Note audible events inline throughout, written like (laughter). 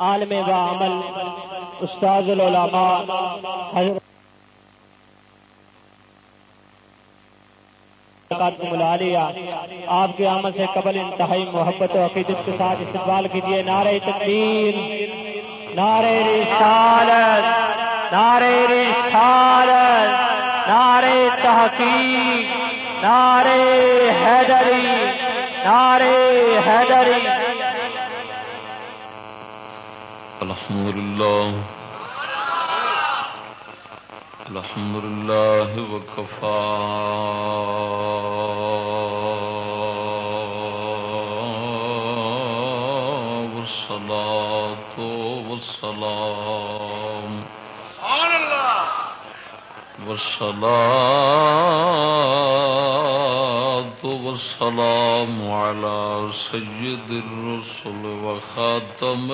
عالم و عمل، استاذ العلماء، حضرت ملا لیا آپ کے عمل سے قبل انتہائی محبت و عقیدت کے ساتھ استقبال کیجیے نعرہ تکبیر، نعرہ رسالت نعرہ رسالت، نعرہ تحقیق، نعرہ حیدری نعرہ حیدری۔ الحمد لله. الحمد لله وكفى. والصلاة والسلام. والصلاة والسلام على سيد الرسل وخاتم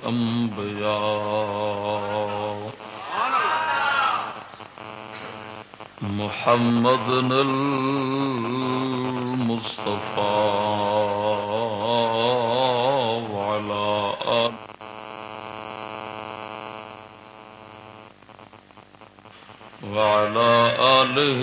الأنبياء. محمد المصطفى وعلى آله وعلى آله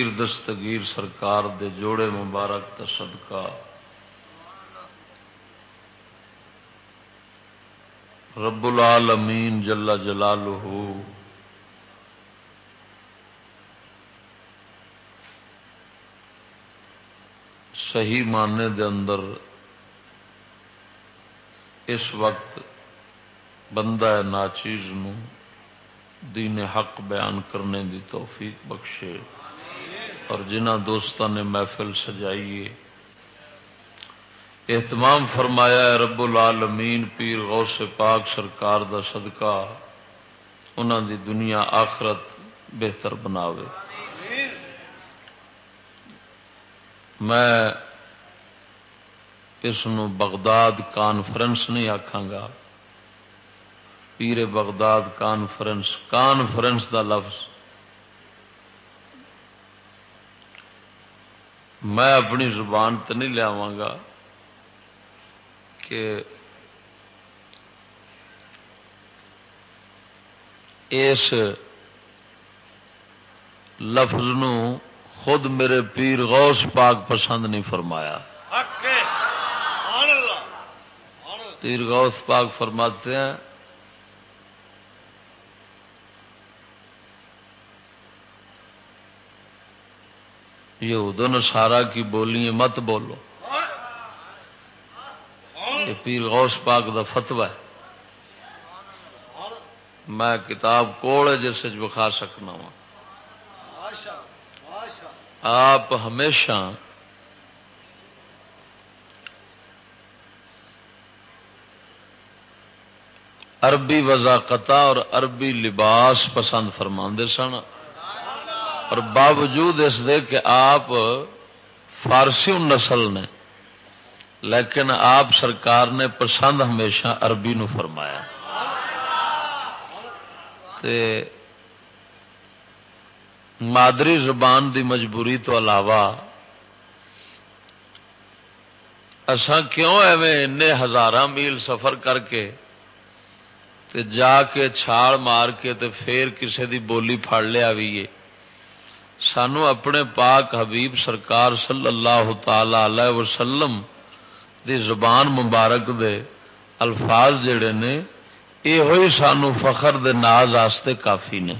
دستگیر سرکار دے جوڑے مبارک کا صدقہ۔ رب العالمین جلا جلالہ۔ صحیح معنی دے اندر اس وقت بندہ ناچیز نو دین حق بیان کرنے دی توفیق بخشے۔ اور جنہ دوستوں نے محفل سجائیے اہتمام فرمایا ہے، رب العالمین، پیر غوث پاک سرکار دا صدقہ انہوں دی دنیا آخرت بہتر بناوے۔ میں اس نو بغداد کانفرنس نہیں آکھاں گا۔ پیر بغداد کانفرنس کانفرنس دا لفظ۔ میں اپنی زبان تو نہیں لیا گا کہ اس لفظ نو خود میرے پیر غوث پاک پسند نہیں فرمایا۔ پیر غوث پاک فرماتے ہیں یہ ادو سارا کی بولی مت بولو۔ یہ پیر غوث پاک دا فتوا ہے۔ میں کتاب کوڑ جس بخا سکنا وا آپ ہمیشہ عربی وضاقت اور عربی لباس پسند فرما سن۔ اور باوجود اس دے کہ آپ فارسی نسل نے، لیکن آپ سرکار نے پسند ہمیشہ عربی نو فرمایا۔ تے مادری زبان دی مجبوری تو علاوہ اساں کیوں ایویں ان ہزار میل سفر کر کے تے جا کے چھال مار کے تے پھر کسے دی بولی پھڑ لیا بھی سانو اپنے پاک حبیب سرکار صلی اللہ تعالی علیہ وسلم دی زبان مبارک دے الفاظ جڑے نے یہ ہوئی سانو فخر دے ناز آستے کافی نے۔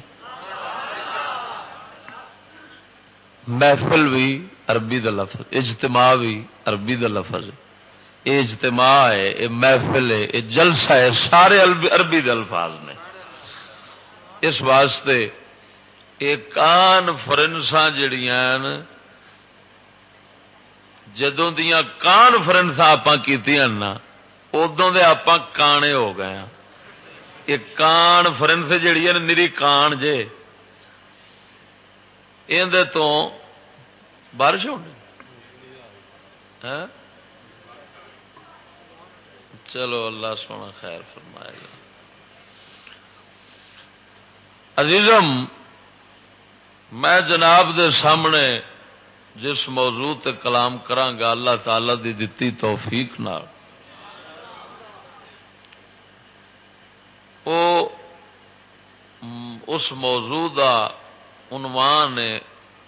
محفل بھی عربی دا لفظ، اجتماع بھی عربی دا لفظ۔ یہ اجتماع ہے، یہ محفل ہے، یہ جلسہ ہے، سارے عربی دے الفاظ نے۔ اس واسطے یہ کانفرنسا جڑیاں جدوں دیا کانفرنسا آپ کی ادوں دے آپ کانے ہو گئے ہیں یہ کانفرنس جہی ہے نری کان جے اندر تو بارش ہونی چلو اللہ سونا خیر فرمائے گا عزیزم میں جناب دے سامنے جس موضوع تے کلام کرانگا اللہ تعالی دی دتی توفیق نال۔ او اس موضوع دا عنوان ہے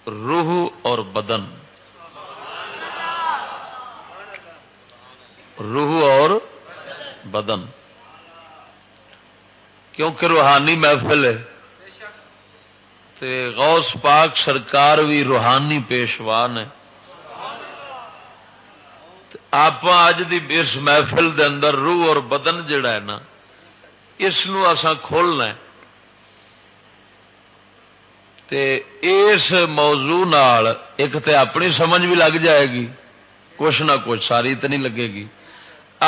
روح اور بدن۔ روح اور بدن۔ کیونکہ روحانی محفل ہے۔ تے غوث پاک سرکار بھی روحانی پیشوا نے آپ اج دی اس محفل دے اندر روح اور بدن جڑا ہے نا، اس کھولنا ہے۔ تے اس موضوع نال ایک تے اپنی سمجھ بھی لگ جائے گی، کچھ نہ کچھ ساری تو نہیں لگے گی۔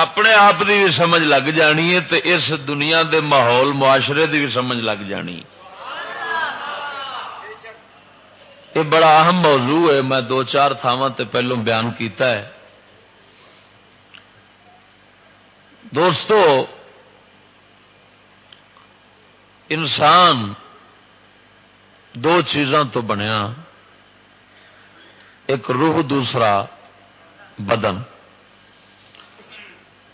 اپنے آپ کی بھی سمجھ لگ جانی ہے تے اس دنیا دے ماحول معاشرے دی بھی سمجھ لگ جانی یہ بڑا اہم موضوع ہے، میں دو چار تھاواں پہلو بیان کیتا ہے۔ دوستو، انسان دو چیزوں تو بنیا، ایک روح، دوسرا بدن۔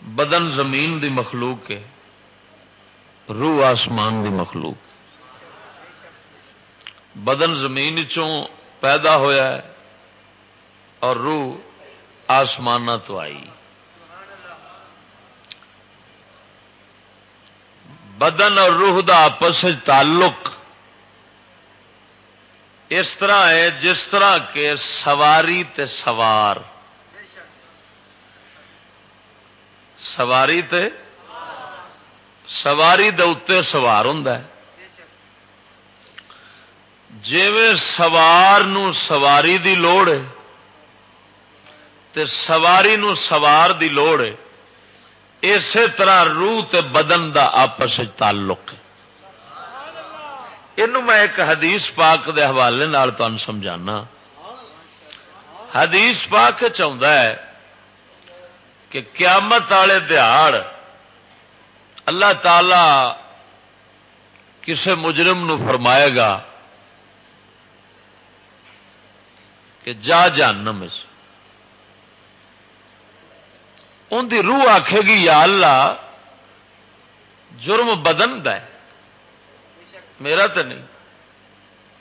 بدن زمین دی مخلوق ہے، روح آسمان دی مخلوق۔ بدن زمین چوں پیدا ہویا ہے اور روح آسمان تو آئی۔ بدن اور روح دا آپس تعلق اس طرح ہے جس طرح کے سواری تے سوار۔ سواری تے سواری دے اتنے سوار ہوں جی سوار نو سواری دی لوڑ ہے تے سواری نو سوار دی لوڑ ہے، اسی طرح روح تے بدن دا آپس تعلق ہے۔ یہ میں ایک حدیث پاک دے حوالے تمہیں سمجھانا۔ حدیث پاک چاہتا ہے کہ قیامت والے دہاڑ اللہ تعالی کسے مجرم نو فرمائے گا کہ جا جانم ان دی روح آکھے گی یا اللہ جرم بدن ہے۔ میرا تو نہیں۔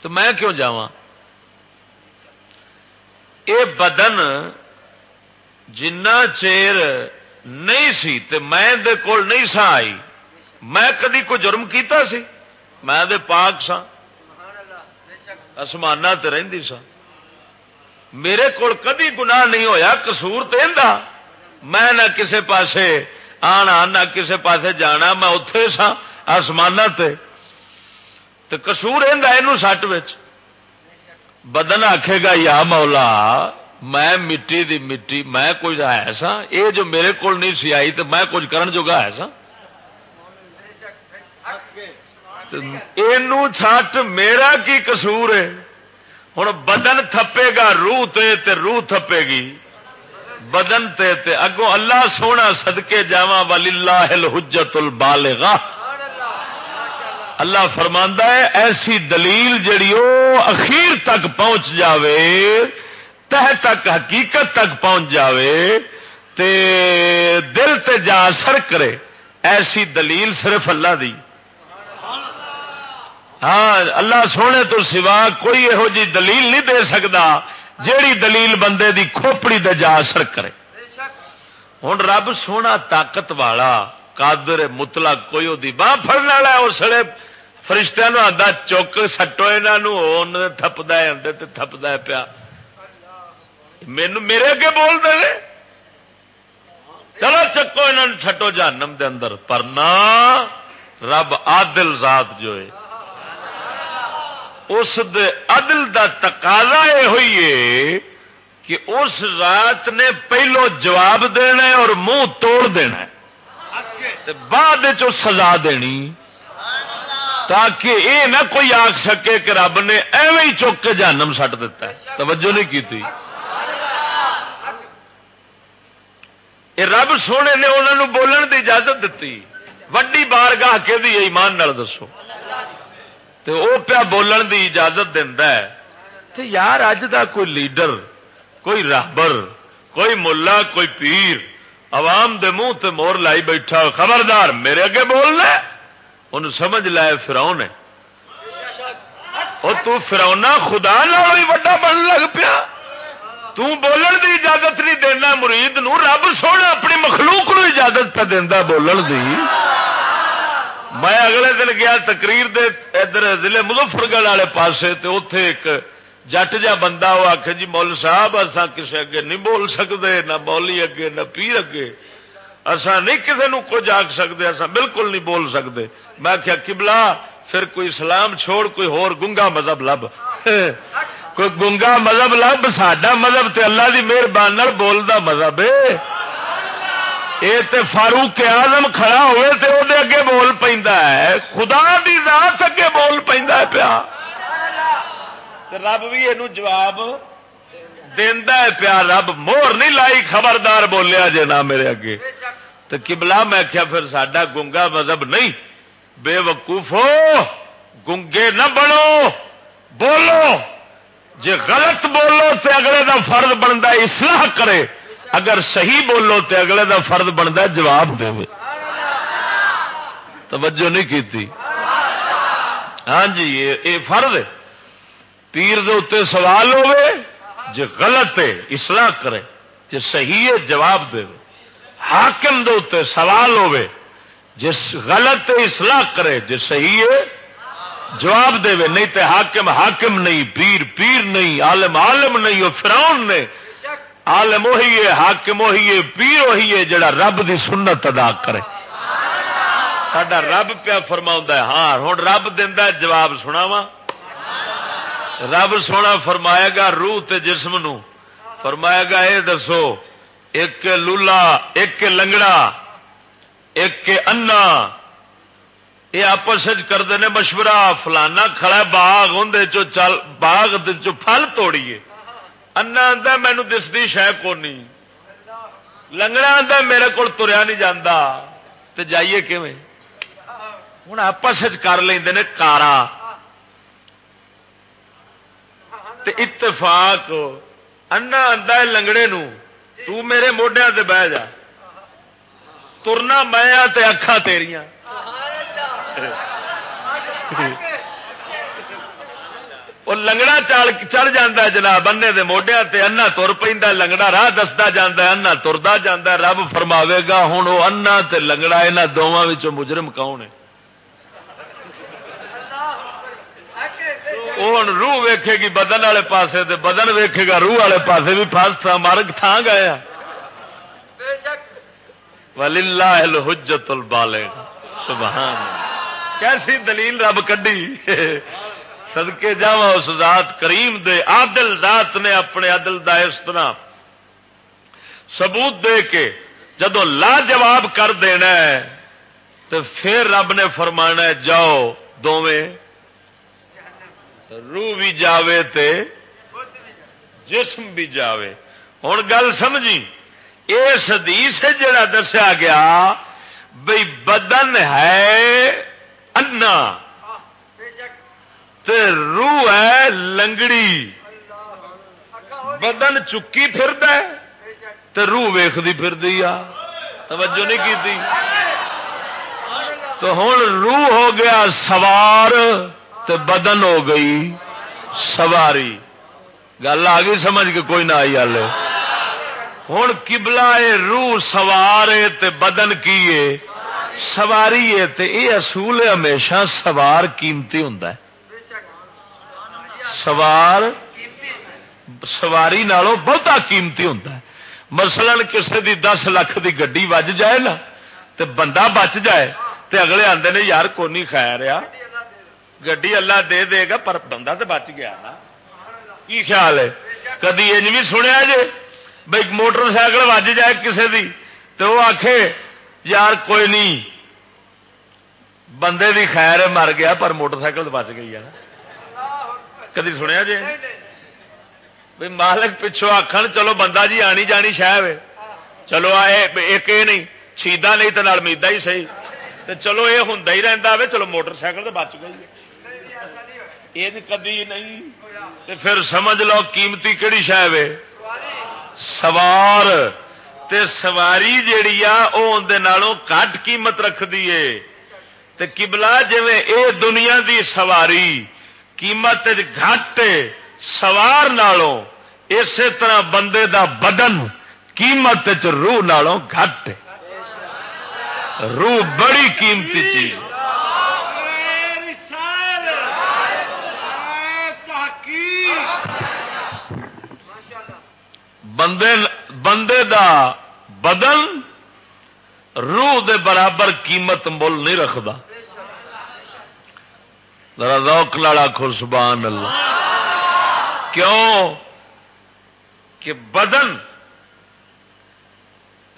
تو میں کیوں جا بدن جنا چیر نہیں سی تے میں دے کول نہیں سا آئی۔ میں کدی کوئی جرم کیتا سی؟ میں دے پاک سا آسمان رہی سا میرے کول کدی گناہ نہیں ہویا کسور تو میں نہ کسے پاسے آنا، نہ کسے پاسے جانا، میں اتے سا آسمان تو کسور یہ سٹ بدن آکھے گا، یا مولا، میں مٹی دی مٹی، میں کچھ ہے سا یہ جو میرے کول نہیں سی آئی تو میں کچھ کرن جوگا ہے سا یہ چھٹ میرا کی قصور ہے؟ ہوں بدن تھپے گا، روح تے روح تھپے گی۔ بدن تے تے اگو اللہ سونا سدکے جا والی اللہ حجت البالغہ اللہ فرماندا ہے، ایسی دلیل جڑی او اخیر تک پہنچ جاوے، تہ تک حقیقت تک پہنچ جاوے، تے دل تے جا اثر کرے۔ ایسی دلیل صرف اللہ دی۔ ہاں اللہ سونے تو سوا کوئی یہو جی دلیل نہیں دے سکتا جیڑی دلیل بندے دی کھوپڑی دے جا اثر کرے۔ ہوں رب سونا طاقت والا کادر متلا کوئی وہ باہ فرن والا اس لیے فرشتہ نو آدھا چک سٹو یہاں تھپد تھپد پیا۔ مینو میرے اگے بول دے چلو چکو انہوں نے چھٹو جہنم دے اندر۔ پر نہ رب عادل ذات جو ہے اس دے عدل دا تقاضا یہ ہوئی ہے کہ اس ذات نے پہلو جواب دینا ہے اور منہ توڑ دینا ہے۔ بعد سزا دینی۔ تاکہ یہ نہ کوئی آخ سکے کہ رب نے ایویں ہی چک کے جانم سٹ دیتا ہے۔ توجہ نہیں کی تھی۔ یہ رب سونے نے انہوں نے بولن کی اجازت دیتی وڈی بار گاہ کے بھی ایمان نال دسو۔ تو وہ پیا بولن کی اجازت ہے۔ تو یار اج دا کوئی لیڈر، کوئی راہبر کوئی ملا، کوئی پیر عوام دے منہ تے مور لائی بیٹھا، خبردار میرے اگے بولنا ان سمجھ لائے فراؤ نے تو فراؤنا خدا بھی وڈا بن لگ پیا۔ تولن دی اجازت نہیں دینا، مرید نو رب سونا، اپنی مخلوق نو اجازت پہ دینا بولن دی۔ میں اگلے دن گیا تقریر دے ادھر ضلع مظفر گڑھ والے پاسے تے اتے ایک جٹ جا بندہ وہ آخ جی مول صاحب اصا کسی اگے نہیں بول سکتے نہ مولی اگے، نہ پیر اگے۔ اصا نہیں کسی نو کچھ آخ سکتے اصا بالکل نہیں بول سکتے میں کیا کبلا پھر کوئی اسلام چھوڑ، کوئی ہور گنگا مذہب لب۔ (laughs) کوئی گنگا مذہب لب سڈا مذہب تے اللہ کی مہربانی بولتا مذہب یہ فاروق آزم کھڑا ہوئے تے وہ اگے بول پہ خدا دی ذات اگے بول پہ پیا۔ رب بھی یہ جواب دینا پیا۔ رب مور نہیں لائی خبردار بولیا جے نہ میرے اگے۔ تو کبلا میں کیا پھر سڈا گنگا مذہب نہیں۔ بے وقوف ہو۔ گنگے نہ بنو بولو۔ جے غلط بولو تے اگلے دا فرد بنتا اصلاح کرے۔ اگر صحیح بولو تے اگلے دا فرد بنتا جواب دے۔ توجہ نہیں کی ہاں جی یہ فرد پیر دے اتنے سوال ہوے جے غلط ہے، اصلاح کرے، جے صحیح ہے، جواب دے۔ حاکم دے اتنے سوال ہوے جس غلط اصلاح کرے، جے صحیح ہے، جواب دے۔ نہیں تے حاکم حاکم نہیں، پیر پیر نہیں، عالم عالم نہیں وہ فراؤن نے عالم وہی ہے، حاکم وہی ہے، پیر وہی ہے جڑا رب دی سنت ادا کرے۔ سڈا رب پیا فرما ہے ہاں ہوں رب دینا جواب سناواں۔ رب سونا فرمائے گا، روح تے جسم نو۔ فرمائے گا، اے دسو، ایک لولا، ایک لنگڑا، ایک انا۔ یہ آپس کرتے ہیں مشورہ، فلانا کھڑا باغ اندر چل، باغ پھل توڑیے۔ انا آدھا مینو دستی شہ کونی لنگڑا آدھا میرے کو تریا نہیں جانا تو جائیے کیون ہوں آپس کر لیں کارا۔ تے اتفاق انا آدھا لنگڑے نو تو میرے موڈیا سے بہ جا۔ ترنا میں اکھا تیریاں۔ وہ لنگڑا چال چڑھ جا جناب، انے دے موڈیا تے انا تر پہ لنگڑا راہ دستا جا انا ترتا جا رب فرماوے گا ہوں وہ انا تے لنگڑا یہاں دونوں مجرم کون ہے؟ وہ روح ویکھے گی بدن والے پاسے تے بدن ویکھے گا، روح والے پاسے بھی فاس تھا مارگ تھا گیا ہاں۔ حجت البالے سبحان کیسی دلیل رب کڈی؟ سدکے جا اس ذات کریم دے، عادل ذات نے اپنے عدل دا اس طرح ثبوت دے کے جدو لا جواب کر دینا ہے تو پھر رب نے فرمانا ہے، جاؤ دونیں روح بھی جاوے تے جسم بھی جاوے۔ ہوں گل سمجھی؟ اس حدیث جڑا دسیا گیا بھائی بدن ہے انا۔ تے روح ہے لنگڑی۔ بدن چکی پھر روح ویختی پھر توجہ نہیں کی تو ہوں روح ہو گیا سوار تو بدن ہو گئی سواری۔ گل آ گئی سمجھ کے کوئی نہ آئی ہل ہوں کبلا روح سوار تے بدن کی سواری ہے تے یہ اصول ہمیشہ سوار کیمتی ہوں سوار سواری نالوں بہتا قیمتی ہوں مثلا کسی دی دس لاکھ دی گڈی وج جائے نا، تے بندہ بچ جائے، تے اگلے آتے نے، یار کونی خیر آ، گڈی اللہ دے دے گا، پر بندہ تو بچ گیا نا۔ کی خیال ہے؟ کدی انج بھی سنیا جی بھائی موٹر سائیکل وج جائے کسی دی تو وہ آخ یار کوئی نہیں بندے دی خیر مر گیا، پر موٹر سائیکل بچ گئی ہے نا۔ کدی سنیا جی؟ بھائی مالک پچھو آخر چلو بندہ جی آنی جانی شہ چلو ایک یہ نہیں شیدا نہیں تو میدا ہی صحیح۔ تو چلو یہ ہوں ہی رہتا ہے چلو موٹر سائیکل تو بچ گئی یہ کدی نہیں۔ تے پھر سمجھ لو قیمتی کہڑی شہ سوار تے سواری جیڑی آ وہ اندر کٹ قیمت رکھتی ہے۔ کبلا جی اے دنیا دی سواری قیمت گھٹ سوار نالوں اسی طرح بندے دا بدن قیمت روح نالوں گھٹ روح بڑی قیمتی چیز بندے بندے دا بدن روح دے برابر قیمت مل نہیں رکھتا روک لالا سبحان اللہ۔ کیوں؟ کہ بدن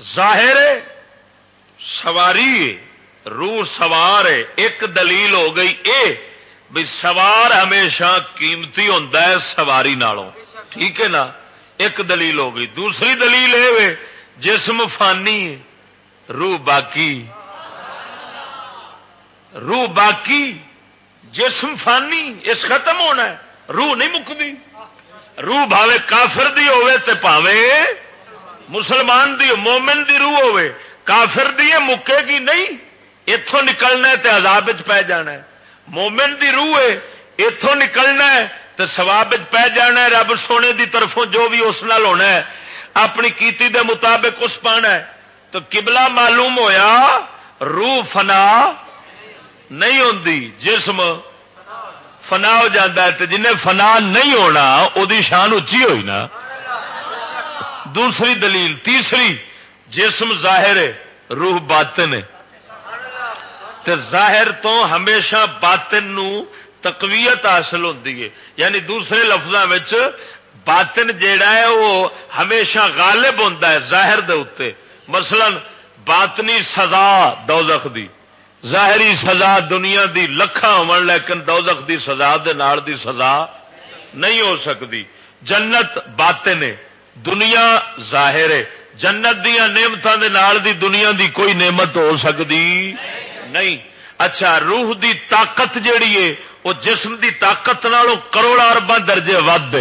ظاہر سواری روح سوار ہے، ایک دلیل ہو گئی اے بھی سوار ہمیشہ قیمتی ہوتا ہے سواری نالوں۔ ٹھیک ہے نا؟ ایک دلیل ہو گئی۔ دوسری دلیل یہ جسم فانی روح باقی۔ روح باقی جسم فانی، اس ختم ہونا ہے۔ روح نہیں مکتی۔ روح بھاوے کافر دی ہوے تے پاوے مسلمان دی، مومن دی روح ہوے کافر دی مکے گی نہیں۔ اتوں نکلنا ہے تے عذاب پی جانا ہے۔ مومن دی روح ہے اتوں نکلنا ہے تو سواب پی جانا ہے۔ رب سونے دی طرفوں جو بھی اس نال ہونا ہے، اپنی کیتی دے مطابق اس پانا ہے۔ تو قبلہ معلوم ہویا، روح فنا نہیں ہوتی جسم فنا ہو جاتا ہے تو فنا نہیں ہونا وہ شان اچھی ہوئی نا۔ دوسری دلیل، تیسری، جسم ظاہر ہے، روح باطن ہے۔ تے ظاہر تو ہمیشہ باطن نو تقویت حاصل ہوتی ہے۔ یعنی دوسرے لفظوں باطن جیڑا ہے، وہ ہمیشہ غالب ہوتا ہے، ظاہر دے اتنے مثلا، باطنی سزا دوزخ دی۔ ظاہری سزا دنیا دی لکھا ہو لیکن دوزخ دی سزا دے نال دی سزا نہیں ہو سکتی۔ جنت باطن ہے، دنیا ظاہر ہے۔ جنت دیا نعمتوں دے نال دی دنیا دی کوئی نعمت ہو سکتی نہیں۔ اچھا روح دی طاقت جیڑی ہے، وہ جسم دی طاقت نالوں کروڑا اربا درجے ود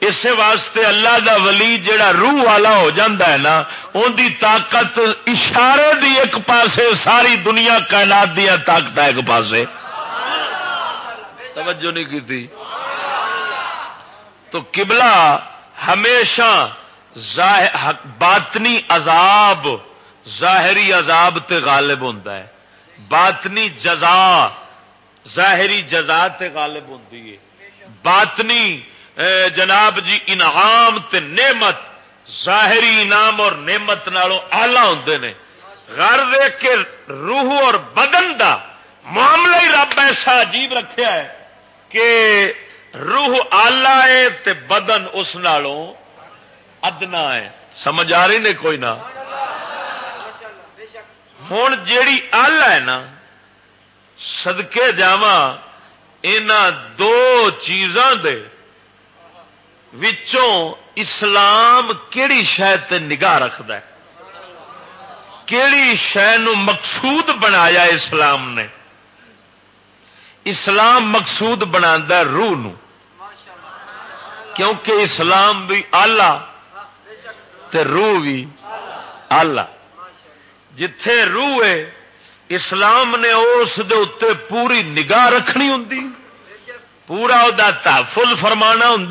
اسی واسطے اللہ دا ولی جڑا روح والا ہو ہے نا ان دی طاقت اشارے دی ایک پاسے، ساری دنیا کائنات دیا طاقت ایک پاسے۔ توجہ نہیں کی تھی۔ تو قبلہ ہمیشہ باطنی عذاب، ظاہری عذاب تے غالب ہوتا ہے۔ باطنی جزا، ظاہری جزا تے غالب ہوتی ہے۔ باطنی جناب جی انعام تے نعمت، ظاہری انعام اور نعمت نالوں آلہ ہوں نے۔ گھر دیکھ کے روح اور بدن دا معاملہ ہی رب ایسا عجیب رکھا ہے کہ روح آلہ ہے تے بدن اس نالوں ادنا ہے۔ سمجھ آ رہی نے کوئی نہ ہوں جیڑی آلہ ہے نا سدکے جا دو چیزاں دے وچوں اسلام کیڑی شہ نگاہ رکھد کیڑی شہ مقصود بنایا اسلام نے؟ اسلام مقصود بنا روح نو۔ کیونکہ اسلام بھی آلہ تے روح بھی آلہ جتھے روح ہے، اسلام نے اس دے پوری نگاہ رکھنی ہوں پورا وہ تحفظ فرمانا ہوں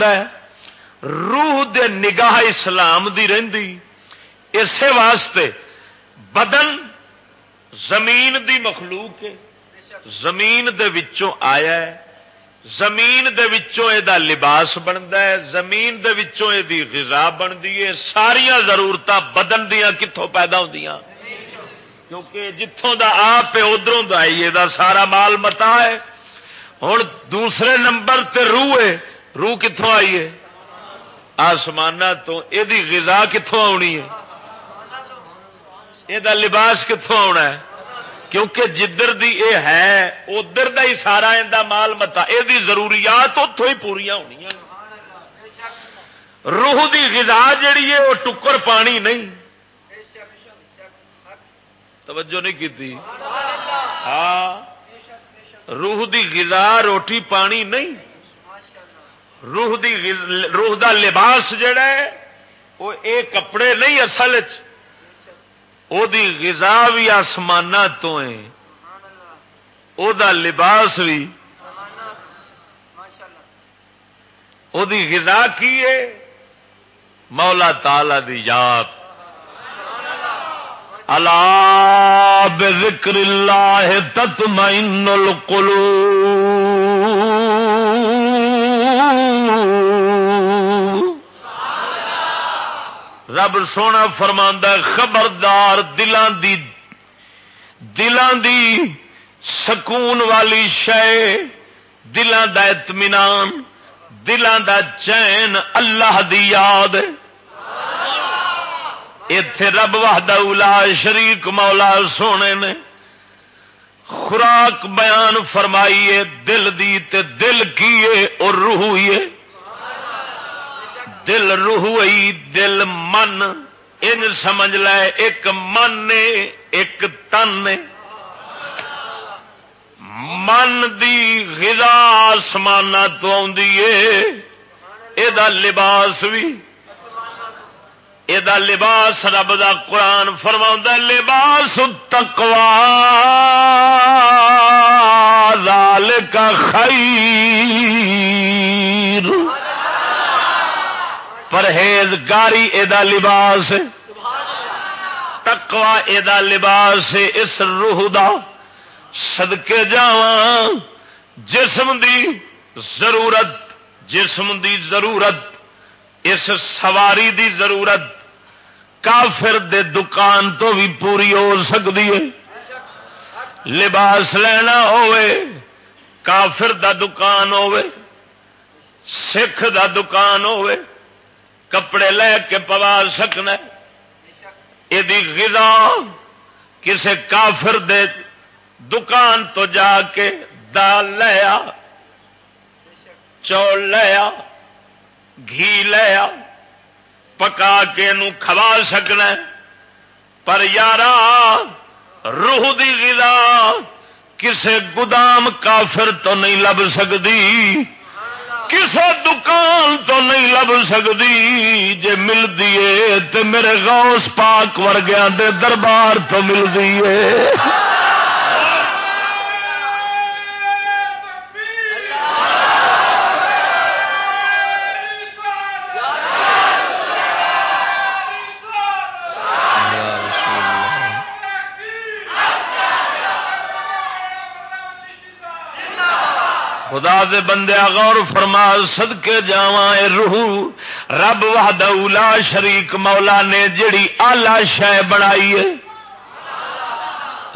روح دے نگاہ اسلام دی رہندی۔ اسی واسطے بدن زمین دی مخلوق ہے۔ زمین دے وچوں آیا ہے۔ زمین دے وچوں دا لباس بنتا ہے۔ زمین دے وچوں دی غذا بنتی ہے۔ ساریا ضرورت بدن دیا کتوں پیدا ہو کیونکہ جتوں دا آپ ہے، ادھروں دا آئیے دا سارا مال متا ہے۔ ہوں دوسرے نمبر تے روح ہے۔ روح کتوں آئی ہے؟ آسمان تو یہ غذا کتوں آنی ہے؟ یہ لباس کتوں آنا ہے؟ کیونکہ جدھر دی اے ہے، ادھر دا ہی سارا اندر مال متا یہ ضروریات اتوں ہی پوریا ہونی روح دی غذا جڑی ہے وہ ٹکر پانی نہیں۔ توجہ نہیں کی ہاں۔ روح دی غذا، روٹی پانی نہیں۔ روح دی روح دا لباس جڑا ہے، وہ اے کپڑے نہیں اصل دی غذا بھی آسمان تو ہے۔ او دا لباس بھی او دی غذا کی ہے؟ مولا تالا دی یاد۔ اللہ بذکر اللہ تطمئن القلوب۔ رب سونا فرما خبردار دلان دی دلان دی سکون والی شے، دلان دا اطمینان، دلان دا چین، اللہ دی یاد۔ اتے رب وحدہ اولا شریک مولا سونے نے خوراک بیان فرمائیے، دل دی تے دل کیے اور روحیے دل روح دل من۔ ان سمجھ لے، ایک من نے، ایک تن۔ نے من دی غذا آسمان تو آ لباس بھی یہ لباس رب دا قرآن فرما لباس تکوا لال کا خیر۔ پرہیز گاری ادا لباس تکوا ادا لباس اس روح دا۔ سدکے جا جسم دی ضرورت جسم دی ضرورت اس سواری دی ضرورت۔ کافر دے دکان تو بھی پوری ہو سکتی ہے۔ لباس لینا ہوئے کافر دا دکان ہوئے سکھ دا دکان ہوئے۔ کپڑے لے کے پوا سکنا یہ غذا کسے کافر دے دکان تو جا کے دال لیا چول لیا گھی لیا پکا کے نو کھوا سکنا پر یار روح دی غذا کسے گدام کافر تو نہیں لب سکتی کسے دکان تو نہیں لب سکتی جی ملتی ہے تو میرے غوث پاک ورگیا دے دربار تو ملتی ہے خدا دے بندے غور فرما، صدقے جاواں اے روح رب وحدہ اولا شریک مولا نے جڑی اعلی شے بنائی ہے۔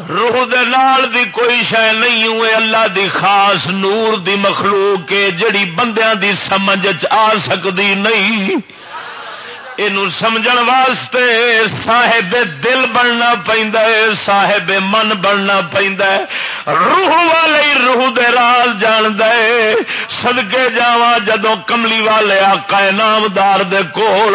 روح دے نال دی کوئی شے نہیں ہوئے اللہ دی خاص نور دی مخلوق جڑی بندیاں دی سمجھ آ سکدی نہیں۔ یہ سمجھ واسطے صاحب دل بننا ہے، صاحب من بننا روح والے روح دے راز جان سدکے جا جدو کملی والے آقا نامدار دے کول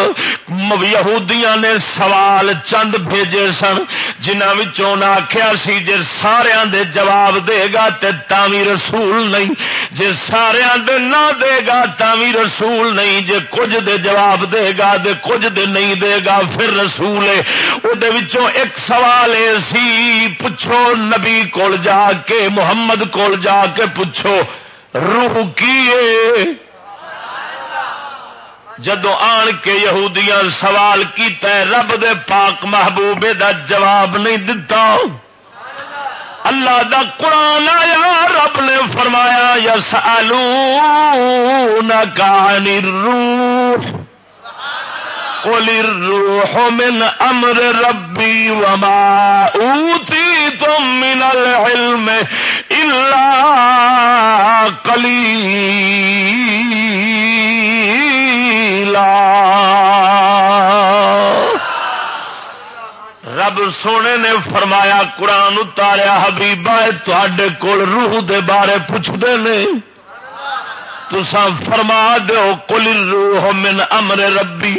یہودیاں نے سوال چند بھیجے سن جنہوں آخیا سی جی سارا دے جواب دے گا تے تاوی رسول نہیں۔ جی سارا دے نہ دے گا تاوی رسول نہیں جی کچھ دے جواب دے گا دے کچھ دے نہیں دے گا، پھر رسول وہ ایک سوال یہ سی، پوچھو نبی کول جا کے، محمد کول جا کے پوچھو، روح کی جدو آن کے یہودیاں سوال کیتا ہے، رب دے پاک محبوبے دا جواب نہیں دتا۔ اللہ دا قرآن آیا، رب نے فرمایا يسألونك عن الروح۔ قل الروح من أمر ربي وما أوتيتم من العلم إلا قليلا رب سونے نے فرمایا قرآن اتاریا حبیبا تے کول روح دے بارے پوچھتے نے۔ تسا فرما دو کل روح من امر ربی،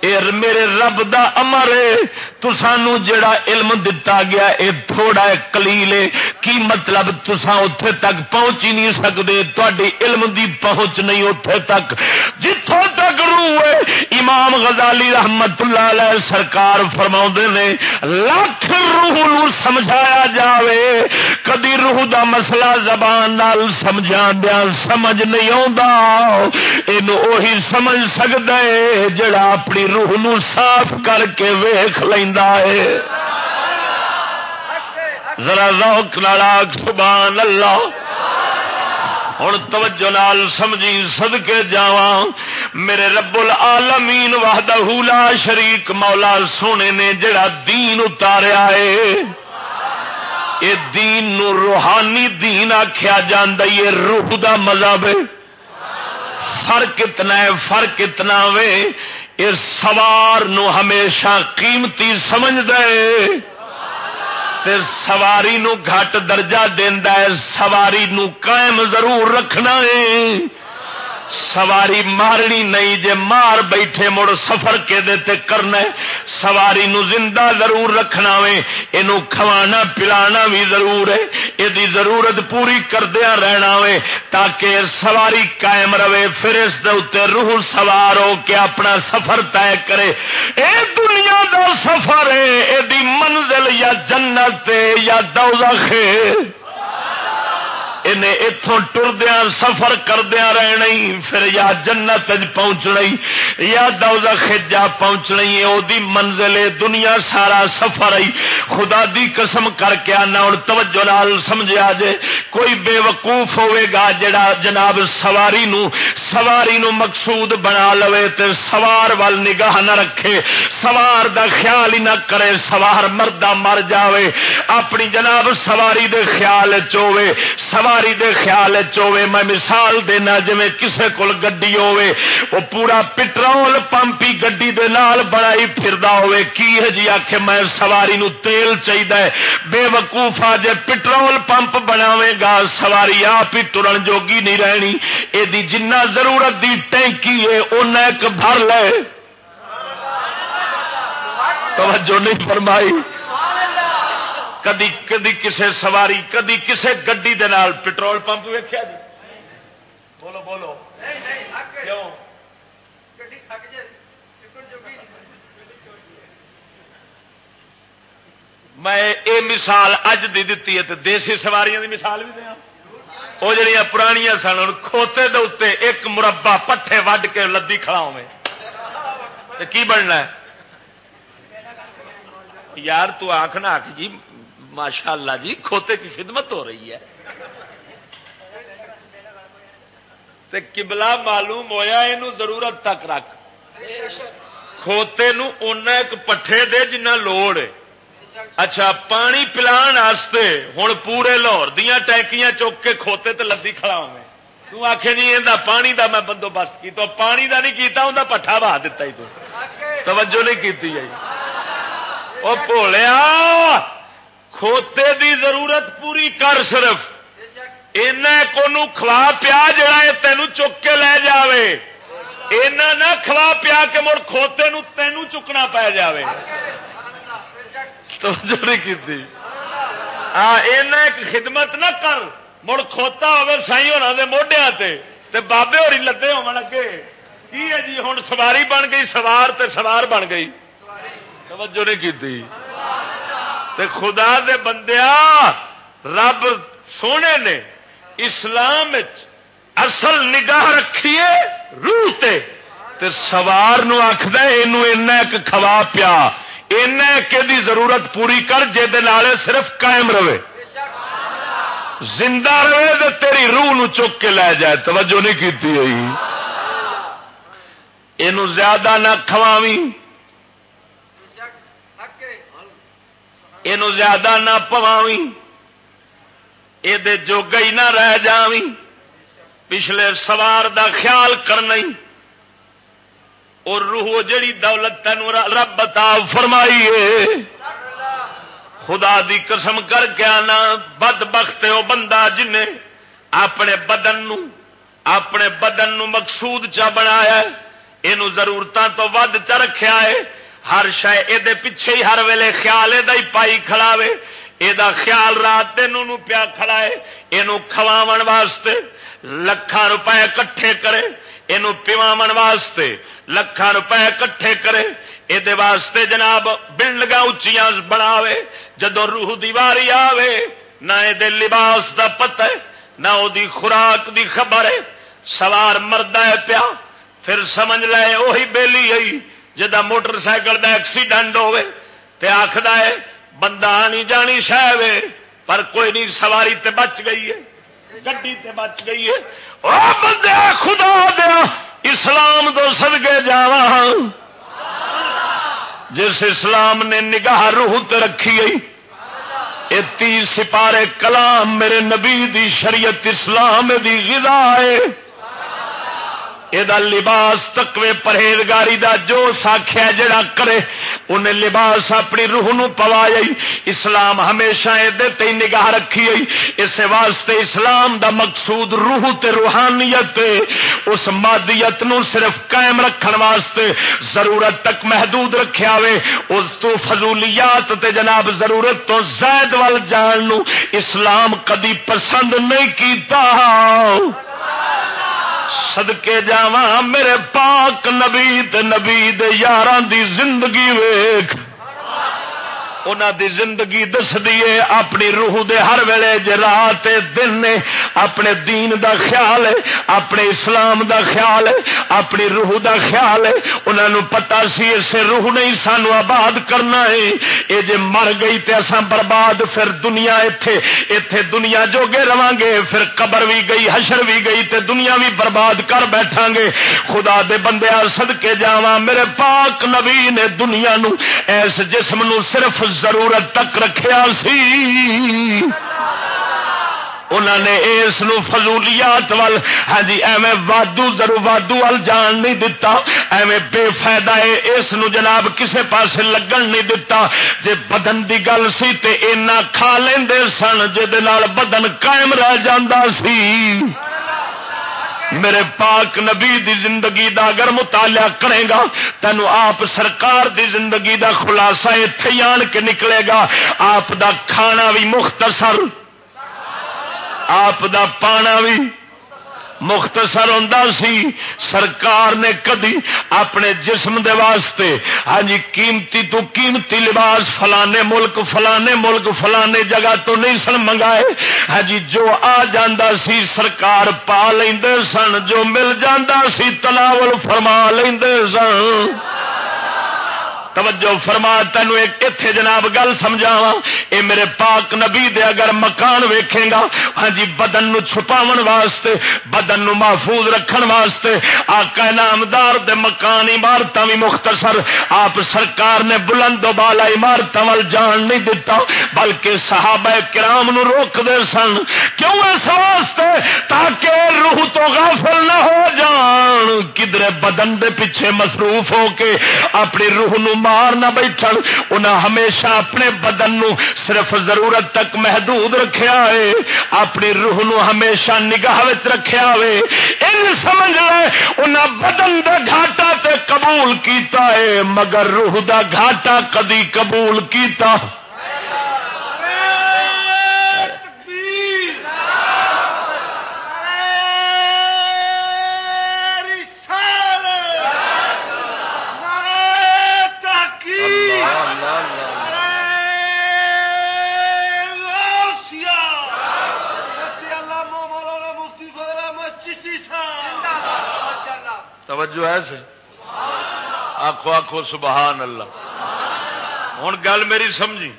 اے میرے رب دا امر ہے۔ تسانو جڑا علم دتا گیا اے، تھوڑا ہے کلیل ہے کی مطلب تسا اتے تک پہنچ ہی نہیں سکتے تاری علم دی پہنچ نہیں اتے تک۔ جتوں تک روح ہے امام غزالی رحمت اللہ علیہ سرکار فرما نے، لاکھ روح نو سمجھایا جاوے۔ کدی روح دا مسئلہ زبان نال سمجھا دیا سمجھ نہیں آہی سمجھ سکتا ہے، جڑا اپنی روح نو صاف کر کے ویخ لینا ہے۔ ذرا روک نالاک سبحان اللہ ہوں توجہ نال سمجھی سد کے جا میرے رب العالمین وحدہ لا شریک مولا سونے نے جڑا دین اتاریا ہے۔ یہ دین نو روحانی دین آخیا جا روح دا مذہب فرق اتنا ہے، فرق اتنا وے اس سوار نو ہمیشہ قیمتی سمجھ دے تے سواری نو گھٹ درجہ دینا ہے، سواری نو قائم ضرور رکھنا ہے۔ سواری مارنی نہیں، جے مار بیٹھے مڑ سفر کے دیتے کرنا ہے، سواری نو زندہ ضرور رکھنا وے، اینو کھوانا پلانا بھی ضرور ہے یہ ضرورت پوری کردیا رہنا وے، تاکہ سواری قائم رہے، پھر اس دے روح سوار ہو کے اپنا سفر طے کرے۔ اے دنیا دا سفر ہے یہ منزل یا جنت یا دوزخ ہے۔ انہیں اتوں ٹردیا سفر کردیا رہنا پھر یا جنت پہنچنا یا دوزا خجا پہنچنا وہ منزل دنیا سارا سفر آئی۔ خدا دی قسم کر کے آنا ہوں توجہ نال سمجھا جے، کوئی بے وقوف ہوے گا جڑا جناب سواری نو سواری نو مقصود بنا لو تے سوار وال نگاہ نہ رکھے۔ سوار دا خیال ہی نہ کرے، سوار مردہ مر جاوے۔ اپنی جناب سواری دے خیال چوے سوار سواری دے خیال چوے میں مثال دینا جی کسے کول گڈی ہوے وہ پورا پٹرول پمپ ہی گڈی دے نال بنائی پھردا ہوے کی ہے جی آخ میں سواری نو تیل چاہیے بے وقوفا جے پٹرول پمپ بناوے گا، سواری آپ ہی ترن جوگی نہیں رہنی۔ یہ جنہ ضرورت دی ٹینکی ہے ان ایک بھر لے۔ توجہ نہیں فرمائی۔ کدی کدی کسے سواری کدی کسے گڈی دے نال پٹرول پمپ ویکیا جی؟ بولو بولو۔ کیوں؟ میں یہ مثال اج دی دیتی ہے تو دیسی سواریاں دی مثال بھی دیا۔ وہ جڑی پرانیاں سن کھوتے دے اتنے ایک مربع پٹھے وڈ کے لدی کھڑا ہوئے کی بننا ہے؟ یار تو آخ نہ آخ جی ماشاء اللہ جی کھوتے کی خدمت ہو رہی ہے۔ تے کبلا معلوم ہویا یہ ضرورت تک رکھ۔ کھوتے نو ایک پٹھے دے جنہ لوڑ ہے۔ اچھا پانی پلان ہوں پورے لاہور دیا ٹینکیاں چک کے کھوتے تے لدی کھڑا ہوئے تو آخ جی یہ پانی دا میں بندوبست کی تو پانی دا نہیں کیتا انہیں پٹھا بہا دتا ہی تو۔ توجہ نہیں کی وہ بھولیا کھوتے دی ضرورت پوری کر صرف۔ کو کھوا پیا جڑا یہ تینوں چک کے لے جاوے۔ اینا نہ کھوا پیا کے مڑ کھوتے نو تینوں چکنا پی جائے کی ہاں ایک خدمت نہ کر۔ مڑ کھوتا ہوے سائی ہونا دے موڈیا تے۔ بابے ہوری لدے ہو اگے کی ہے جی؟ ہوں سواری بن گئی، سوار تے سوار بن گئی۔ توجہ نہیں کی تے خدا دے بندیا رب سونے نے اسلام اصل نگاہ رکھیے روح تے۔ تے سوار نو آخد ایک کھوا پیا۔ ایک دی ضرورت پوری کر جے صرف قائم رہے۔ زندہ رہے تو تیری روح نو چک کے لے جائے۔ توجہ نہیں کی زیادہ نہ کھواوی یہ زیادہ نہ پواوی یہ جو نہ رہ جاوی پچھلے سوار دا خیال کرنا اور روح جڑی دولت تین رب بتا فرمائی خدا دی قسم کر کے آنا، بد بخت وہ بندہ جن اپنے بدن نو اپنے بدن نو مقصود چا بنایا یہ ضرورتوں تو ود چ رکھا ہے۔ ہر شہ یہ پیچھے ہی ہر ویلے خیال یہ پائی کھڑاوے یہ خیال رات دن پیا کھڑا ہے یہ کھواو واسطے لکھان روپے کٹھے کرے۔ یہ پیواو واسطے لکھان روپے کٹھے کرے۔ یہ واسطے جناب بلڈنگ اچیا بناوے۔ جدو روح دیواری آوے، نہ یہ لباس دا پتہ ہے نہ وہ خوراک دی خبر ہے سوار مرد ہے پیا، پھر سمجھ لے وہی بےلی آئی۔ جا موٹر سائیکل کا ایکسیڈنٹ ہوے تے آخر ہے، بندہ آنی جانی شہ پر کوئی نہیں، سواری تے بچ گئی ہے۔ گڈی تے بچ گئی ہے۔ او بندے، خدا دیا اسلام تو سدگے جا جس اسلام نے نگاہ روح تے رکھی گئی یہ تی سپارے کلام میرے نبی دی شریعت اسلام دی غذا ہے۔ یہ لباس تکوے پرہیزگاری دا جو ساکھیا جڑا کرے انہیں لباس اپنی روح نو پوایا اسلام ہمیشہ یہ نگاہ رکھی اس واسطے اسلام دا مقصود روح تے روحانیت اس مادیت نو صرف قائم رکھن واسطے ضرورت تک محدود رکھیا وے اس تو فضولیات تے جناب ضرورت تو زائد وال جان نو اسلام کدی پسند نہیں کیتا سدکے جا میرے پاک نبی نبی یار دی زندگی ویخ دی زندگی دس دیے اپنی روح دے ہر ویلے جے رات دن نے اپنے دین دا خیال ہے، اپنے اسلام دا خیال ہے، اپنی روح دا خیال ہے۔ انہوں نے پتا سی اسے روح نہیں، سانو آباد کرنا ہے۔ یہ جے مر گئی تے اساں برباد، پھر دنیا ایتھے ایتھے دنیا جوگے رواں گے۔ پھر قبر بھی گئی، حشر بھی گئی، تے دنیا بھی برباد کر بیٹھا گے۔ خدا دے بندے سد کے جاواں، میرے پاک نبی نے دنیا نو، ایس جسم نو صرف ضرورت تک رکھیا سی۔ انہوں نے اس فضولیات وال ہاں جی ایویں وادو ضرور وادو وال جان نہیں دتا۔ ایویں بے فائدہ ہے، اس جناب کسے پاسے لگن نہیں دتا۔ جے بدن دی گل سی تے اینا کھا لیندے سن، جے بدن قائم رہ جاندا سی۔ میرے پاک نبی دی زندگی دا اگر مطالعہ کرے گا، تینو آپ سرکار دی زندگی دا خلاصہ اتے آن کے نکلے گا۔ آپ دا کھانا بھی مختصر، آپ دا پانا بھی مختصر ہوں سی۔ سرکار نے کدی اپنے جسم دے واسطے ہاں جی قیمتی تو قیمتی لباس فلانے ملک فلانے ملک، فلانے جگہ تو نہیں سن منگائے۔ ہاں جی جو آ جاندہ سی، سرکار پا لیندے سن۔ جو مل جاندہ سی، تلاول فرما لیندے سن۔ توجہ فرما، تینوں ایک اتے جناب گل سمجھاوا اے میرے پاک نبی دے اگر مکان ویکھے گا ہاں جی بدن نو چھپاون واسطے، بدن نو محفوظ رکھن واسطے، آقا نامدار دے مکان عمارت بھی مختصر، آپ سرکار نے بلند و بالا عمارت وال جان نہیں دتا، بلکہ صحابہ کرام نو روک دے سن۔ کیوں اس واسطے؟ تاکہ روح تو غافل نہ ہو جان۔ کدھر بدن دے پیچھے مصروف ہو کے اپنی روح نو مار نہ بیٹھ انہاں ہمیشہ اپنے بدن نو صرف ضرورت تک محدود رکھیا ہے۔ اپنی روح نو ہمیشہ نگاہ رکھیا ہوئے ان سمجھ لے، انہاں بدن دا گھاٹا تے قبول کیتا ہے، مگر روح دا گھاٹا کدی قبول کیتا توجہ ہے سے آخو آخو سبحان اللہ۔ ہوں گل میری سمجھی۔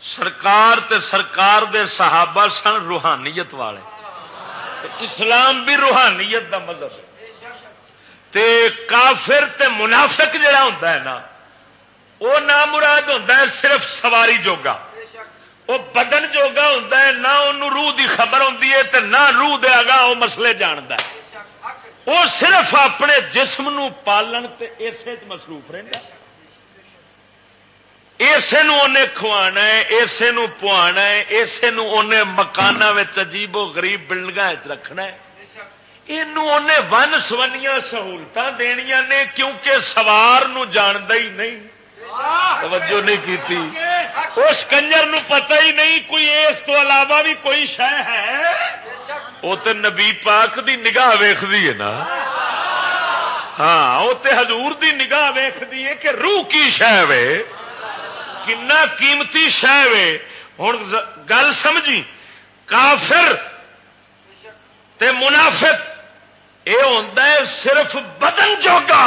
سرکار تے سرکار دے صحابہ سن روحانیت والے۔ اسلام بھی روحانیت دا مذہب تے کافر تے منافق جڑا ہوتا ہے نا وہ نام مراد ہوتا ہے صرف سواری جوگا۔ وہ بدن جوگا ہوتا ہے، نہ انہوں روح دی خبر ہوتی ہے نہ روح دیا گا وہ مسلے جانتا ہے۔ وہ صرف اپنے جسم نو پالن تے اسے مصروف رہتا اسے کھوانا ہے اسے پوانا ہے اسے مکان عجیب و غریب بلڈنگ رکھنا ہے۔ یہ ون سونیا سہولت دنیا نے کیونکہ سوار جانتا ہی نہیں۔ توجہ نہیں کی اس کنجر پتہ ہی نہیں، کوئی اس تو علاوہ بھی کوئی شہ ہے۔ وہ تو نبی پاک دی نگاہ ویختی ہے نا۔ ہاں وہ تو ہزور کی نگاہ ویختی ہے کہ روح کی شہ وے، کنا قیمتی شہ وے۔ ہوں گل سمجھی، کافر تے منافق یہ ہوتا ہے صرف بدن جوگا۔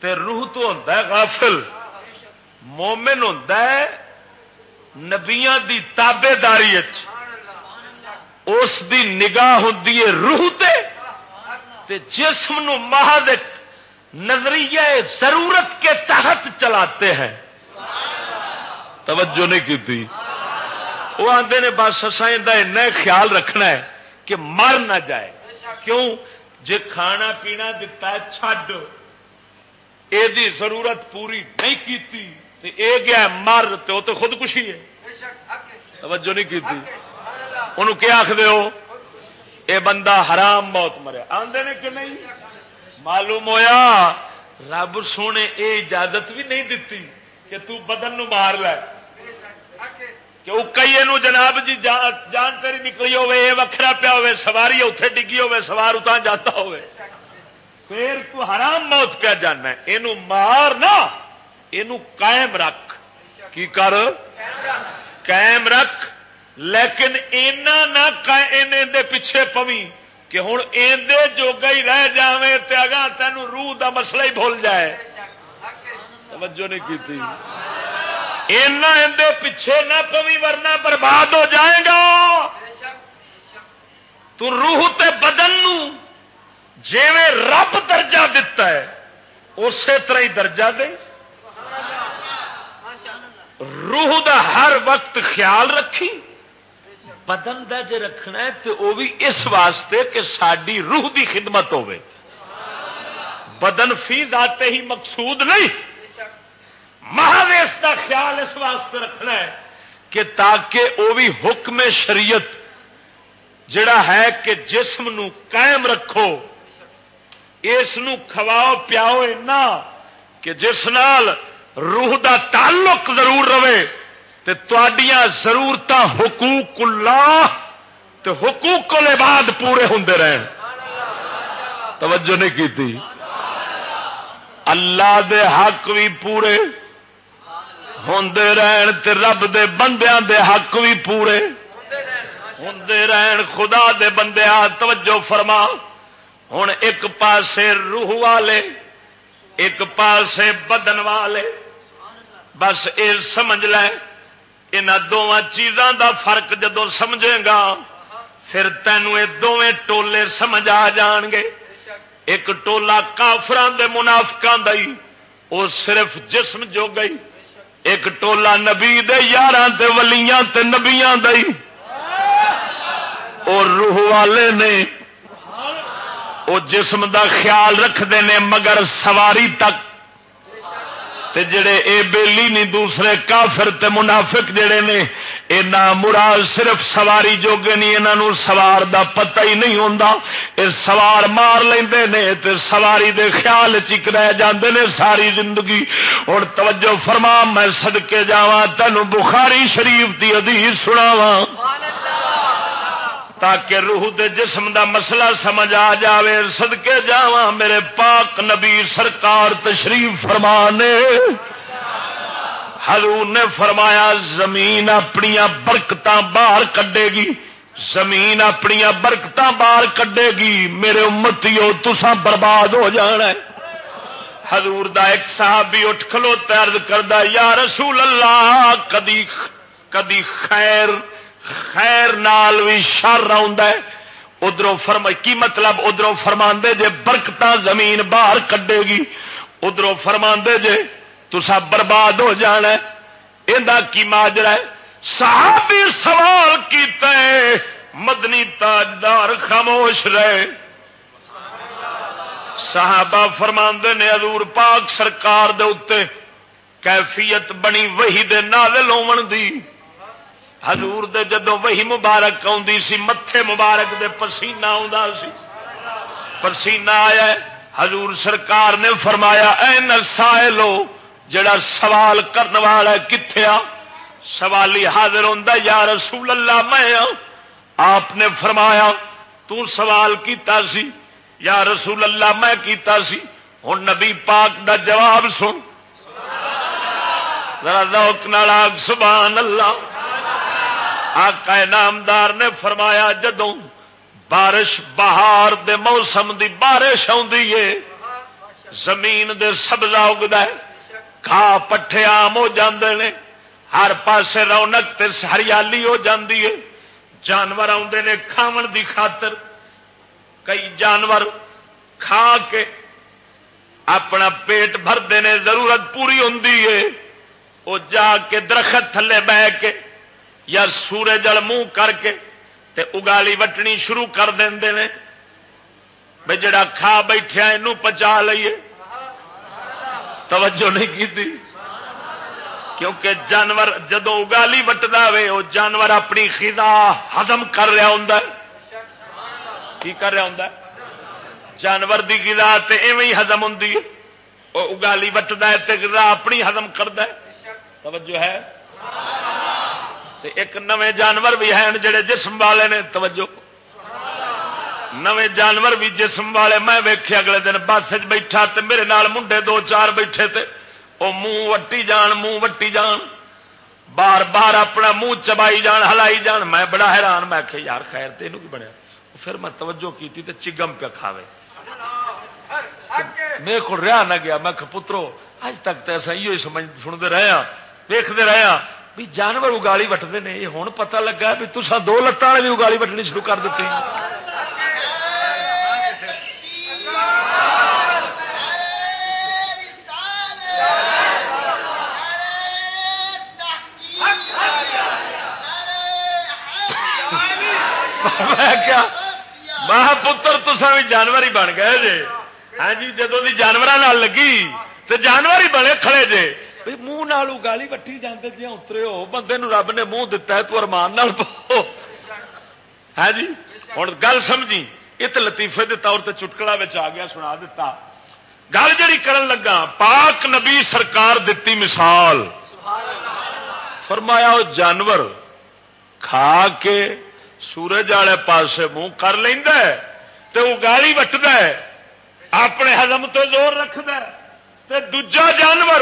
تے روح تو ہوتا ہے غافل۔ مومن ہوتا ہے نبیا دی تابے داری اس دی نگاہ ہوتی ہے روح تے تے جسم نو مہد نظریہ ضرورت کے تحت چلاتے ہیں۔ توجہ نہیں کی تھی وہ آتے نے بس اصا خیال رکھنا ہے کہ مر نہ جائے۔ کیوں؟ جے کھانا پینا دتا ہے، چھڈ۔ یہ ضرورت پوری نہیں کی اے گیا مر تو تو خودکشی ہے۔ توجہ نہیں کی انہوں کیا آخر ہو؟ اے بندہ حرام موت مریا۔ آدھے نے کہ نہیں؟ معلوم ہویا رب سونے اے اجازت بھی نہیں دیتی کہ تو بدن نو مار لے۔ کہ وہ کئی جناب جی جان تری نکلی ہوے یہ وکھرا پیا ہوے سواری اتے ڈگی ہوے سوار اتنا جاتا ہوے پھر تو حرام موت پیا جانا یہ مار نہ یہ قائم رکھ۔ کی کر؟ قائم رکھ۔ لیکن اینا نہ پیچھے پوی کہ ہوں ایندے جو گئی رہ جائے تو اگا تین روح دا مسئلہ ہی بھول جائے۔ توجہ نہیں کی ایندے پیچھے نہ پوی ورنہ برباد ہو جائے گا۔ تو روح تے بدن نو جیویں رب درجہ دتا ہے، اسی طرح ہی درجہ دے۔ روح دا ہر وقت خیال رکھی۔ بدن کا جی رکھنا ہے تو وہ بھی اس واسطے کہ ساری روح دی خدمت ہوے بدن فیس آتے ہی مقصود نہیں۔ مہاویش کا خیال اس واسطے رکھنا ہے کہ تاکہ وہ بھی حکم شریعت جڑا ہے کہ جسم نو قائم رکھو، اس کھواؤ پیاؤ کہ جس نال روح دا تعلق ضرور رہے۔ ضرورت حقوق اللہ تو حقوق بعد پورے ہوں رہن۔ توجہ نہیں کی تھی اللہ دے حق بھی پورے ہوں رہن تے رب دے بندیاں دے حق بھی پورے ہوں رہن۔ خدا دے بندے توجہ فرما۔ ہوں ایک پاسے روح والے، ایک پاسے بدن والے۔ بس یہ سمجھ لے۔ ان دونوں چیزاں دا فرق جدو سمجھے گا، پھر تینوں یہ دونیں ٹولے سمجھ آ جان گے۔ ایک ٹولا کافران دے منافقان دئی وہ صرف جسم جو گئی۔ ایک ٹولا نبی دے یار تے ولیاں تے نبیاں دئی اور روح والے نے وہ جسم دا خیال رکھتے ہیں مگر سواری تک تے جڑے اے بیلی نہیں دوسرے کافر تے منافق جڑے نے، اے نا مراد صرف سواری جوگے نہیں انہوں سوار دا پتہ ہی نہیں ہوندا۔ اے سوار مار لیندے نے تے سواری دے خیال چک رہ جاندے نے ساری زندگی۔ اور توجہ فرما، میں صدقے جاواں تینو بخاری شریف دی حدیث سناواں۔ سبحان اللہ۔ تاکہ روح دے جسم دا مسئلہ سمجھ آ جاوے، صدقے جاواں، میرے پاک نبی سرکار تشریف فرمانے۔ حضور نے فرمایا، زمین اپنی برکت باہر کڈے گی۔ زمین اپنی برکت باہر کڈے گی۔ میرے امتی تسا برباد ہو جانا ہے۔ حضور دا ایک صحابی اٹھ کھلو ترد کردہ یا رسول اللہ، کدی کدی خیر خیر نال بھی شر ادھر فرم کی مطلب ادھر فرما جے برکت زمین باہر کڈے گی؟ ادھر فرما جے تسا برباد ہو جانا یہ کی ماجرا ہے؟ صحابی سوال کیتا ہے۔ مدنی تاجدار خاموش رہے۔ صحابہ فرما نے ادور پاک سرکار دے اتے کیفیت بنی وہی دے نازل ہون دی۔ حضور دے جدو وہی مبارک آدھی سی متے مبارک دے پسینہ آ پسینہ آیا حضور سرکار نے فرمایا، اے نسائلو، جڑا سوال کرنے والا کتنے آ؟ سوالی حاضر ہوتا یا رسول اللہ، میں ہاں۔ آپ نے فرمایا، تو سوال کیتا سی، یا رسول اللہ، میں کیتا سی۔ ہوں نبی پاک دا جواب سن۔ ذرا سبحان اللہ۔ آقا نامدار نے فرمایا جدوں بارش بہار دے موسم دی بارش ہے، زمین دے سبزہ اگتا ہے کھا پٹھے آم ہو جاندے نے، ہر پاسے رونق تے ہریالی ہو جاندی ہے۔ جانور آدھے نے کھاون دی خاطر، کئی جانور کھا کے اپنا پیٹ بھرتے نے ضرورت پوری ہوں وہ جا کے درخت تھلے بہ کے یا سورج جل منہ کر کے تے اگالی وٹنی شروع کر دیں بھائی جڑا کھا بیٹھا یہ پچا لیے توجہ نہیں کی تھی؟ کیونکہ جانور جدو اگالی وٹدا وے وہ جانور اپنی خزا ہزم کر رہا ہوں کی کر رہا ہوں جانور کی گزا تو ایویں ہزم ہوں وہ اگالی وٹتا ہے گزا اپنی ہزم کرتا ہے۔ توجہ ہے؟ ایک نویں جانور بھی ہیں جڑے جسم والے نے، توجہ۔ نویں جانور بھی جسم والے، میں ویکھے اگلے دن بس بیٹھا تے میرے نال منڈے دو چار بیٹھے تھے وہ منہ وٹی جان، منہ وٹی جان۔ بار بار اپنا منہ چبائی جان، ہلائی جان۔ میں بڑا حیران، میں کہ یار خیر تین کی بنیا؟ پھر میں توجہ کی تھی چگم پہ کھاوے۔ میرے کو رہا نہ گیا، میں پترو، اج تک تو ایسا یہ سنتے رہے ہیں دیکھتے رہے ہیں بھی جانور اگالی وٹتے ہیں یہ ہوں پتا لگا بھی تصا دو لتان والی بھی اگالی وٹنی شروع کر دیتی کیا؟ پتر تسا بھی جانور ہی بن گئے جی ہاں جی جدو جانور لگی تو جانور ہی بنے کھڑے جے۔ منہ نال گالی وٹی جانے جی اترے ہو بندے رب نے منہ دتا ہے تو ارمان پو ہے جی ہوں گل سمجھی یہ تو لطیفے کے طور پہ چٹکلا آ گیا سنا دتا گل جڑی کرن لگا پاک نبی سرکار دتی مثال فرمایا وہ جانور کھا کے سورج والے پاس منہ کر لینا تو وہ گالی وٹد اپنے ہزم تو زور رکھد دجا جانور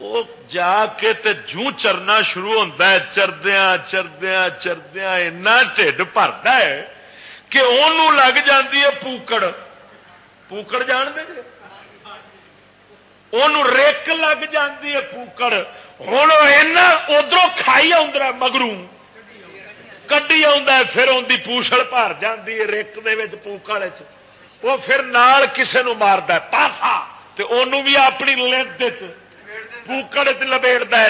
وہ جا کے تے جو چرنا شروع ہوتا ہے چردیا چردیا چردیا اینا ٹھڈ بھرتا ہے کہ انہوں لگ جاتی ہے پوکڑ۔ پوکڑ جان دے جی؟ انہوں ریک لگ جاتی ہے پوکڑ۔ ہوں ادھر کھائی آدر مگروں۔ کڈی پھر ان کی پوچھل بھر جاتی ہے ریک پوکڑ وہ پھر نال کسے نو مارد پاسا۔ تو بھی اپنی لت پوکڑ لبیڑ ہے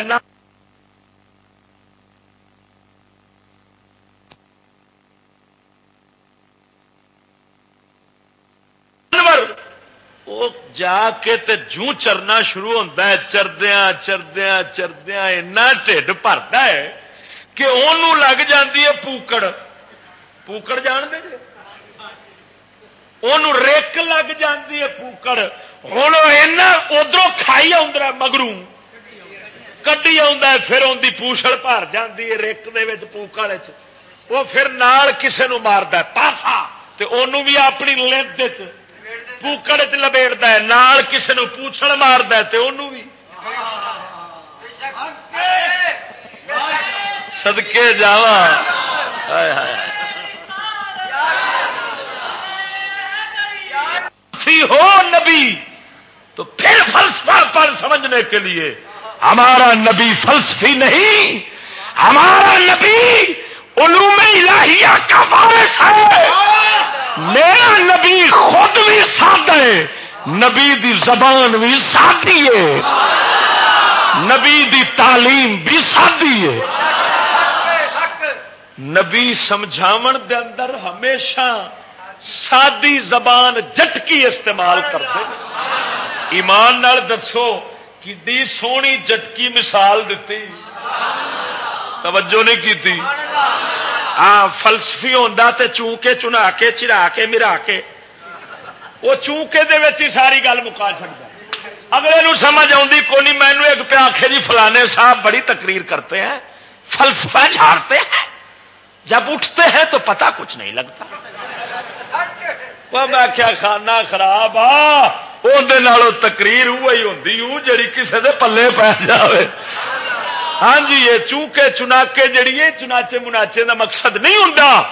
وہ جا کے تے جو چرنا شروع ہوتا ہے چردیا چردیا چردیا اینا ٹھڈ بھرتا ہے کہ انہوں لگ جاتی ہے پوکڑ۔ پوکڑ جان دے جی؟ انہوں ریک لگ جاتی ہے پوکڑ ہوں ادھر کھائی آدر مگروں کڈی پھر ان کی بھر جاتی ہے ریک پوکڑ وہ پھر نال کسے نو پاسا تو بھی اپنی لت پوکڑ چ لبیڑتا ہے نال کسے نو پوچھل مارد بھی سدکے جا ہو نبی، تو پھر فلسفہ پر سمجھنے کے لیے ہمارا نبی فلسفی نہیں، ہمارا نبی علوم الہیہ کا وارث ہے۔ میرا نبی خود بھی سادہ ہے، نبی دی زبان بھی سادی ہے۔ نبی دی تعلیم بھی سادی ہے۔ نبی سمجھاون دے اندر ہمیشہ سادی زبان جٹکی استعمال کرتے ایمان نال دسو کی سونی جٹکی مثال دیتی توجہ نہیں کی ہاں فلسفی ہوتا تے چونکے چنا کے چرا کے مرا کے۔ وہ چونکے دے ہی ساری گل مکا چڑتا اگلے نو سمجھ آئی کو نہیں مینو ایک پہ آخ جی فلانے صاحب بڑی تقریر کرتے ہیں فلسفہ جھاڑتے ہیں۔ جب اٹھتے ہیں تو پتہ کچھ نہیں لگتا۔ میں کیا کھانا خراب آ تقریر وہی ہوں جی کسی دے پلے پی جائے ہاں جی یہ چوکے چناکے جڑی ہے، چناچے مناچے دا مقصد نہیں ہوں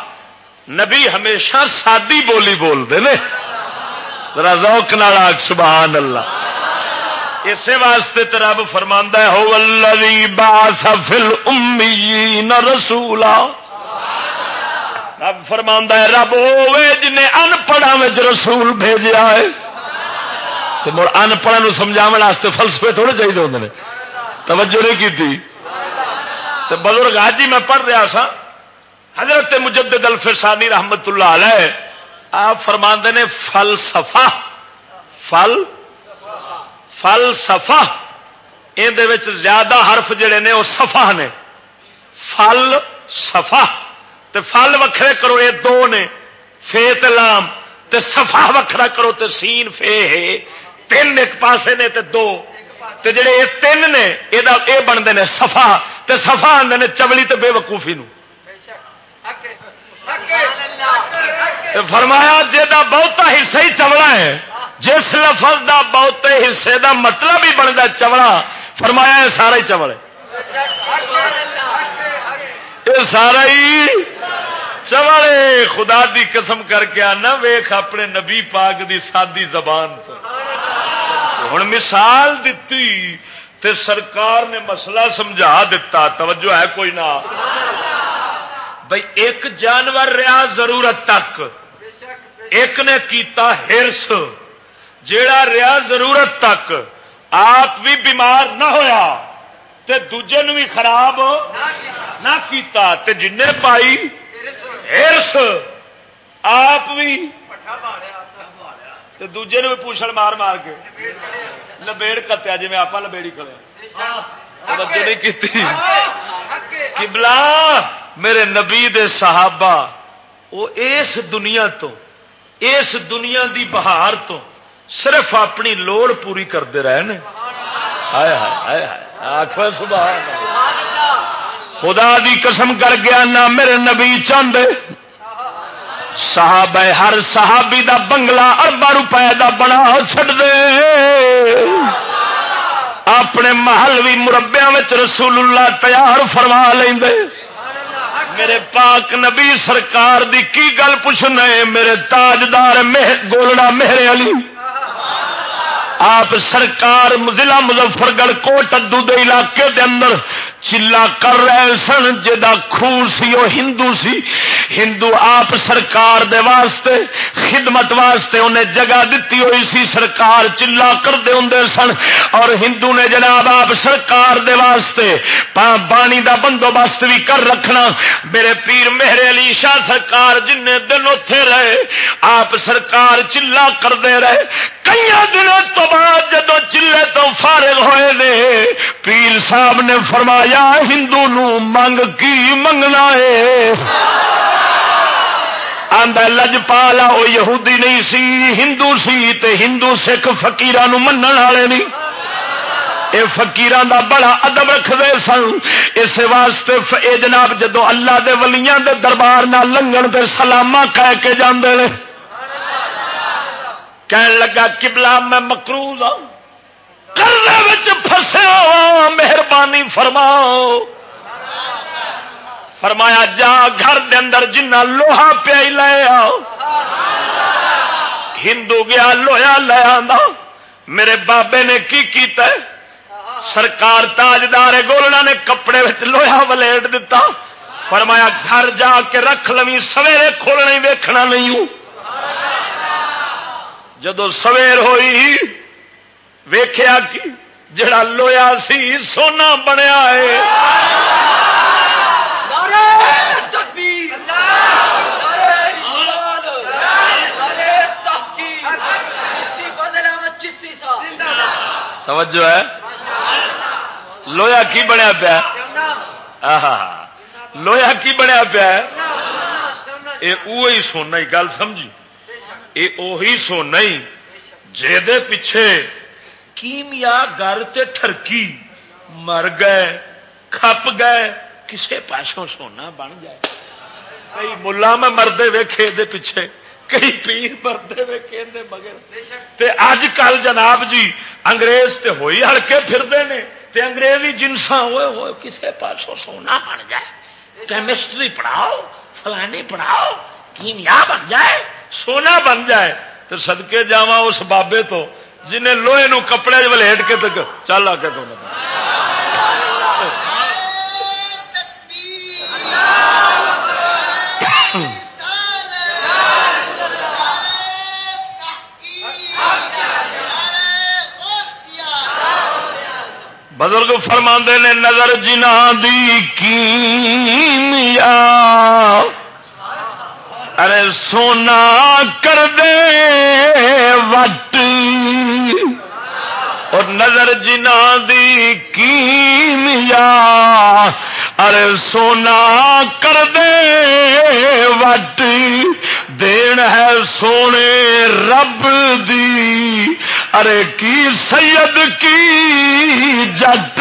نبی ہمیشہ سادی بولی بولتے ہیں روک نالا سبحان اللہ۔ اسی واسطے تو رب فرما ہو اللہ باس فل امی نہ رسولا۔ رب فرما ہے، رب ہوے جن ان پڑھا رسول بھیجا ہے۔ مڑ ان پڑھا سمجھا فلسفے تھوڑے چاہیے ہوتے توجہ نہیں کی تو بزرگ، آج ہی میں پڑھ رہا سا، حضرت مجدد الفرسانی رحمت اللہ علیہ، آپ فرما نے، فلسفہ، فل فل سفا یہ زیادہ حرف جڑے نے، وہ سفا نے۔ فل سفا فل وکھرے کرو یہ دو نے۔ فے لام، تے سفا وکھرا کرو تے سین فے ہے۔ تین ایک پاسے نے تے دو۔ تے جڑے یہ تین نے یہ بنتے ہیں سفا تے سفا آدھے نے چملی تے بے وقوفی نو۔ فرمایا جا بہتا حصہ ہی چمڑا ہے، جس لفظ دا بہتے حصے دا مطلب ہی بنتا چمڑا۔ فرمایا یہ سارا ہی چمڑ یہ سارا ہی چمڑے خدا دی قسم کر کے آنا ویخ اپنے نبی پاک دی سادی زبان تو۔ ہوں مثال دیتی تے سرکار نے مسئلہ سمجھا دیتا توجہ ہے کوئی نہ۔ بھائی ایک جانور رہا ضرورت تک۔ ایک نے کیتا ہرس، جیڑا رہا ضرورت تک۔ آپ بھی بیمار نہ ہویا، تے دوجے نو بھی خراب نہ کیتا، تے جن پائی ہرس۔ آپ بھی۔ دوجے نو بھی پوچھل مار مار کے۔ لبیڑ کتیا جی آپ لبیڑی کرے کبلا میرے نبی دے صحابہ وہ اس دنیا تو اس دنیا دی بہار تو صرف اپنی لوڑ پوری کرتے رہے آخر خدا دی قسم کر گیا نہ میرے نبی چاہتے صحابہ، ہر صحابی دا بنگلہ اربا روپے دا بنا چڈ دے۔ اپنے محل بھی مربیا رسول اللہ تیار فرما لیں میرے پاک نبی سرکار دی کی گل پوچھنا میرے تاجدار گولڑا مہر علی۔ آپ سرکار ضلع مظفر گڑھ کوٹ، ادو دے علاقے دے اندر چلا کر رہے سن جا خون سی وہ ہندو سی۔ ہندو آپ سرکار دے واسطے، خدمت واسطے انہیں جگہ دیتی ہوئی سی۔ سرکار چلا کرتے ہوں سن۔ اور ہندو نے جناب آپ سرکار دے واسطے بانی دا بندوبست بھی کر رکھنا۔ میرے پیر میرے علی شاہ سرکار جن دن اتے رہے، آپ سرکار چلا کرتے رہے۔ کئی دنوں تو بعد جدو چلے تو فارغ ہوئے نے، پیر صاحب نے فرمایا ہندو نو منگ کی منگنا ہے؟ آدھا لجپالا وہ یہودی نہیں سی، ہندو سی تے ہندو سکھ فکیر من والے نہیں۔ اے فقیران دا بڑا ادب رکھتے سن۔ اس واسطے اے جناب جدو اللہ دے ولیاں دے دربار نہ لنگن تے سلامہ کہہ کے جاندے نے۔ کہن لگا کبلا میں مکروز ہوں کرنے فسیا مہربانی فرماؤ۔ فرمایا، جا گھر دے اندر جنہ لوہا پیا لے آؤ۔ ہندو گیا لویا لے آ میرے بابے نے کی کیتا ہے؟ سرکار تاجدار گولنا نے کپڑے لوہا ولیٹ دتا۔ فرمایا، گھر جا کے رکھ لوی، سویرے کھولنا ویکھنا نہیں ہوں۔ جدو سویر ہوئی ویخیا جڑا لویا سی، سونا بنیا ہے۔ توجہ ہے۔ لویا کی بنیا پیا؟ لویا کی بنیا پیا؟ یہ سونا ہی، گل سمجھی۔ یہ سونا ہی، جے پیچھے کیمیا گر ٹرکی مر گئے، کھپ گئے، کسے پاسوں سونا بن جائے۔ کئی ملا میں مردے ویخے پیچھے، کئی پیر مردے ویخے مگر۔ اج کل جناب جی انگریز تے ہوئی ہلکے پھرتے ہیں تے انگریزی جنسا ہوئے ہوئے کسے پاسوں سونا بن جائے۔ کیمسٹری پڑھاؤ، فلانی پڑھاؤ، کیمیا بن جائے، سونا بن جائے۔ تو سدکے جا اس بابے تو جنہیں لوہے نو کپڑے ولیٹ کے تک چل آ کے تو بزرگ فرما نے نظر جنا دی کیمیا ارے سونا کر دے وٹ اور نظر جنا دی کیمیا ارے سونا کر دے، وٹ دین ہے سونے رب دی۔ ارے کی سید کی جٹ؟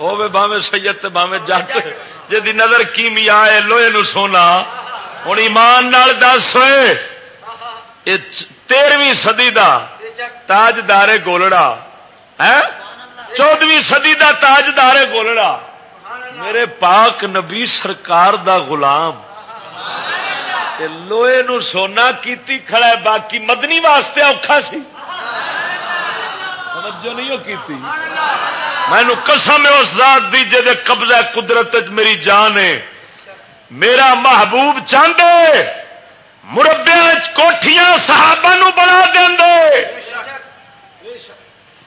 ہوے باوے سید باوے جٹ۔ جی نظر کیمیا ہے، لوہے نو سونا۔ ہوں ایمان نال دس ہوئے۔ تیرہویں سدی دا تاجدار گولڑا۔ ہے چودویں سدی دا تاجدار گولڑا۔ میرے پاک نبی سرکار دا غلام۔ لوہے نو سونا کیتی کھڑا ہے، باقی مدنی واسطے اوکھا سی۔ توجہ نہیں کیتی۔ میں قسم ہے اس ذات دی جے قبضہ قدرت میری جان ہے۔ میرا محبوب چاہتے مربے کوٹیاں صحابہ نو بنا دے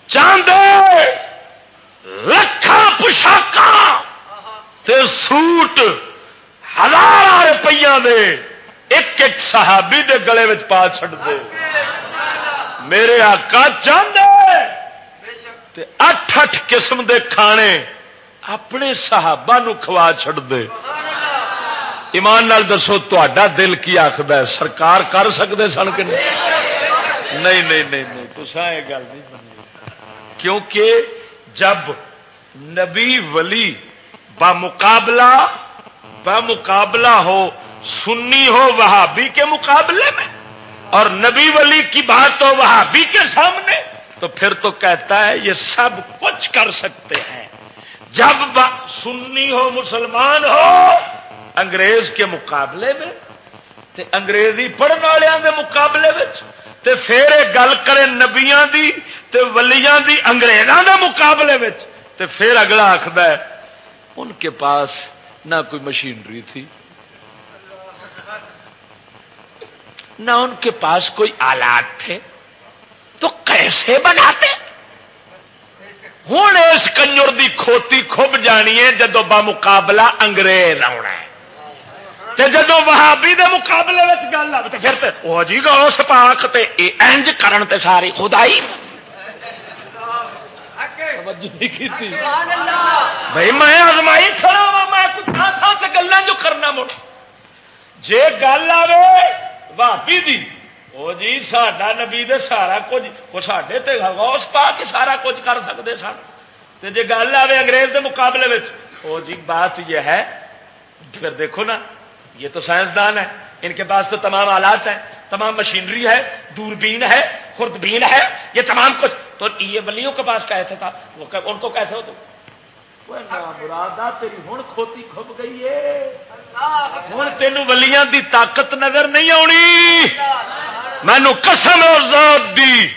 چاہتے لکھان پوشاک سوٹ ہزار روپیہ دے ایک ایک صحابی دے گلے میں پا چڑ دے میرے آقا چاہتے اٹھ اٹھ قسم دے کھانے اپنے صحابہ نو کھوا چھڑ دے ایمان نال دسو تا دل کی آخد سرکار کر سکتے سن کہ نہیں؟ نہیں نہیں نہیں تو یہ گل نہیں کیونکہ جب نبی ولی بمقابلہ بمقابلہ ہو، سنی ہو، وہابی کے مقابلے میں، اور نبی ولی کی بات ہو، وہابی کے سامنے، تو پھر تو کہتا ہے، یہ سب کچھ کر سکتے ہیں۔ جب سنی ہو، مسلمان ہو انگریز کے مقابلے میں، تے انگریزی پڑھنے والوں کے مقابلے میں تے پھر گل کرے نبیاں دی، تے ولیاں دی انگریزوں کے مقابلے میں تے پھر اگلا آخد ہے، ان کے پاس نہ کوئی مشینری تھی، نہ ان کے پاس کوئی آلات تھے، تو کیسے بناتے؟ ہوں اس کنجر دی کھوتی کھب جانی ہے جدو بمقابلہ انگریز آنا ہے۔ جدو وہابی دے مقابلے گل آ پھر وہ جی گا اس پاک تے انج کرن تے ساری خدائی بھائی میں ازمائی کھڑا وا میں تھان تھان سے گلا جو کرنا مڑ۔ جے گل آئے بھابی دی وہ جی ساڈا نبی دے سارا کچھ وہ سڈے غوث پا کے سارا کچھ کر سکتے سن۔ جی گل آئے انگریز دے مقابلے میں وہ جی بات یہ ہے پھر دیکھو نا یہ تو سائنسدان ہے ان کے پاس تو تمام آلات ہیں تمام مشینری ہے دوربین ہے خوردبین ہے یہ تمام کچھ۔ تو یہ ولیوں کے پاس کیسے تھا؟ ان کو کیسے ہو تو برادا تیری ہوں کھوتی کھب گئی ہے۔ ہوں تین ولیاں دی طاقت نظر نہیں آنی۔ مینو قسم اور ذات دی۔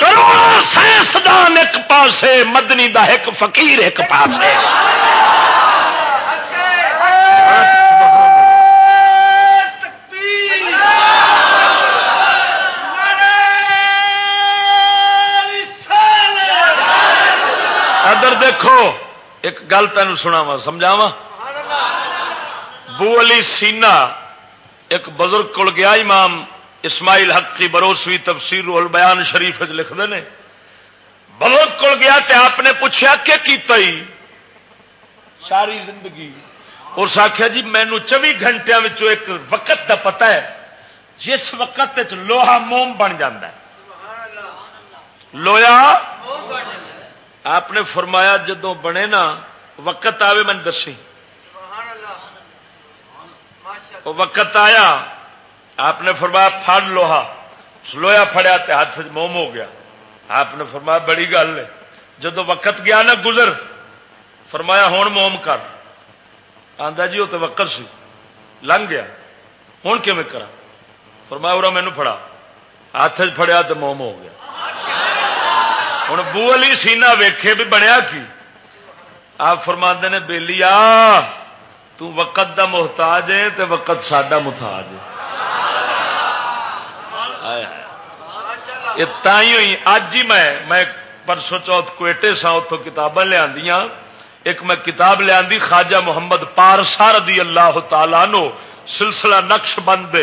کروڑوں سائنسدان ایک پاسے مدنی دا ایک فقیر ایک پاسے۔ ادھر دیکھو، ایک گل تین سنا وا سمجھاوا بو علی سینا ایک بزرگ کول گیا، امام اسماعیل حق کی بروسوی تفسیر البیان شریف لکھتے ہیں بزرگ کول گیا تے آپ نے پوچھا کہ کیتا ہی؟ ساری زندگی۔ اس آخیا جی مینو چوبی گھنٹے ایک وقت دا پتا ہے، جس وقت لوہا موم بن جا لویا آپ نے فرمایا جدو بنے نا، وقت آئے من دسی۔ وقت آیا، آپ نے فرمایا پھڑ لوہا۔ لویا فڑیا تو ہاتھ موم ہو گیا۔ آپ نے فرمایا بڑی گل ہے۔ جدو وقت گیا نا گزر، فرمایا ہوں موم کر۔ آدھا جی وہ تو وقت سی۔ لنگ گیا۔ ہوں کیون کرا فرمایا ارا مینو فڑا ہاتھ فڑیا تو موم ہو گیا۔ ہوں بو علی سینا ویکھے بھی بنیا کی؟ آپ فرما نے بےلی آ وقت دا محتاج ہے تو وقت ساڈا محتاج ہے۔ ہوئی اج ہی میں میں پرسوں چوتھ کوئٹے سا اتوں کتاباں لیا ایک میں کتاب لیا خواجہ محمد پارسا رضی اللہ تعالی نو، سلسلہ نقش بند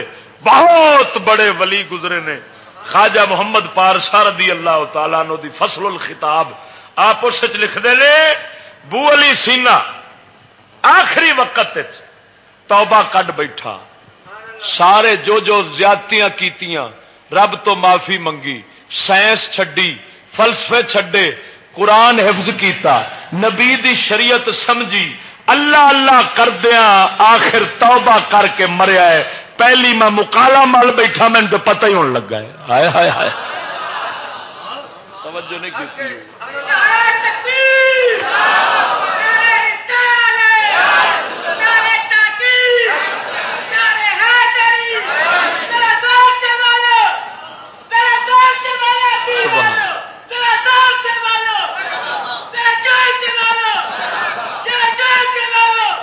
بہت بڑے ولی گزرے نے۔ خواجہ محمد پارسا رضی اللہ تعالی نو دی فصل الخطاب، آپ اس لکھتے ہیں بو علی سینا، آخری وقت توبہ کڈ بیٹھا۔ سارے جو جو زیادتیاں کیتیاں، رب تو معافی منگی، سائنس چڈی فلسفے چھڈے، قرآن حفظ کیتا، نبی دی شریعت سمجھی، اللہ اللہ کردیا آخر توبہ کر کے مریا ہے۔ پہلی میں مکالا مل بیٹھا میں تو پتہ ہی ہونے لگا ہے۔ ہائے ہائے ہائے۔ توجہ نہیں کی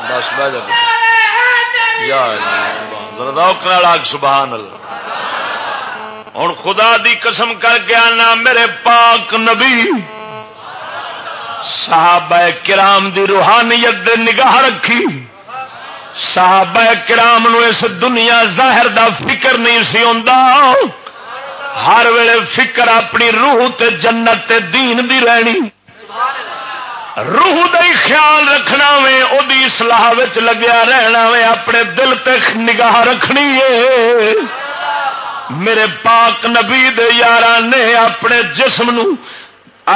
بس سبحان اللہ۔ ہوں خدا دی قسم کر کے آنا میرے پاک نبی۔ صحابہ کرام دی روحانیت دے نگاہ رکھی۔ صحابہ کرام نو اس دنیا ظاہر دا فکر نہیں سی ہر ویلے فکر اپنی روح تے جنت تے دین دی رہنی۔ روح دا خیال رکھنا وے وہی سلاح لگیا رہنا وے، اپنے دل تے نگاہ رکھنی ہے میرے پاک نبی دے یار نے اپنے جسم نو،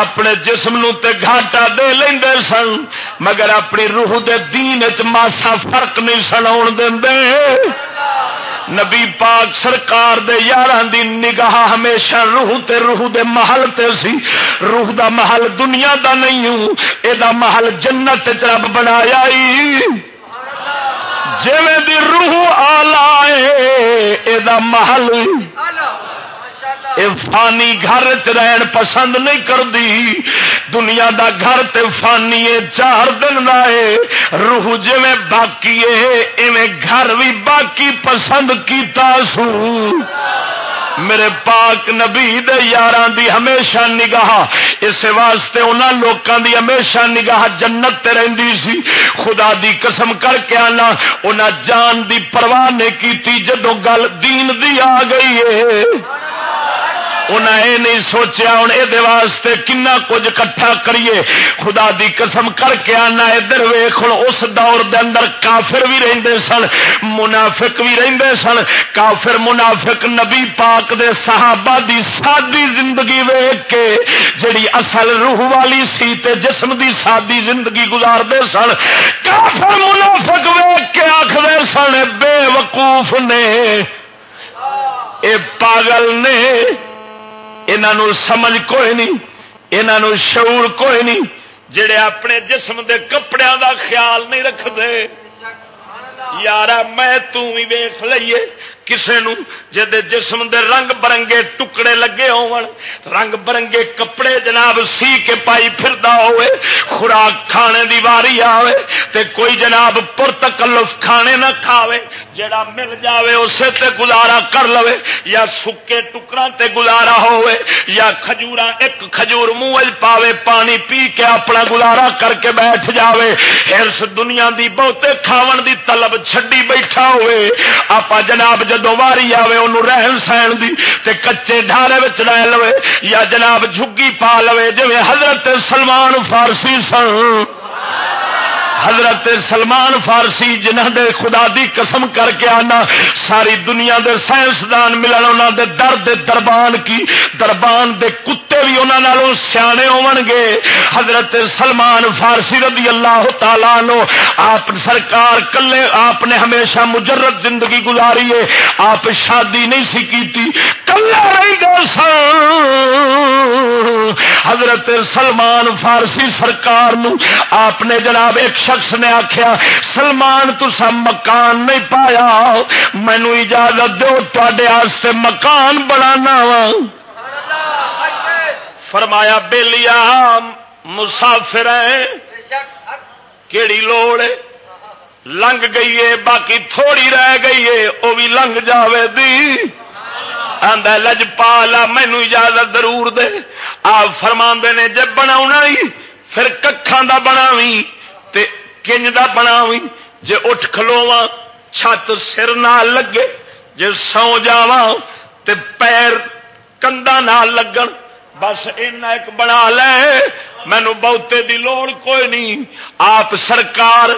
اپنے جسم نو تے گھاٹا دے لیں سن، مگر اپنی روح دے دین چ ماسا فرق نہیں سنا دے نبی پاک سرکار دے یار دی نگاہ ہمیشہ روح تے روح دے محل تے سی۔ روح دا محل دنیا دا نہیں ہوں، اے دا محل جنت رب بنایا جی دی روح آ اے دا محل۔ فانی گھر رہن پسند نہیں کرتی دنیا دا گھر تے فانی چار دن ہے۔ روح جی باقی ہے گھر بھی باقی پسند کیتا سو۔ میرے پاک نبی یار دی ہمیشہ نگاہ، اس واسطے انہوں لوگوں دی ہمیشہ نگاہ جنت رہندی سی۔ خدا دی قسم کر کے آنا انہیں جان دی پرواہ نہیں کی جدو گل دین دی آ گئی ہے۔ انہیں یہ نہیں سوچیا ہوں یہ واسطے کنا کچھ کٹھا کریے۔ خدا دی قسم کر کے آنا ادھر ویخ اس دور دے اندر کافر بھی رہندے سن، منافق بھی رہندے سن۔ کافر، منافق، نبی پاک دے صحابہ دی سادی زندگی ویخ کے جڑی اصل روح والی سی تے جسم دی سادی زندگی گزار دے سن، کافر، منافق ویخ کے آخر سن، بے وقوف نے، اے پاگل نے۔ انہوں سمجھ کوئی نہیں انہوں شعور کوئی نہیں، جڑے اپنے جسم دے کپڑے دا خیال نہیں رکھتے۔ یار میں تھی ویخ لئیے کسے نو جدے جسم دے رنگ برنگے ٹکڑے لگے ہون، رنگ برنگے کپڑے جناب سی کے پائی پھردا ہوئے، خوراک کھانے دی واری آوے تے کوئی جناب پرتکلف کھانے نہ کھاوے جڑا مل جاوے اسے تے گزارا کر لوے، یا سکے ٹکرا تے گزارا ہوئے یا کھجورا ایک کھجور منہ پاوے، پانی پی کے اپنا گزارا کر کے بیٹھ جاوے۔ ہرس دنیا دی بہتے کھاون دی طلب چھڈی بیٹھا ہوئے آپ جناب جدو واری آئے ان رہن سہن دی، تے کچے ڈھارے رہ لو یا جناب جھگی پا لو جی حضرت سلمان فارسی سن۔ حضرت سلمان فارسی جنہ دے خدا دی قسم کر کے آنا، ساری دنیا دے سائنسدان ملن انہوں دے درد دربان کی، دربان دے کتے بھی انہوں سیانے ہون گے۔ حضرت سلمان فارسی رضی اللہ تعالی نو آپ سرکار کلے، آپ نے ہمیشہ مجرد زندگی گزاری ہے۔ آپ شادی نہیں سی کی کلے رہی گا حضرت سلمان فارسی سرکار نو، آپ نے جناب ایک شخص نے آخیا سلمان تسا مکان نہیں پایا۔ مینو اجازت دو تے مکان بنانا وا. فرمایا بے لیا مسافر کیڑی لوڑ لنگ گئی ہے، باقی تھوڑی رہ گئی ہے وہ بھی لنگ جاوے دی. آدھا لج پالا مینو اجازت ضرور دے. آپ فرما نے جب بنا پھر ککھان دا بناوی۔ تے کنج دا بناوی جے اٹھ کھلوا چھت سر نہ لگے، جے سو جا تے پیر کندا نہ لگن۔ بس ایک بنا لے مینو بہتے دی لوڑ کوئی نہیں۔ آپ سرکار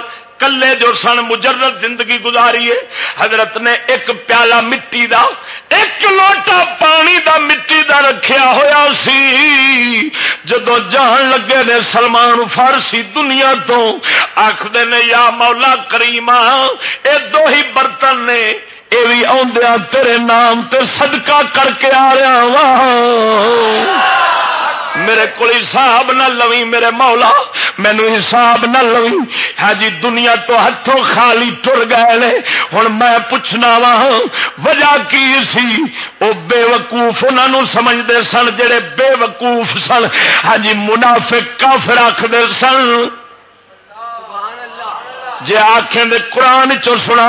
کلے جو سن مجرد زندگی گزاری ہے، حضرت نے ایک پیالہ مٹی دا، ایک لوٹا پانی دا مٹی دا رکھیا ہوا سی۔ جدو جان لگے نے سلمان فارسی دنیا تو آخر نے، یا مولا کریما اے دو ہی برتن نے یہ بھی آدھا تیرے نام تے صدقہ کر کے آ رہا وا میرے کو حساب نہ لوی میرے مولا مینو حساب نہ لوی ہاں جی دنیا تو ہاتھوں خالی ٹر گئے ہوں میں پوچھنا وا ہاں، وجہ کی سی؟ وہ بے وقوف انہوں سمجھتے سن، جڑے بے وقوف سن۔ ہاں جی منافق کافر آخر سن۔ جی آخیں قرآن چ سنا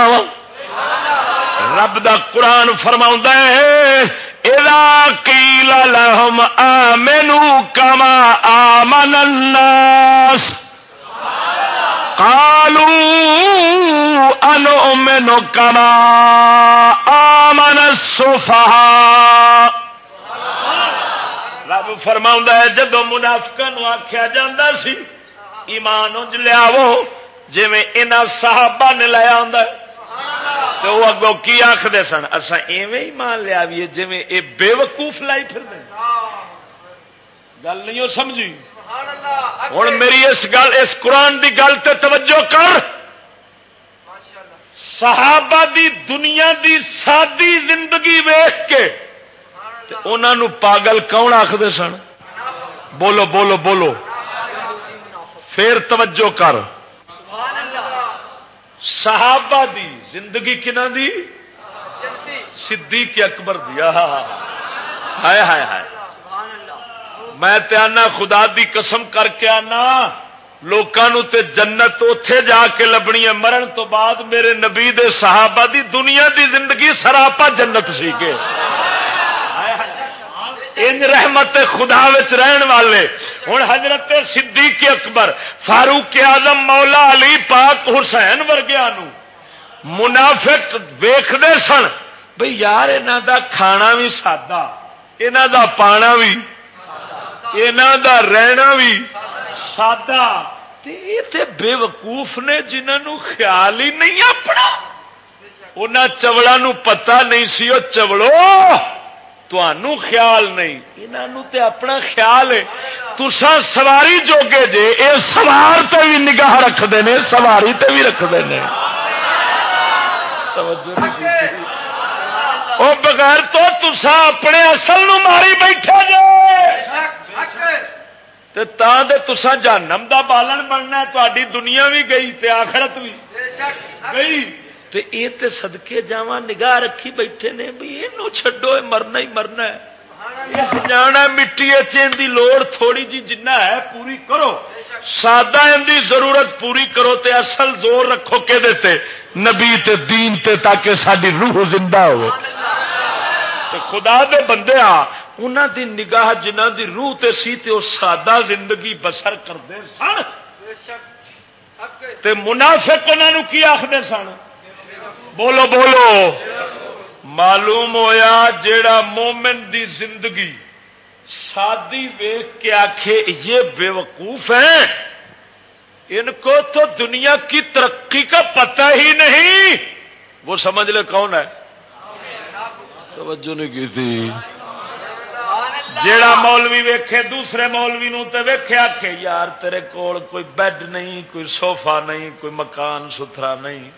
رب دا قرآن فرما ہے قیل لهم آمنوا كما آمن الناس قالوا أنؤمن كما آمن السفهاء رب فرما ہے جدو منافقا آخیا جا سی، ایمان انج لیاو جی صحابہ نے لیا تو وہ اگوں کی آخر سن؟ اصا ایویں مان لیا بھی جی یہ بے وقوف لائی پھر گل نہیں سمجھی؟ ہوں میری اس گل اس قرآن دی گل تے توجہ کر۔ صحابہ دی دنیا دی سادی زندگی ویخ کے انہوں پاگل کون آخر سن؟ بولو بولو بولو۔ پھر توجہ کر۔ صحابہ دی زندگی کنا دی؟ صدیق اکبر دیا ہائے ہائے ہائے۔ میں آنا خدا دی قسم کر کے آنا لوگوں تے جنت اتے جا کے لبنی ہے۔ مرن تو بعد میرے نبی دے صحابہ دی دنیا دی زندگی سراپا جنت سی کے۔ ان رحمت خدا رہن والے۔ ہوں حضرت صدیق اکبر، فاروق آدم مولا علی پاک حسین ورگیا منافق ویختے سن، بھئی یار انہوں دا کھانا بھی سادہ انہوں دا پانا بھی انہوں دا رہنا بھی سادہ۔ بے وقوف نے جنہوں خیال ہی نہیں اپنا۔ انہوں چوڑا پتا نہیں سی وہ چوڑو تنوع خیال نہیں۔ انہوں تے اپنا خیال ہے۔ تسا سواری جوگے جے اے سوار تے بھی نگاہ رکھتے ہیں سواری تے بھی رکھتے ہیں وہ بغیر تو تسا اپنے اصل نو ماری بیٹھے جے۔ تسا جانم دا بالن بننا تاری دنیا بھی گئی تے آخرت بھی گئی۔ تے اے تے صدقے جاواں نگاہ رکھی بیٹھے نے بھی یہ چھڈو مرنا ہی مرنا ہے۔ جانا مٹی دی لوڑ تھوڑی جی جنہ ہے پوری کرو۔ سادہ دی ضرورت پوری کرو تے اصل زور رکھو کہ دیتے نبی تے دین تے تاکہ ساری روح زندہ ہو خدا دے بندے آ انہوں دی نگاہ جنہ دی روح تے سی تے وہ سادہ زندگی بسر کرتے سن۔ تے منافق انہوں کی آخر سن؟ بولو بولو معلوم ہویا جیڑا مومن دی زندگی سادی ویخ کے آخے یہ بے وقوف ہیں ان کو تو دنیا کی ترقی کا پتہ ہی نہیں۔ وہ سمجھ لے کون ہے۔ توجہ نہیں کی تھی۔ جیڑا مولوی ویکھے، دوسرے مولوی نو تے ویکھے آکھے، یار تیرے کول کوئی بیڈ نہیں، کوئی سوفا نہیں، کوئی مکان ستھرا نہیں۔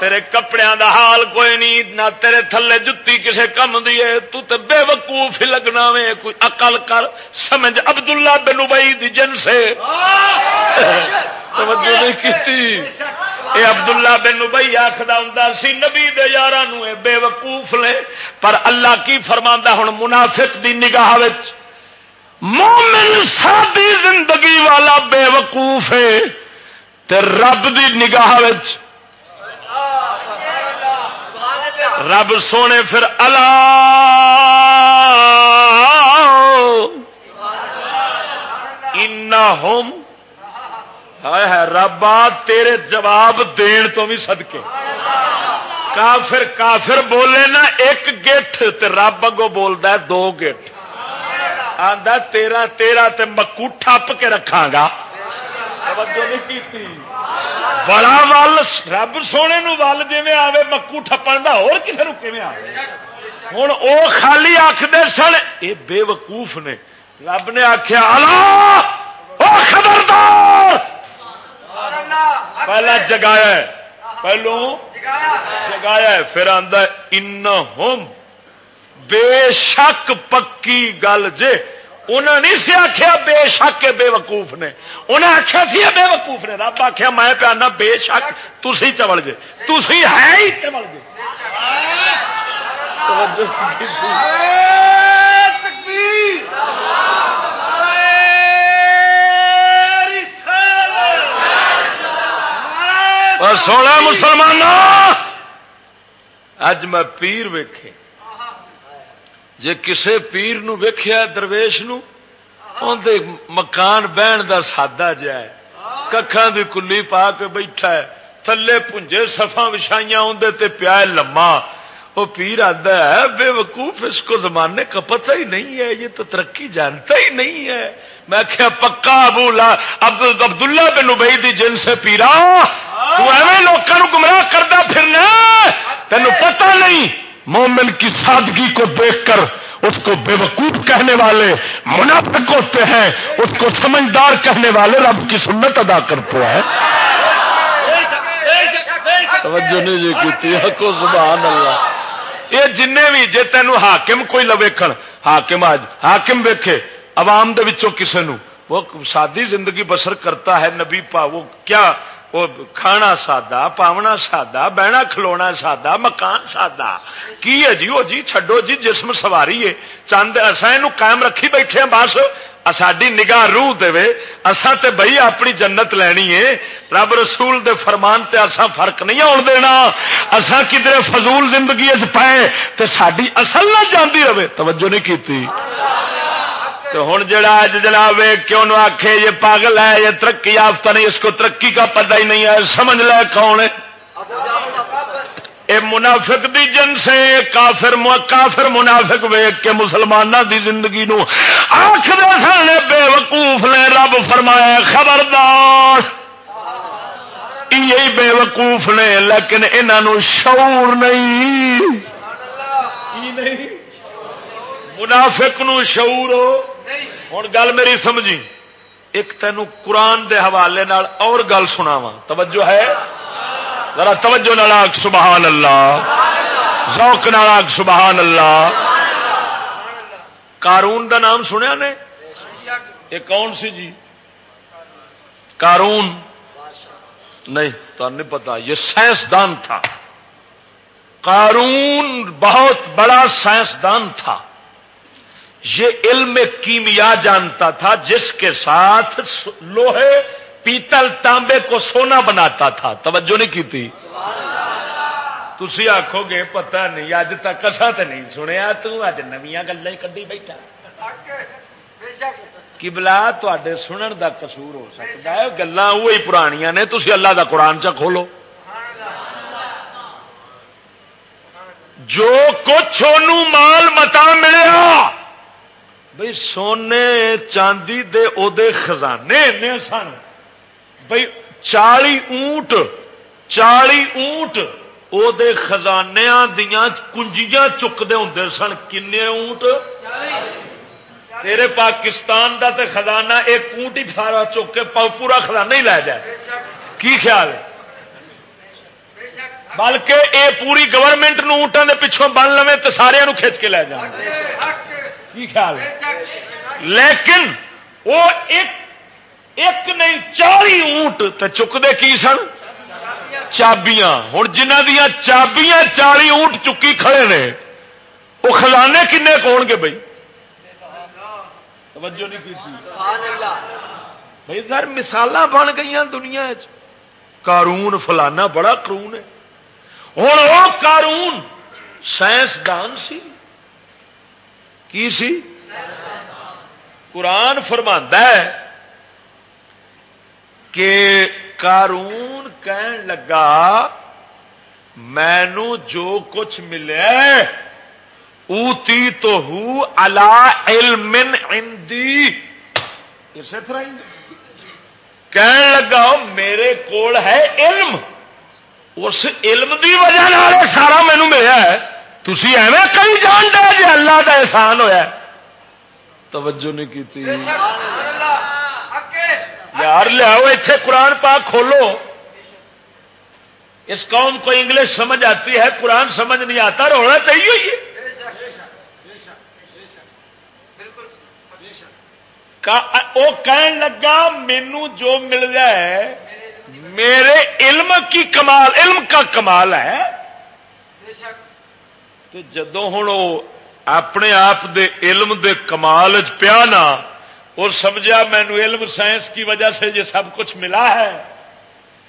تیرے کپڑے دا حال کوئی نہیں نہ تیرے تھلے جتی کسے کم دیے تو تے بے وقوف ہی لگنا وے کوئی عقل کر۔ سمجھ عبداللہ بن ابئی دی جن سے۔ توجہ نہیں کیتی۔ اے عبداللہ بن ابئی آخر ہوں سی نبی دے یار بے وقوف لے پر اللہ کی فرما ہوں منافق دی نگاہ مومن سادی زندگی والا بے وقوف ہے۔ تے رب دی نگاہ رب سونے پھر اللہ ہوم ہے ربا تیرے جواب دین تو بھی سدکے کافر کافر بولے نا ایک گیٹ تے رب اگو بولتا ہے دو گیٹ آدھا تیرا تیرا تے مکو ٹپ کے رکھا گا توجہ نہیں کیتی۔ بڑا ول رب سونے نو ول جی آئے مکو ٹپن کا اور کسی نو کھے آئے ہوں وہ خالی آخر سن یہ بے وقوف نے۔ رب نے آخیا خبردار! پہلا جگایا پہلو جگایا پھر آدھا ان بے شک پکی گل جے۔ انہیں نہیں سی آخیا بے شک بے وقوف نے۔ انہیں آخیا سی بے وقوف نے۔ رب آخیا میں پیانا بے شک تھی چمڑ جے تھی ہے ہی چمڑ جے سونا مسلمان اج میں پیر ویکھے۔ جے کسے پیر نو ویکھیا درویش نو دے مکان بہن دا سادہ جا ہے۔ ککھاں دی کلی پا کے بیٹھا ہے۔ تھلے پنجے سفا وچھائیاں اندر تے پیا لما وہ پیر آتا ہے، بے وقوف اس کو زمانے کا پتہ ہی نہیں ہے، یہ تو ترقی جانتا ہی نہیں ہے۔ میں کیا پکا ابو عبد اللہ بن ابئی دی جن سے پیرا لوگوں گمراہ کرتا پھرنا تینوں پتہ نہیں۔ مومن کی سادگی کو دیکھ کر اس کو بے وقوف کہنے والے منافق ہوتے ہیں، اس کو سمجھدار کہنے والے رب کی سنت ادا کرتے ہیں۔ توجہ نہیں جی کی سبحان اللہ۔ یہ جن بھی جی تین ہاکم کوئی لویکھن ہاکم آج ہاکم ویکھے، عوام دے وچوں کسے نو۔ وہ سادی زندگی بسر کرتا ہے، نبی پا، وہ کیا وہ کھانا سادہ، پاونا سادہ، بہنا کھلونا سادہ، مکان سادہ۔ کی ہے جی؟ وہ جی چھڈو جی جسم سواری ہے۔ چند اصا یہ قائم رکھی بیٹھے ہیں بس۔ ساری نگاہ روح دے۔ اسا تے بھائی اپنی جنت لینی ہے۔ رب رسول دے فرمان تے اسا فرق نہیں آن دینا۔ اسا کدھر فضول زندگی پائے تے ساری اصل نہ جاندی رہے۔ توجہ نہیں کیتی۔ تو ہوں جڑا اج جناب کیوں آخے یہ پاگل ہے یہ ترقی یافتہ نہیں اس کو ترقی کا پتہ ہی نہیں ہے۔ سمجھ لے کون ہے۔ اے منافق دی جن سے کافر کافر منافق ویگ کے مسلمانوں دی زندگی نو آخر سن بے وقوف نے رب فرمایا خبردار۔ یہی بے وقوف نے لیکن انہوں شعور نہیں۔ منافق نو شعور ہوں گل میری سمجھی۔ ایک تینوں قرآن دے حوالے نال اور گل سناوا توجہ ہے؟ ذرا توجہ نالاک سبحان اللہ۔ ذوق نالاک سبحان اللہ۔ کارون دا نام سنیا نے؟ یہ کون سی جی؟ کارون۔ نہیں تو نہیں پتا یہ سائنسدان تھا۔ قارون بہت بڑا سائنسدان تھا۔ یہ علم کیمیا جانتا تھا، جس کے ساتھ لوہے، پیتل، تانبے کو سونا بناتا تھا۔ توجہ نہیں کی تھی؟ تھی آخو گے پتا نہیں، اج تک اصا تو نہیں سنیا تج نمیا گلا کدی بیٹھا۔ کی بلا تے سنن دا قصور ہو سکتا ہے گلا وہی پرانیاں نے تھی اللہ دا قرآن چ کھولو۔ جو کچھ مال متا ملیا بھائی سونے چاندی دے او دے خزانے سن بھائی چالی اونٹ چالی اونٹ او دے خزانیا دیا کنجیاں چکتے ہوں سن۔ کن اونٹ؟ تیرے پاکستان دا تے خزانہ ایک اونٹ ہی فارا چک کے پورا خزانہ ہی لے جائے۔ کی خیال ہے؟ بلکہ اے پوری گورنمنٹ نوٹان دے پچھوں بن لو تو سارے کھچ کے لے جائیں کی خیال ہے؟ لیکن وہ ایک ایک نہیں، چالی اونٹ تو چکتے کی سن؟ چابیاں۔ ہوں جنہ دیا چابیاں چالی اونٹ چکی کھڑے نے، وہ خزانے کنے کون گے بھائی توجہ نہیں کی بھائی سر مثال بن گئی دنیا کارون فلانا بڑا کرون ہے۔ ہوں وہ کارون سائنسدان سی۔ کی سی؟ قرآن فرما ہے کہ کارون کہن لگا، مینو جو کچھ ملے، اوتی تو ہوں اللہ علم اسی طرح ہی۔ کہن لگا، میرے کول ہے علم، اس علم دی وجہ سارا مینو ملا ہے۔ تھی ایویں کئی جان دے جی اللہ کا احسان ہوا توجہ نہیں کی یار لیاؤ اتے قرآن پاک کھولو۔ اس قوم کو انگلش سمجھ آتی ہے قرآن سمجھ نہیں آتا رونا چاہیے۔ وہ کہن لگا مینو جو مل جائے میرے علم کی کمال علم کا کمال ہے۔ جدو ہوں اپنے آپ دے علم دے کمال پیا نا اور سمجھا مینو علم سائنس کی وجہ سے یہ سب کچھ ملا ہے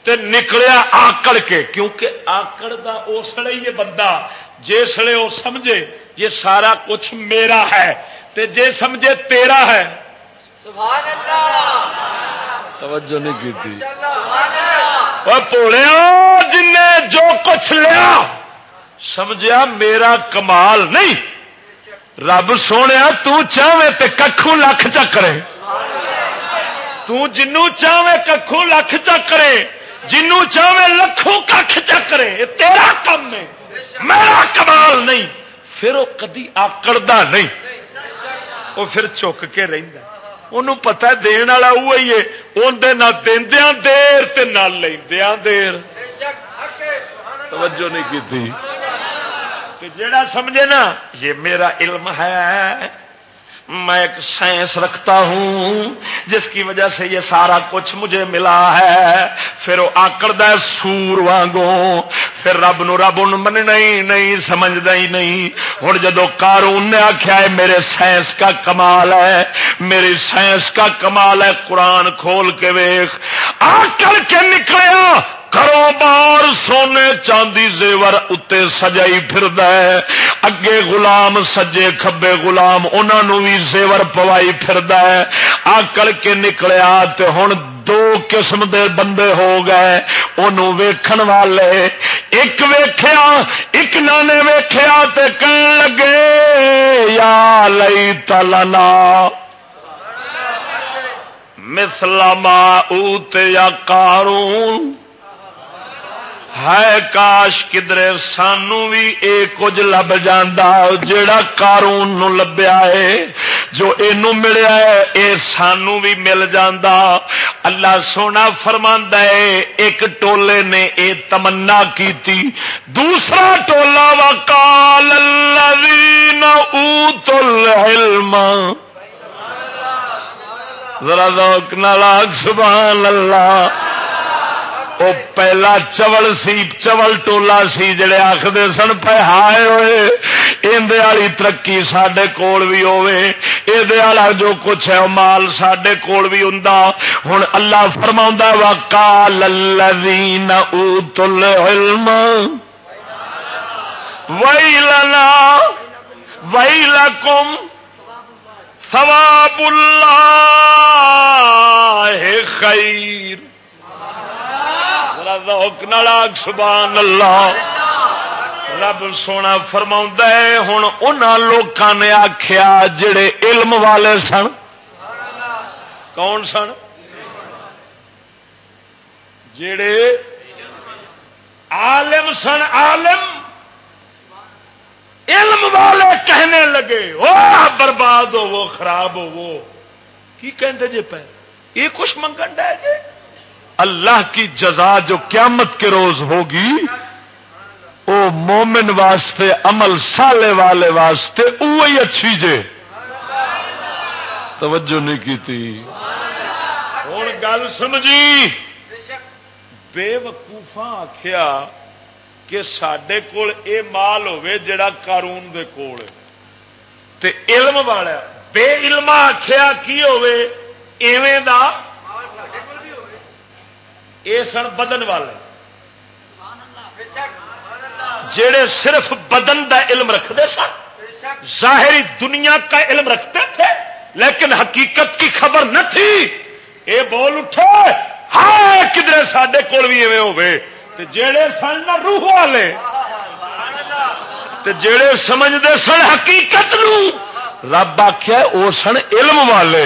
تے نکلیا آکڑ کے کیونکہ آکڑ دا اسلے یہ بندہ جسے وہ سمجھے یہ سارا کچھ میرا ہے تے جے سمجھے تیرا ہے۔ سبحان اللہ۔ توجہ نہیں کی پوڑیا جن جو کچھ لیا۔ سمجھا میرا کمال نہیں۔ رب سونے تاہے تو ککھو لکھ چکرے تنو چاہے ککھو لکھ چکرے جنوں چاہے لکھوں کھ چکرے تیرا کم ہے، میرا کمال نہیں۔ پھر وہ کدی آکڑا نہیں۔ وہ پھر چک کے رہتا انہوں پتا دن والا وہی ہے اندر نہ دیا دیر نہ لیندیا دیر۔ توجہ نہیں کی تھی۔ جڑا سمجھے نا، یہ میرا علم ہے۔ میں ایک سائنس رکھتا ہوں، جس کی وجہ سے یہ سارا کچھ مجھے ملا ہے۔ پھر وہ آکڑ سور وانگو پھر رب نو رب ان من نہیں نہیں سمجھتا ہی نہیں۔ ہوں جدو کارون نے آخیا ہے، میرے سائنس کا کمال ہے، میری سائنس کا کمال ہے، قرآن کھول کے ویخ آکڑ کے نکلیا کرو بار سونے چاندی زیور اتنے سجائی فرد اگے غلام، سجے کبے گلام انہوں بھی زیور پوائی فرد آکڑ کے نکلیا ہوں دو قسم دے بندے ہو گئے۔ ان ویکھن والے۔ ایک ویخیا ایک نانے ویخیا کہن لگے، یا لئی تلنا مسلما اوت یا کارون ہے کاش کدرے سانو بھی اے کچھ لب جانا جڑا کارون نو لبیا ہے جو اینو ملیا ہے اے سانو بھی مل جانا اللہ سونا فرما ہے ایک ٹولے نے اے تمنا کی تھی دوسرا ٹولا وا کال اوت العلم۔ ذرا ذوق نالاک سبحان اللہ۔ وہ پہلا چول سی چول ٹولا سی، جڑے آخر سن پہ ہائے ہوئے اندر والی ترقی سڈے کول بھی ہوے یہ جو کچھ ہے مال سڈے کول بھی ہوں ہوں اللہ فرما وا کال اتل علم وئی لنا وئی لکم ثواب اللہ خیر سبحان اللہ رب سونا فرما ہوں ان لوگوں نے آخیا جڑے علم والے سن۔ کون سن؟ جڑے عالم سن، عالم۔ علم والے کہنے لگے وہ برباد ہو وہ خراب ہو وہ کی کہتے جی پہ یہ کچھ منگن ڈے جی اللہ کی جزا جو قیامت کے روز ہوگی وہ مومن واسطے، عمل سالے والے واسطے وہی اچھی جے۔ توجہ نہیں کی تھی ہوں گل سمجھی۔ بے وقوفا آخیا کہ سڈے کول اے مال ہوے جڑا قارون دے کول۔ تے علم والا، بے علم آخیا کی ہوے ایویں دا اے سن بدن والے۔ جڑے صرف بدن دا علم رکھتے سن ظاہری دنیا کا علم رکھتے تھے لیکن حقیقت کی خبر نہ تھی۔ اے بول اٹھے ہاں کدھر سڈے کول بھی ایویں ہوئے تے جڑے سن نہ روح والے تے جڑے سمجھتے سن حقیقت نو رب آخیا وہ سن علم والے۔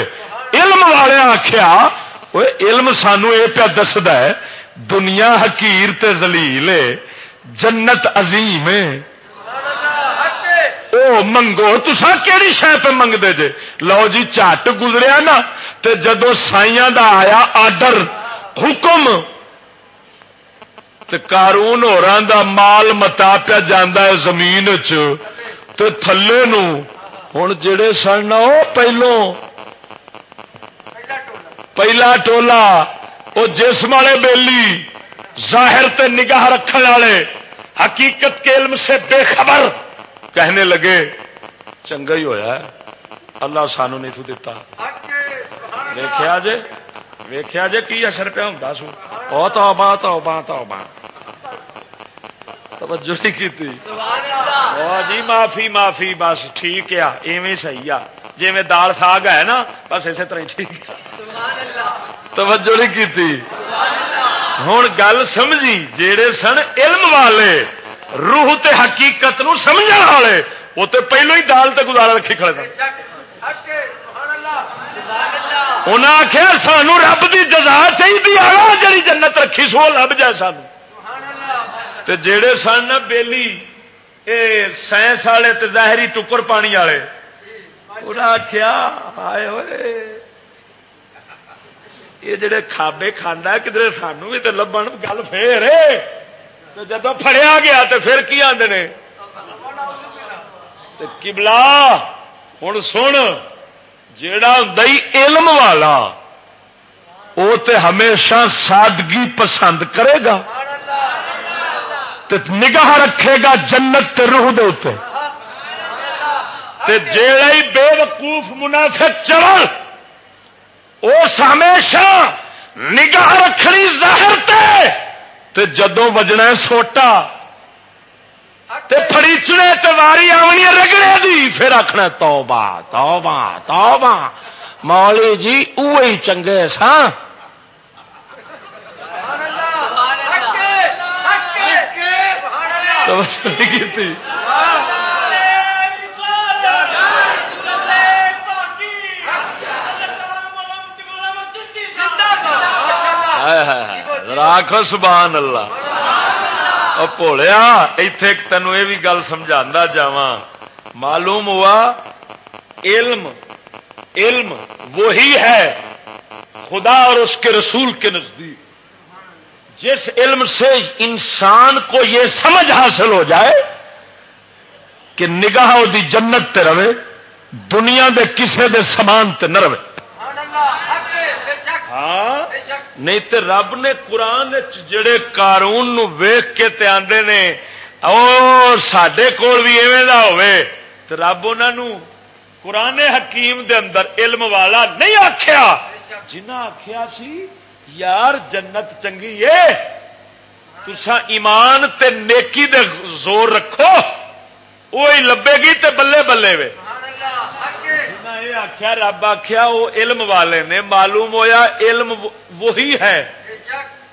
علم والے آخیا وہ علم سانو یہ پیا دسد ہے دنیا حکیر تے زلیل جنت عظیم او منگو تسا کہڑی شہ پہ منگتے جے لو جی چٹ گزریا نا تے جدو سائیاں دا آیا آڈر حکم کارون ہو مال متا پیا جانا ہے زمین چ تھلے نو ہوں جڑے سن وہ پہلو پہلا ٹولا وہ جسم والے بیلی ظاہر تے نگاہ رکھنے والے حقیقت کے علم سے بے خبر کہنے لگے چنگا ہی ہویا ہے اللہ سانو نہیں تو دتا. ویخیا جے؟ ویخیا جے کی اثر پہ ہوں سو؟ او تو با تو با تو با توجہ نہیں کی جی معافی معافی بس ٹھیک ہے۔ ایویں صحیح آ جی میں دال ساگ ہے نا بس اسی طرح ٹھیک توجہ نہیں کی ہوں گل سمجھی جہے سن علم والے روح تے حقیقت نو سمجھ والے وہ تو پہلو ہی دال تے گزارا رکھی کھڑے سن۔ انہیں آخیا سانو رب کی جزا چاہیے جی جنت رکھی سو لب جائے سانو۔ تے جڑے سن بیلی، اے سائنس والے تے ظاہری ٹکر پانی والے۔ انہیں آخیا آئے ہوئے۔ یہ جڑے کھابے کھانا کدھر سانو بھی تو لبن گل پھر جب فڑیا گیا تو پھر کی آدھے نے؟ کبلا ہوں سن جا علم والا وہ تے ہمیشہ سادگی پسند کرے گا۔ نگاہ رکھے گا جنت تے روح دے جیڑا ہی بے وقوف منافق چل اس ہمیشہ نگاہ رکھنی ظاہر تے تے جدو وجنا سوٹا، تے فریچنے تے واری آنی رگڑے دی، پھر آخنا توبہ توبہ توبہ۔ مولی جی اوہی چنگے سا کی راک سبحان اللہ۔ پوڑیا اتے تینوں یہ بھی گل سمجھا جا معلوم ہوا، علم علم وہی ہے۔ خدا اور اس کے رسول کے نزدیک۔ جس علم سے انسان کو یہ سمجھ حاصل ہو جائے کہ نگاہ دی جنت تے رہے، دنیا دے کسے دے سامان تے نہ رہے۔ ہاں؟ نہیں تے رب نے قرآن جڑے قارون نو ویخ کے تے آندے نے، او سڈے کول بھی ایویں دا ہوئے تے رب قرآن حکیم دے اندر علم والا نہیں آخیا جنہ آخیا سی یار جنت چنگی ہے۔ تسا ایمان تے نیکی دے زور رکھو۔ وہی لبے گی تے بلے بلے وے۔ یہ آخیا رب آخیا وہ علم والے نے، معلوم ہویا علم وہی ہے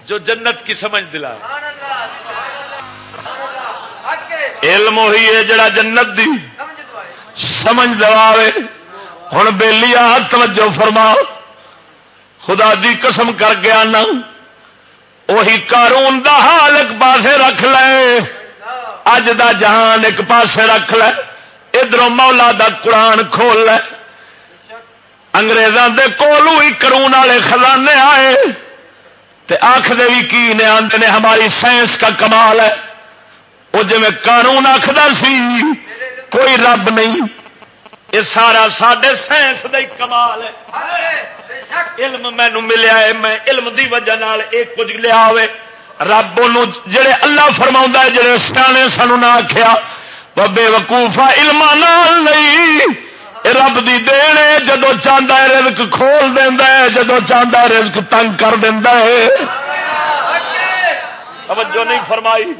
جو جنت کی سمجھ دلا۔ علم وہی ہے جڑا جنت دی سمجھ دلا ہوں بہلی آ توجہ فرما۔ خدا دی قسم کر گیا نا، وہی قارون دا حال ایک پاسے رکھ لے۔ اج دا جہان ایک پاسے رکھ لے۔ ادھر مولا دا قرآن کھول لے۔ اگریزوں کے کولو ہی کرون والے خزانے آئے۔ تے آخر بھی کی نے آدھے نے، ہماری سائنس کا کمال ہے۔ وہ جی قانون آخر سی، کوئی رب نہیں۔ یہ سارا سڈے سائنس کا کمال ہے۔ علم مینو ملیا ہے، میں علم دی وجہ نال ایک کچھ لیا ہوئے۔ رب جڑے اللہ فرما ہے، جڑے سیانے سانو نہ آخیا بے وقوفا علم نہیں۔ رب دی دین ہے جدو چاہتا ہے رزق کھول دینا ہے جدو چاہتا ہے رزق تنگ کر دینا ہے۔ توجہ نہیں فرمائی۔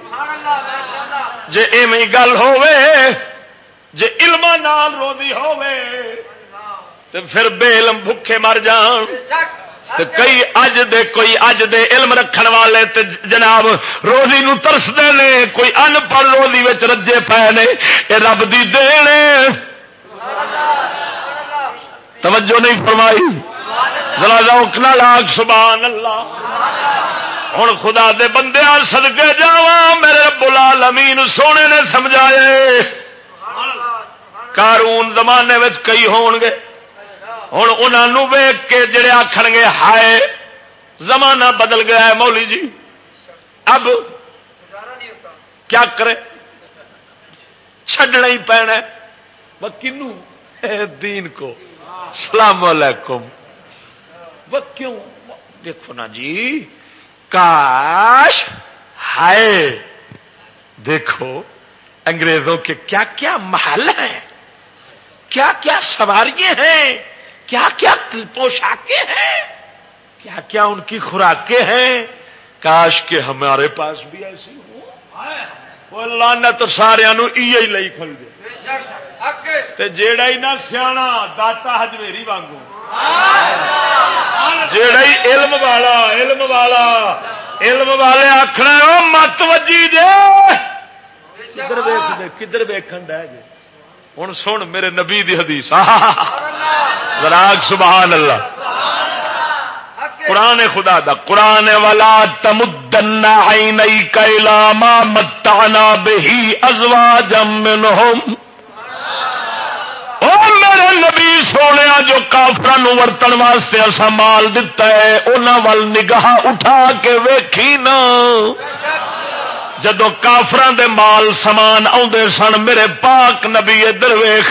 جے ایویں گل ہوے جے علم نال روزی ہوے تے پھر بے علم بھوکے مر جان۔ تے کئی اج دے کوئی اج دے علم رکھن والے تے جناب روزی نو ترسدے نے کوئی ان پڑھ روزی وچ رجے پے نے، اے رب دی دین توجہ نہیں فرمائی؟ ذرا روک نہ لاگ، سبحان اللہ۔ ہوں خدا دے بندے سدکے جا میرے رب العالمین سونے نے سمجھائے۔ قارون زمانے کئی ہون گے ہوں انہوں ویگ کے جڑے آخ گے ہائے، زمانہ بدل گیا ہے مولی جی۔ اب کیا کرے؟ چڈنا ہی پینا وہ کنو دین کو۔ السلام علیکم۔ وہ کیوں دیکھو نا جی۔ کاش ہائے۔ دیکھو، انگریزوں کے کیا کیا محل ہیں۔ کیا کیا سواریاں ہیں؟ کیا کیا پوشاکیں ہیں؟ کیا کیا ان کی خوراکیں ہیں؟ کاش کے ہمارے پاس بھی ایسی ہو لانا تو سارا لئی جیڑا ہی نہ سیاح داتا ہجویری وانگو۔ جیڑا ہی علم والا علم والا، علم والے آخر مت وجی دے۔ کدھر ویخ کدھر ویکن دے جی ہوں سن میرے نبی دی حدیث۔ راگ سبحان اللہ۔ قرآن خدا دا، قرآن والا تمدن عینی کیلا ما متعنا بہی ازواجم منہم او میرے نبی سونے جو کافر ورتن واسطے اصا مال دتا ہے انہوں وال نگاہ اٹھا کے ویکھی نا۔ جدو کافران دے مال سمان آدھے سن، میرے پاک نبی ادھر ویخ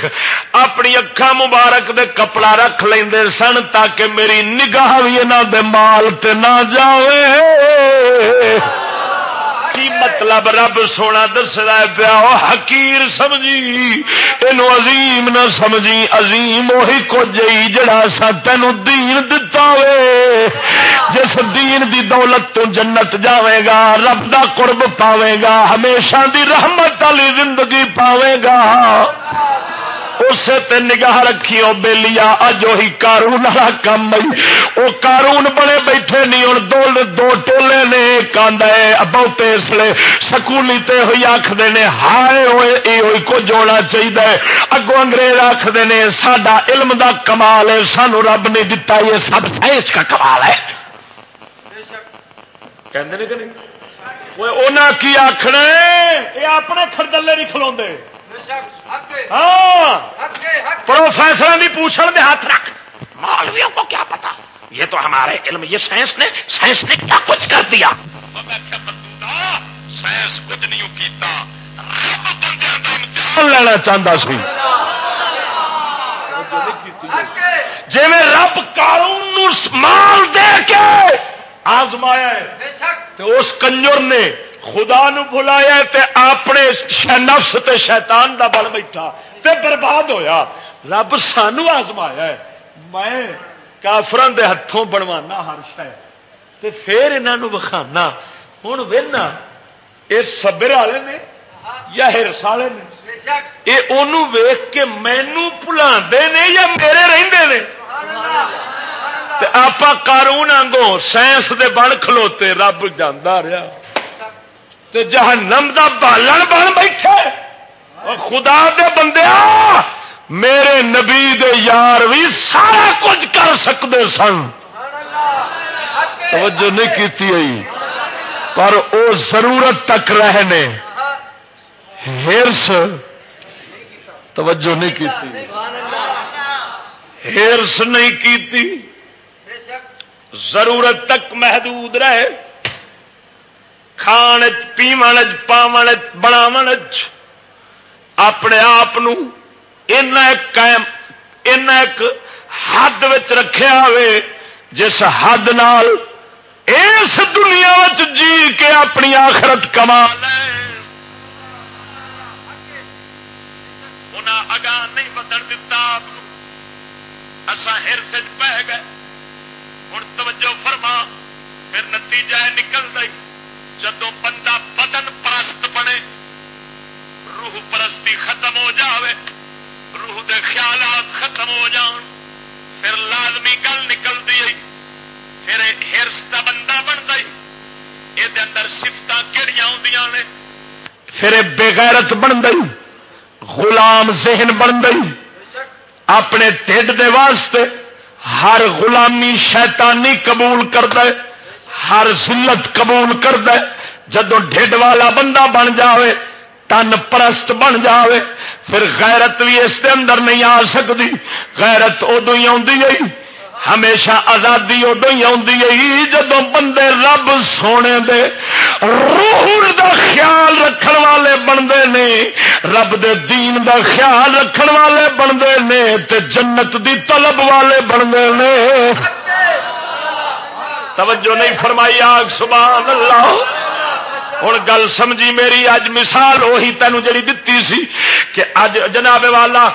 اپنی اکھا مبارک دے کپڑا رکھ لیں سن تاکہ میری نگاہ بھی یہاں دے مال تے نہ جاوے۔ کی مطلب رب سونا دسنا پیا حکیر سمجھی یہ عظیم نہ سمجھی، عظیم وہی کچھ جڑا سا تین دین دتا وے۔ جس دین دی دولت تو جنت جاوے گا، رب دا قرب پاوے گا، ہمیشہ دی رحمت والی زندگی پاوے گا۔ اسے تے نگاہ رکھی او بےلیا اج وہی کارون والا کام وہ کارون بڑے بیٹھے نہیں ہوں دو دو ٹولے نے کاندا ہے۔ بہتے اس لیے سکولی تے ہوئی آخر نے ہائے ہوئے یہ ہوئی کو جوڑنا چاہیے اگو انگریز آخر نے سڈا علم دا کمال ہے سانو رب نے دتا یہ سب سائنس کا کمال ہے۔ کی آخنا یہ اپنے خردلے نہیں کھلو ہاں! پروفیسر بھی پوچھنے میں ہاتھ رکھ۔ مولویوں کو کیا پتا؟ یہ تو ہمارے علم یہ سائنس نے سائنس نے کیا کچھ کر دیا؟ سائنس کچھ نہیں کیتا لینا چاہتا سی؟ جی میں رب قانون مال دے کے آزمایا اس کنجر نے خدا نو بلایا تے اپنے نفس تے شیطان دا بل بیٹھا تے برباد ہویا۔ رب سانو آزمایا میں کافران دے ہاتھوں بنوانا ہر شہ پھر انہوں وکھانا۔ ہوں وہنا یہ سبر والے نے یا ہرس والے نے؟ یہ ویخ کے مینو بلا یا میرے رہتے آپ کارون آگو سائنس دے بن کھلوتے رب جانا رہا جہنم دا بالن بن بیٹھے۔ خدا دے بندے میرے نبی دے یار بھی سارا کچھ کر سکتے سن۔ توجہ نہیں کی پر او ضرورت تک رہنے۔ ہرس۔ توجہ نہیں کی ہرس نہیں کی ضرورت تک محدود رہے۔ کھان پیو پاو بناو اپنے آپ ایک حد رکھا ہوئے جس حد نال اس دنیا جی کے اپنی آخرت کما اگاں نہیں بدن دتا ہر سے پہ گئے ہوں توجہ فرما پھر نتیجہ نکل گئی جدو بندہ بدن پرست بنے، روح پرستی ختم ہو جاوے، روح دے خیالات ختم ہو جان، پھر لازمی گل نکلتی پھر ہرس کا بندہ بن گئی یہ اندر سفت کہڑی آدی نے؟ پھر بےغیرت بن گئی غلام ذہن بن گئی اپنے ٹھڈ دے واسطے ہر غلامی شیطانی قبول کر دے۔ ہر ذلت قبول کر دے جدو ڈھڈ والا بندہ بن جاوے، تن پرست بن جاوے، پھر غیرت بھی اس کے اندر نہیں آ سکتی غیرت ادو ہی آئی ہمیشہ آزادی ادو ہی جدو بندے رب سونے دے، روح دا خیال رکھن والے بنتے نے، رب دے دین دا خیال رکھن والے بنتے نے، تے جنت دی طلب والے بنتے نے۔ توجہ نہیں فرمائی آگ، سبحان اللہ۔ ہوں گل سمجھی میری، اج مثال وہی تینوں جڑی دتی سی کہ اج جناب والا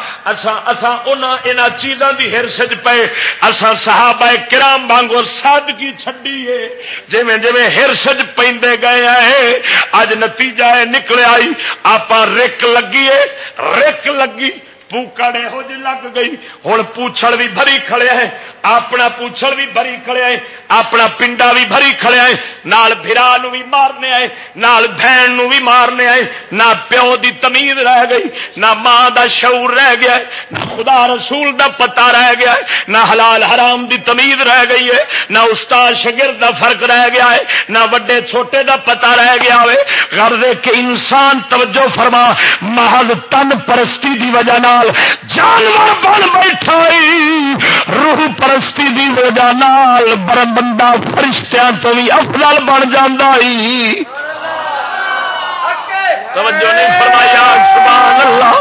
ان چیزوں کی ہرس پے اصا صحابہ کرام وانگو سادگی چڈی ہے۔ جی جی ہرس پہ گئے ہیں، اج نتیجہ نکل آئی آپ رک لگیے رک لگی۔ پوکڑ یہو جی لگ گئی۔ ہوں پوچھڑ بھی بھری کھڑے ہے اپنا پوچھڑ بھی بھری کھڑے ہے اپنا پنڈا بھی بھری کھڑے ہے نال برا بھی مارنے آئے۔ نال بہن بھی مارنے آئے۔ نہ پیو دی تمیز رہ گئی۔ نہ ماں دا شعور رہ گیا ہے۔ نہ خدا رسول دا پتا رہ گیا ہے۔ نہ حلال حرام دی تمیز رہ گئی ہے۔ نہ استاد شگرد دا فرق رہ گیا ہے۔ نہ وڈے چھوٹے دا پتا رہ گیا ہے غرض کہ انسان توجہ فرما، محض تن پرستی دی وجہ نال جانور بن بیٹھا روح پرستی دی وجہ نال برم بندہ فرشتیاں تو بھی افضل بن جانا توجہ نہیں فرمایا سبحان اللہ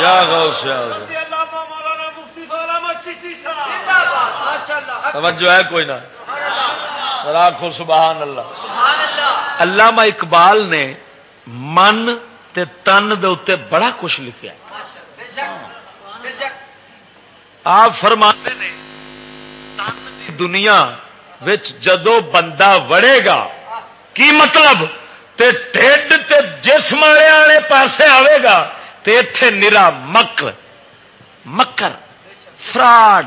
یا غوث یا توجہ ہے کوئی نہ۔ راکھو سبحان اللہ۔ علامہ اقبال نے من تے تن دے اتنے بڑا کچھ لکھا آپ فرماتے نے، تن دی دنیا وچ جدو بندہ وڑے گا، کی مطلب؟ تے ٹھڈ تے جسم والے پاسے آئے گا، تے اتے نرا مکر مکر، فراڈ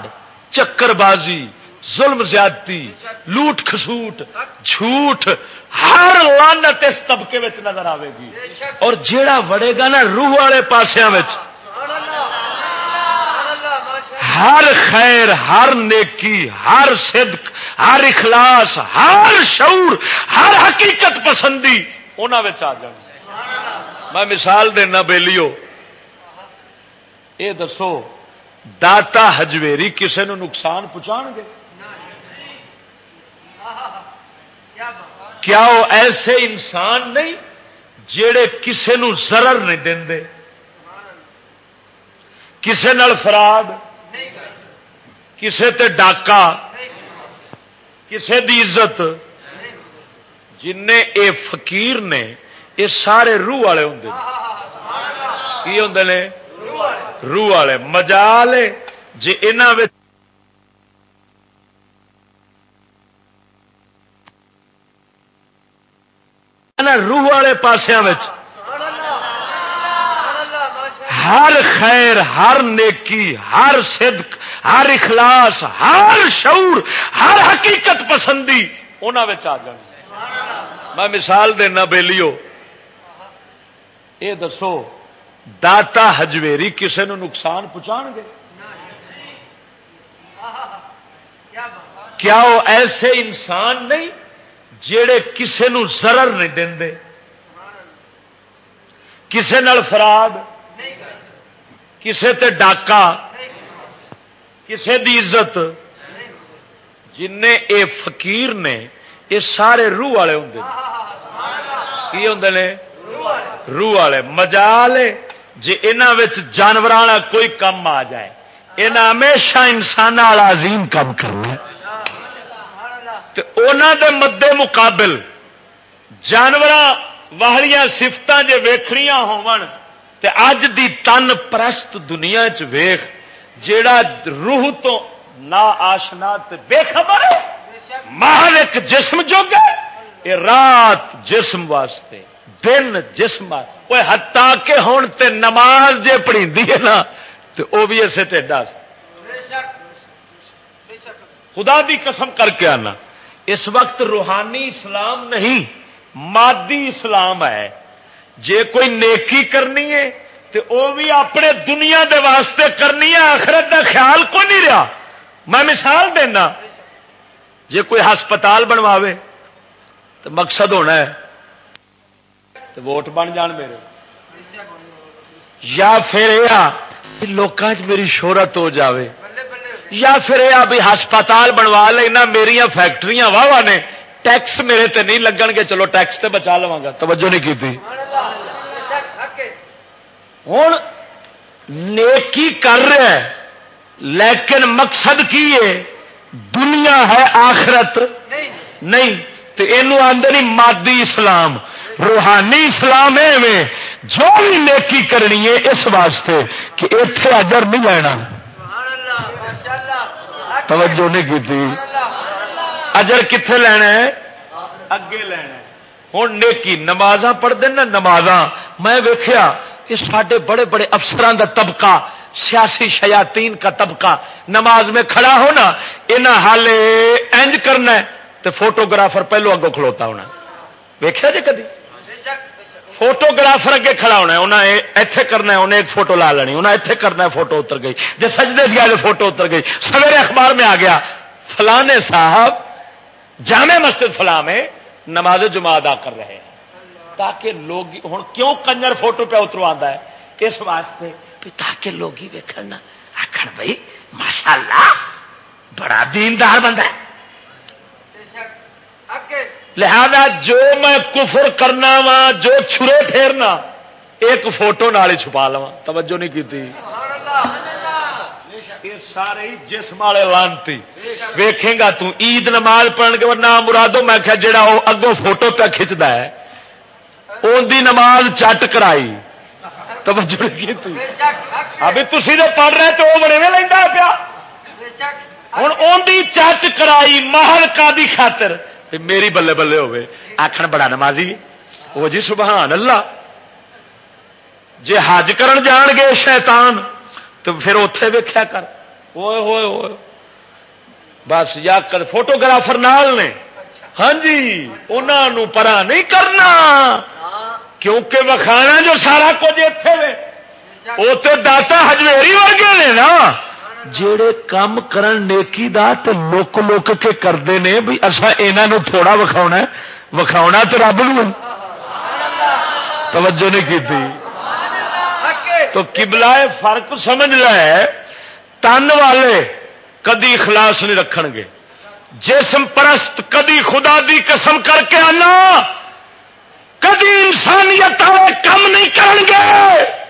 چکر بازی ظلم زیادتی، لوٹ خسوٹ جھوٹ، ہر لانت اس طبقے میں نظر آئے گی۔ اور جیڑا وڑے گا نا روح والے پاسیا ہر خیر، ہر نیکی، ہر صدق، ہر اخلاص، ہر شعور، ہر حقیقت پسندی انہوں آ جائے میں مثال دینا بےلیو یہ دسو، داتا ہجویری کسی نو نقصان پہنچا گے کیا وہ ایسے انسان نہیں جڑے کسے نو ضرر نہیں دے کسے نال فراد کسے تے ڈاکا کسے دی عزت؟ جن اے فقیر نے یہ سارے روح والے ہوں کی ہوں نے؟ روح والے۔ مجال جی انہوں روح والے پاسیا ہر خیر، ہر نیکی، ہر صدق، ہر اخلاص، ہر شعور، ہر حقیقت پسندی انہوں آ جائے میں مثال دینا بےلیو یہ دسو، داتا ہجویری کسی نو نقصان پہنچا گے؟ کیا وہ ایسے انسان نہیں؟ جڑے کسے نو ضرر نہیں دے کسے نال فراد کسے تے ڈاکا کسے دی عزت جن اے فقیر نے یہ سارے روح والے ہوں کی ہوں نے؟ روح والے۔ مجال جی ان جانور کوئی کم آ جائے۔ یہاں ہمیشہ انسان والا عظیم کام کرنا ہے۔ دے مدے مقابل جانور واہیا سفت جی ویخنیا اج دی تن پرست دنیا چیخ جیڑا روح تو نہ آشنا بے خبر محل ایک جسم جو رات جسم واسطے، دن جسم وہ ہتا کے ہون تے نماز جے پڑھی ہے نا تو وہ بھی اسے ٹھڈا خدا بھی قسم کر کے آنا۔ اس وقت روحانی اسلام نہیں، مادی اسلام ہے۔ جے کوئی نیکی کرنی ہے تو وہ بھی اپنے دنیا دے واسطے کرنی ہے، آخرت دا خیال کوئی نہیں رہا۔ میں مثال دینا، جے کوئی ہسپتال بنواوے تو مقصد ہونا ہے تو ووٹ بن جان میرے۔ یا پھر یہ لوکاں میری شہرت ہو جاوے۔ یا پھر یہ بھی ہسپتال بنوا لینا میری فیکٹری واہ واہ نے۔ ٹیکس میرے تے نہیں لگن گے، چلو ٹیکس تے بچا لوا گا۔ توجہ نہیں کی ہوں نیکی کر رہا ہے لیکن مقصد کی ہے؟ دنیا ہے، آخرت۔ نہیں۔ تو یہ آدھے مادی اسلام۔ روحانی اسلام ہے جو بھی نیکی کرنی ہے، اس واسطے کہ اتے اجر نہیں لینا۔ توجہ نہیں کی تھی اجر کتنے لینا ہے؟ اگے لینا ہوں نیکی نماز پڑھتے نا نماز میں ویخیا کہ سارے بڑے بڑے افسران کا طبقہ، سیاسی شیاتین کا طبقہ، نماز میں کھڑا ہونا یہاں حال اینج کرنا تو فوٹوگرافر پہلو اگوں کھلوتا ہونا۔ ویخیا جی کدی؟ فوٹوگرافر اگے کھڑا ہونا انہیں ایتھے کرنا انہیں ایک فوٹو لا لینی انہیں ایتھے کرنا فوٹو اتر گئی جی سجدے دیا جو فوٹو اتر گئی۔ سویرے اخبار میں آ گیا، فلانے صاحب جامع مسجد فلاں میں نماز جمع ادا کر رہے ہیں۔ تاکہ لوگ ہوں کیوں کنجر فوٹو پہ اتروا ہے؟ اس واسطے؟ تاکہ لوگ ویکن آخر بھائی ماشاء اللہ بڑا دیندار بندہ ہے۔ لہذا جو میں کفر کرنا وا جو چھرے پھیرنا ایک فوٹو نال چھپا لوا توجہ نہیں کی سارے جسم والے لانتی۔ ویکھے گا تو عید نماز پڑھ کے نام مرادو میں کہ جڑا وہ اگوں فوٹو پہ کھچتا ہے ان دی نماز چٹ کرائی۔ توجہ کی ابھی تھی تو پڑھ رہے تو وہ بڑے میں لینا پیا۔ ہوں ان چٹ کرائی محل کا دی خاطر۔ میری بلے بلے ہوے آخر بڑا نمازی وہ جی سبحان اللہ۔ جی حج کرن جان گے شیطان تو پھر اتے ویخیا کر۔ ہوئے ہوئے ہوئے بس یا کر فوٹوگرافر نال نے۔ ہاں جی انہوں پرا نہیں کرنا۔ کیونکہ وکھانا جو سارا کچھ اتے وہ تو داتا ہجویری ورگے نے نا۔ جڑے کام کرن نیکی دا تے لوک لوک کے کرتے ہیں بھی اصا یہ تھوڑا وکھاؤ وکھاؤ تو رب نو۔ توجہ نہیں کی تھی تو کبلا فرق سمجھ ہے تن والے کدی اخلاص نہیں رکھ گے۔ جسم پرست کدی خدا دی قسم کر کے آنا۔ کدی انسانیت والے کم نہیں کریں گے۔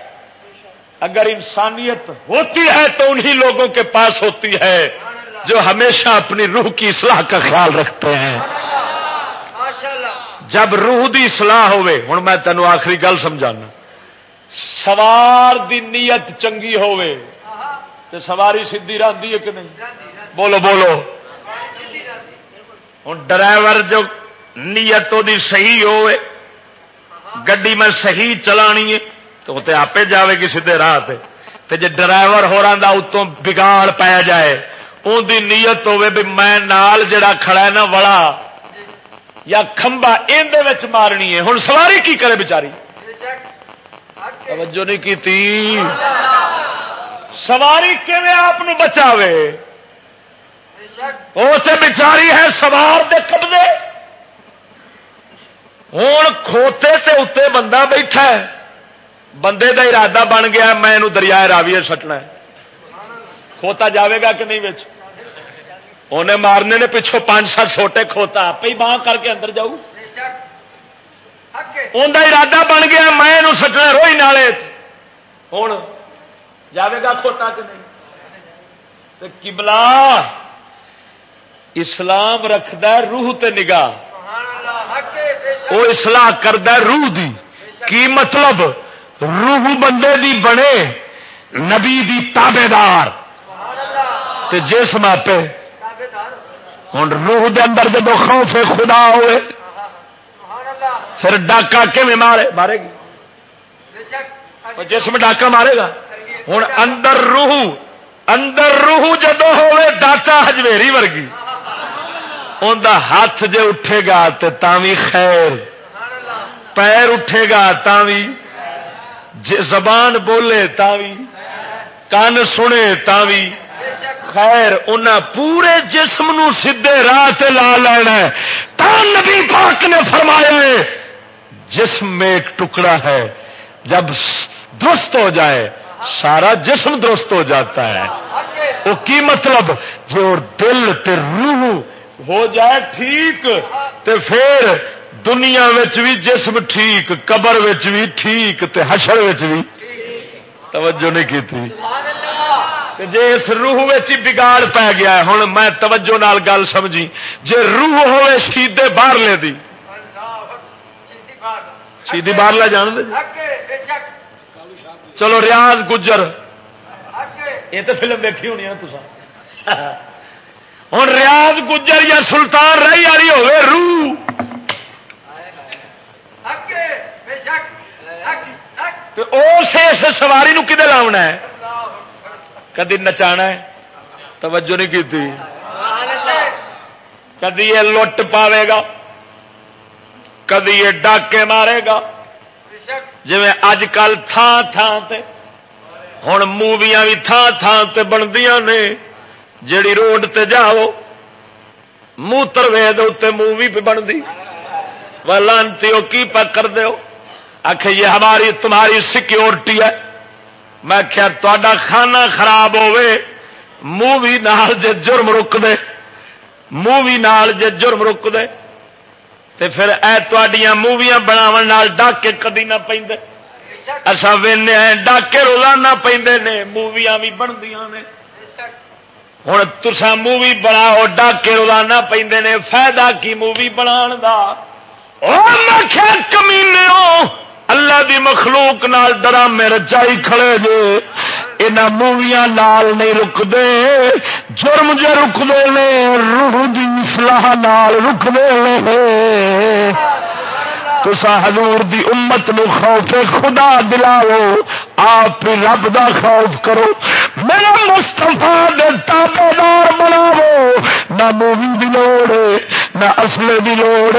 اگر انسانیت ہوتی ہے تو انہی لوگوں کے پاس ہوتی ہے جو ہمیشہ اپنی روح کی اصلاح کا خیال رکھتے ہیں۔ جب روح دی اصلاح ہوئے ہوں میں تینوں آخری گل سمجھانا۔ سوار دی نیت چنگی ہوئے تو سواری سیدھی رہتی ہے کہ نہیں؟ بولو بولو۔ ہوں ڈرائیور جو نیت دی صحیح ہوئے، گڈی میں صحیح چلانی ہے تو وہ آپ جائے گی سیدھے راہ تے۔ جی ڈرائیور ہو رہا اتوں بگاڑ پی جائے ان دی نیت ہوے بھی میں نال جڑا کھڑا ہے نا وڑا یا کھمبا اندر مارنی ہے۔ ہوں سواری کی کرے بچاری توجہ نہیں کی سواری کیون آپ بچا بچاری ہے سوار دے قبضے۔ ہوں کھوتے تے اتنے بندہ بیٹھا ہے۔ بندے دا ارادہ بن گیا میں دریا راویے سٹنا کھوتا جاوے گا کہ نہیں بچ انہیں مارنے نے پچھوں پانچ سات چھوٹے کھوتا آپ ہی باہ کر کے اندر جاؤ۔ ان ارادہ بن گیا میں سٹنا روئی نالے۔ ہوں جاوے گا کھوتا کہ نہیں؟ کبلا اسلام رکھد روح تے نگاہ۔ وہ اصلاح کرد روح دی۔ کی مطلب؟ روح بندے دی بنے، نبی دی تابے دار جسم آپ ہوں روح دے اندر جب خوف خدا ہوئے۔ پھر ڈاکا کھے مارے؟ مارے گی۔ جسم ڈاکا مارے گا۔ ہوں اندر روح اندر روح جدو ہوئے داتا ہجویری ورگی۔ ان ہاتھ جے اٹھے گا تو تاوی خیر۔ پیر اٹھے گا تاوی زبان بولے تاوی، کان سنے تاوی۔ خیر ان پورے جسم نو سیدے راہ لا لینا تا نبی پاک نے فرمایا ہے، جسم میں ایک ٹکڑا ہے۔ جب درست ہو جائے، سارا جسم درست ہو جاتا ہے۔ وہ کی مطلب؟ جو دل تے روح ہو جائے ٹھیک، تے پھر دنیا بھی جسم ٹھیک قبر بھی ٹھیک تے حشر بھی توجہ نہیں کی تھی جی اس روح بگاڑ پی گیا ہوں میں توجہ نال گل سمجھی۔ جی روح ہوئے سیدے باہر لے دی۔ سیدھی باہر لے جان دے۔ چلو ریاض گجر۔ یہ تو فلم دیکھی ہونی ہے نا ہوں ریاض گجر یا سلطان رہی والی ہوئے روح۔ اس سواری نو کدے لاؤنا ہے؟ کدی نچا توجہ نہیں کی کدی یہ لٹ پاوے گا؟ کدی یہ ڈاکے مارے گا؟ جی اج کل تھان تھان تے ہوں موویاں بھی تھان تھان تے بندیاں نے، جیڑی روڈ تے جاؤ، موتر وید اتنے مووی پہ بنتی وہ لانتی وہ کی پکڑ دو آخ یہ ہماری، تمہاری سیکورٹی ہے۔ میں کیا تا کھانا خراب ہوے مووی نال جے جرم رک دے مووی نال جے جرم رک دے تے پھر اے تڈیاں موویاں بناو ڈاکے کدی نہ پہ اصا وے ڈاکے روزانہ پہ نے، موویاں بھی بنتی نے۔ ہوں تسا مووی بناؤ، ڈاکے روزانہ پہ نے، فائدہ کی مووی بنا کمینے اللہ دی مخلوق نال ڈرامے رچائی کھڑے جے ان موویاں نال نہیں رکتے جرم جو رکتے نے، روح دی سلاح نال رکتے تسا حضور دی امت نو خوف خدا دلاو آپ رب دا خوف کرو۔ میرا مستفا تابے دار بناو نہ مووی دی لوڑ نہ اصلے دی لوڑ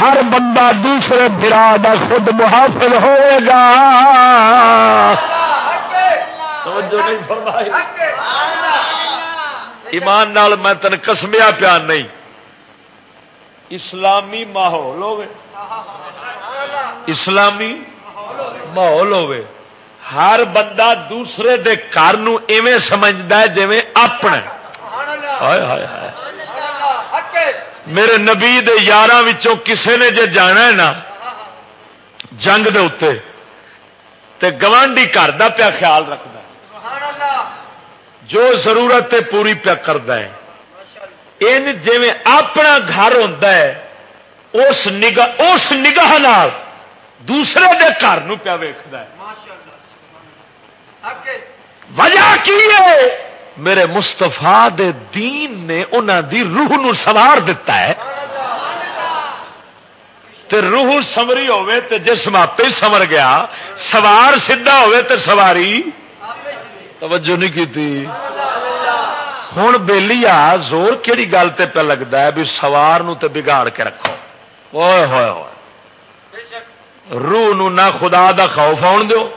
ہر بندہ دوسرے برا دا خود محافظ ہوئے گا۔ ایمان نال میں تن کسمیا پیار نہیں۔ اسلامی ماحول ہوگی اسلامی ماحول ہوے ہر بندہ دوسرے دے گھر ایویں سمجھتا ہے جی اپنا میرے نبی دے یار کسے نے جے جانا ہے نا، جنگ دے اتنے تے گوانڈی گھر کا پیا خیال رکھتا جو ضرورت پوری پیا کرتا ہے۔ ان جی اپنا گھر ہوتا ہے اس نگاہ اس نگاہ نال دوسرے دے گھر پیا ویخد وجہ کی ہے؟ میرے مستفا دے دین نے انہوں دی روح نو سوار دیتا ہے۔ تے روح سمری ہوے تے جسم آپ سمر گیا۔ سوار سیدا ہوے تے سواری۔ توجہ نہیں کی ہوں بہلی آ زور کہڑی گل تے پہ لگتا ہے بھی سوار نو تے بگاڑ کے رکھو۔ ہوئے ہوئے ہوئے روح نو نہ خدا دا خوف آن دو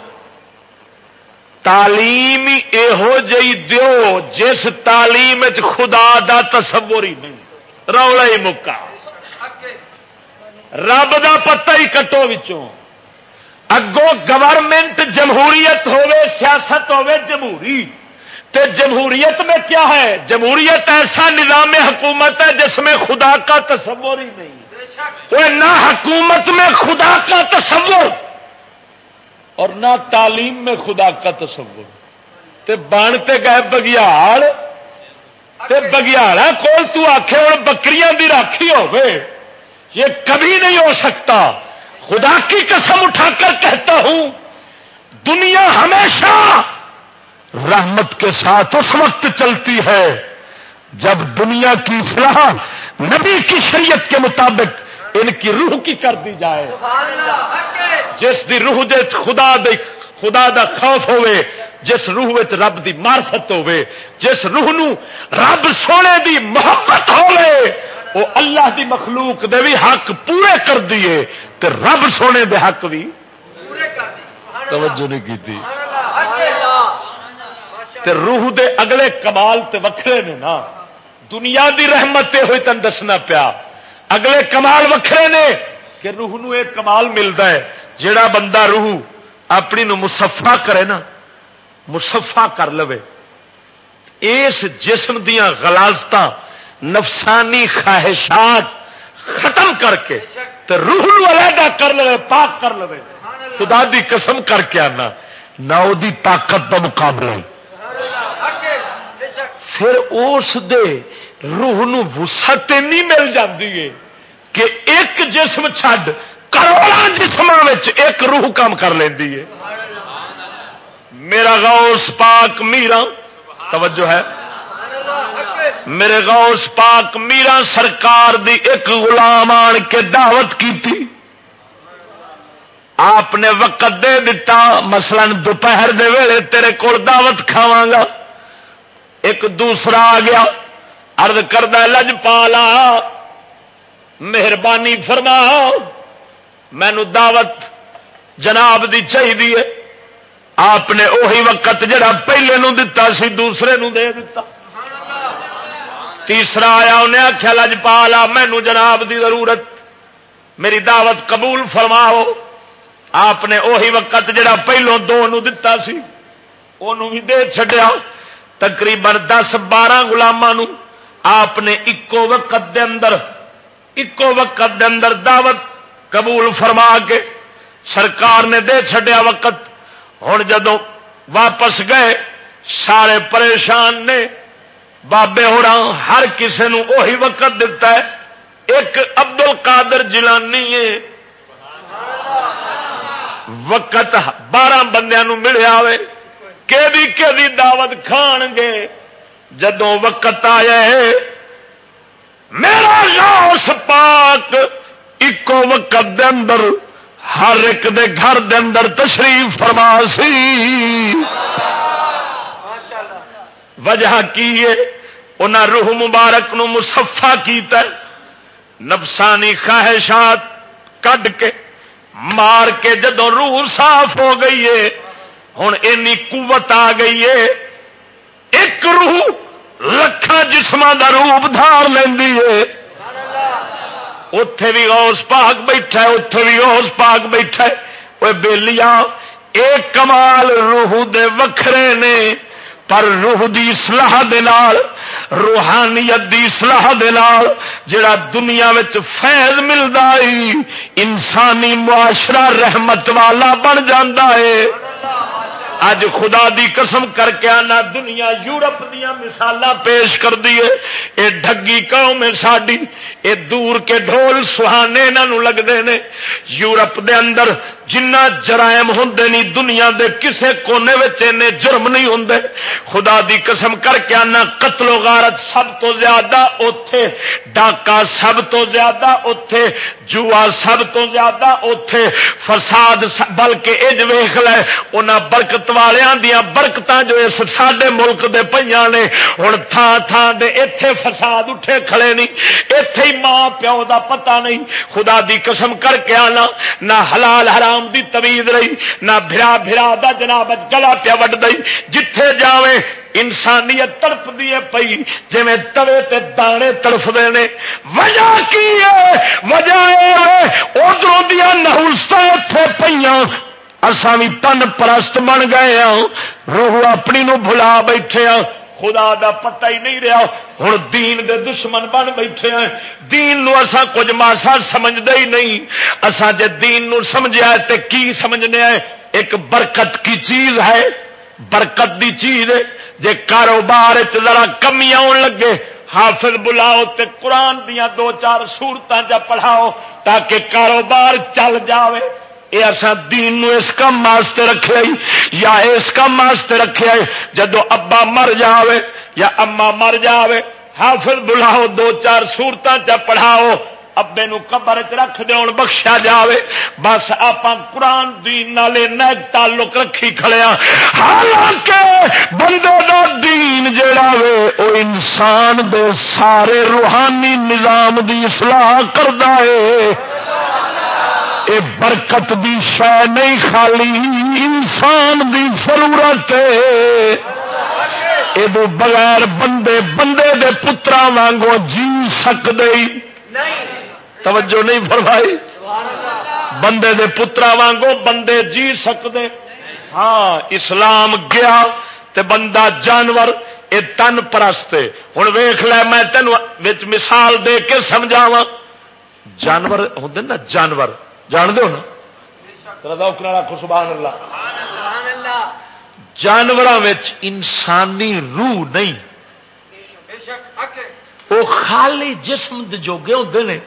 تعلیم یہو جی دیو جس تعلیم خدا دا تصور ہی نہیں۔ رولا ہی مکا۔ رب دا پتہ ہی کٹو بچوں اگوں گورنمنٹ جمہوریت ہوے سیاست ہوے جمہوری۔ تے جمہوریت میں کیا ہے؟ جمہوریت ایسا نظام حکومت ہے جس میں خدا کا تصور ہی نہیں۔ وہ نہ حکومت میں خدا کا تصور اور نہ تعلیم میں خدا کا تصور۔ تے بانتے گئے بگیاڑ، تے بگیاڑا کول تو آخے اور بکریاں بھی راکھی ہوگے یہ کبھی نہیں ہو سکتا۔ خدا کی قسم اٹھا کر کہتا ہوں، دنیا ہمیشہ رحمت کے ساتھ اس وقت چلتی ہے جب دنیا کی اصلاح نبی کی شریعت کے مطابق ان کی روح کی کر دی جائے۔ جس دی روح دے خدا دے خدا دا خوف ہوئے، جس روح رب دی مارفت ہوئے، جس روح نو رب سونے دی محبت ہوئے وہ اللہ دی مخلوق دے بھی حق پورے کر دیے تے رب سونے دے حق بھی توجہ نہیں کی تھی تے روح دے اگلے کمال تے وکھرے نے نا۔ دنیا دی رحمت ہوئی تن دسنا پیا۔ اگلے کمال وکھرے نے کہ روح نو ایک کمال ملتا ہے جیڑا بندہ روح اپنی نو مسفا کرے نا مسفا کر لو اس جسم دیا غلازت نفسانی خواہشات ختم کر کے تو روح نو علیحدہ کر لو پاک کر لو خدا دی قسم کر کے آنا نہ وہ طاقت کا مقابلہ۔ پھر اس دے روح نو وسط نہیں مل جاتی ہے کہ ایک جسم چھڈ کروڑا جسم ایک روح کام کر لینی ہے۔ میرا غوث پاک میرا توجہ ہے۔ میرے غوث پاک میرا سرکار دی ایک غلام آن کے دعوت کی تھی آپ نے وقت دے دتا، مثلا دوپہر دے ویلے تیرے کو دعوت کھاوا گا۔ ایک دوسرا آ گیا۔ ارد کرد لج پالا مہربانی فرما مینو دعوت جناب دی چاہیے آپ نے اوہی وقت جڑا پہلے نو دتا سی، دوسرے نو دے دیتا تیسرا آیا، انہیں آخیا لج پالا مینو جناب دی ضرورت۔ میری دعوت قبول فرماؤ۔ آپ نے اوہی وقت جڑا پہلو دو نو دتا سی بھی دے چڈیا تقریباً دس بارہ گلاموں آپ نے اکو وقت دے اندر، اکو وقت دے اندر دعوت قبول فرما کے سرکار نے دے چڈیا وقت ہوں جدو واپس گئے، سارے پریشان نے، بابے ہونا ہر کسی وہی وقت دتا ہے، ایک ابدل کادر جلانی ہے۔ وقت بارہ بندیا ملیا کہ دعوت کھان گے۔ جدو وقت آیا ہے، میرا غوث پاک ایکو وقت دے اندر ہر ایک دے گھر دے اندر تشریف فرما سی۔ وجہ کی ہے؟ انہیں روح مبارک نو مسفا کیتا نفسانی خواہشات کڈ کے مار کے جدو روح صاف ہو گئی ہے ہوں اینی قوت آ گئی ہے۔ ایک روح لکھا جسم کا روپ دھار لینی ہے۔ اتے بھی اوس پاک بیٹھا ہے اتے بھی اوس پاک بیٹھا ہے۔ وہ بےلیا ایک کمال روح دے وکھرے نے، پر روح دی سلاح روحانیت دی اصلاح دے نال جڑا دنیا وچ فیض ملدا ہے، انسانی معاشرہ رحمت والا بن جاندا ہے۔ اج خدا دی قسم کر کے آنا، دنیا یورپ دیا مثال پیش کر دیے اے ڈگی قوم ہے ساری اے دور کے ڈھول سہانے یہاں لگتے ہیں یورپ دے اندر جنہ جرائم ہوں نہیں دنیا دے کسے کونے میں جرم نہیں ہوں خدا دی قسم کر کے آنا، قتل و غارت سب تو زیادہ اتے ڈاکا سب تو زیادہ اتے جوا سب تو زیادہ اتے فساد بلکہ اج ویخ لے ان برکت والوں دیا برکت جو اس سڈے ملک دے پہ نے ہوں تھان تھان دے اتے فساد اٹھے کھڑے نہیں اتے ہی ماں پیو دا پتہ نہیں، خدا دی قسم کر کے آنا، نہ حلال حرام اسلام دی تویز رہی، نہ بھرا بھرا دا جناب گلا پیا وڈ دئی۔ جتھے جاوے انسانیت تڑپ دیے پئی جی توے تے دانے تڑف دے وجہ کی ہے؟ وجہ ادھر دیا نہولسا اتے پہ اصا بھی تن پرست بن گئے ہاں۔ روح اپنی نو بھلا بیٹھے ہاں۔ خدا دا پتہ ہی نہیں رہا۔ ہوں دین دے دشمن بن بیٹھے ہیں۔ دین نو اسا کچھ ماسا سمجھتے ہی نہیں۔ اسا جے دین نو سمجھا تے کی سمجھنے ہیں؟ ایک برکت کی چیز ہے۔ برکت دی چیز ہے۔ جے کاروبار ذرا کمی آن لگے، حافظ بلاؤ تے قرآن دیا دو چار سورتیں جا پڑھاؤ تاکہ کاروبار چل جاوے۔ یہ اصا دین نو اس کام واسطے رکھے یا اس کام واسطے رکھے جدو ابا مر جاوے یا اما مر جاوے، حافظ بلاؤ دو چار سورتوں چ پڑھاؤ، ابے نو قبر چ رکھ دے بخشا جاوے۔ بس آپ قرآن، دین نالے نیک تعلق رکھی کھڑیا ہاں۔ حالانکہ بندے دا دین جڑا وے، او انسان دے سارے روحانی نظام دی اصلاح کردا ہے۔ اے برکت دی شہ نہیں خالی، انسان دی ضرورت یہ بغیر بندے بندے دے پترا وانگو جی سکتے توجہ نہیں فرمائی؟ بندے دے پترا وانگو بندے جی سکتے ہاں اسلام گیا تے بندہ جانور اے تن پرستے ہوں ویخ لے، میں تینوں مثال دے کے سمجھاوا جانور ہوں نا، جانور۔ جان دو نا؟ سبحان اللہ. جانور انسانی روح نہیں. وہ خالی جسم جوگے ہوتے ہیں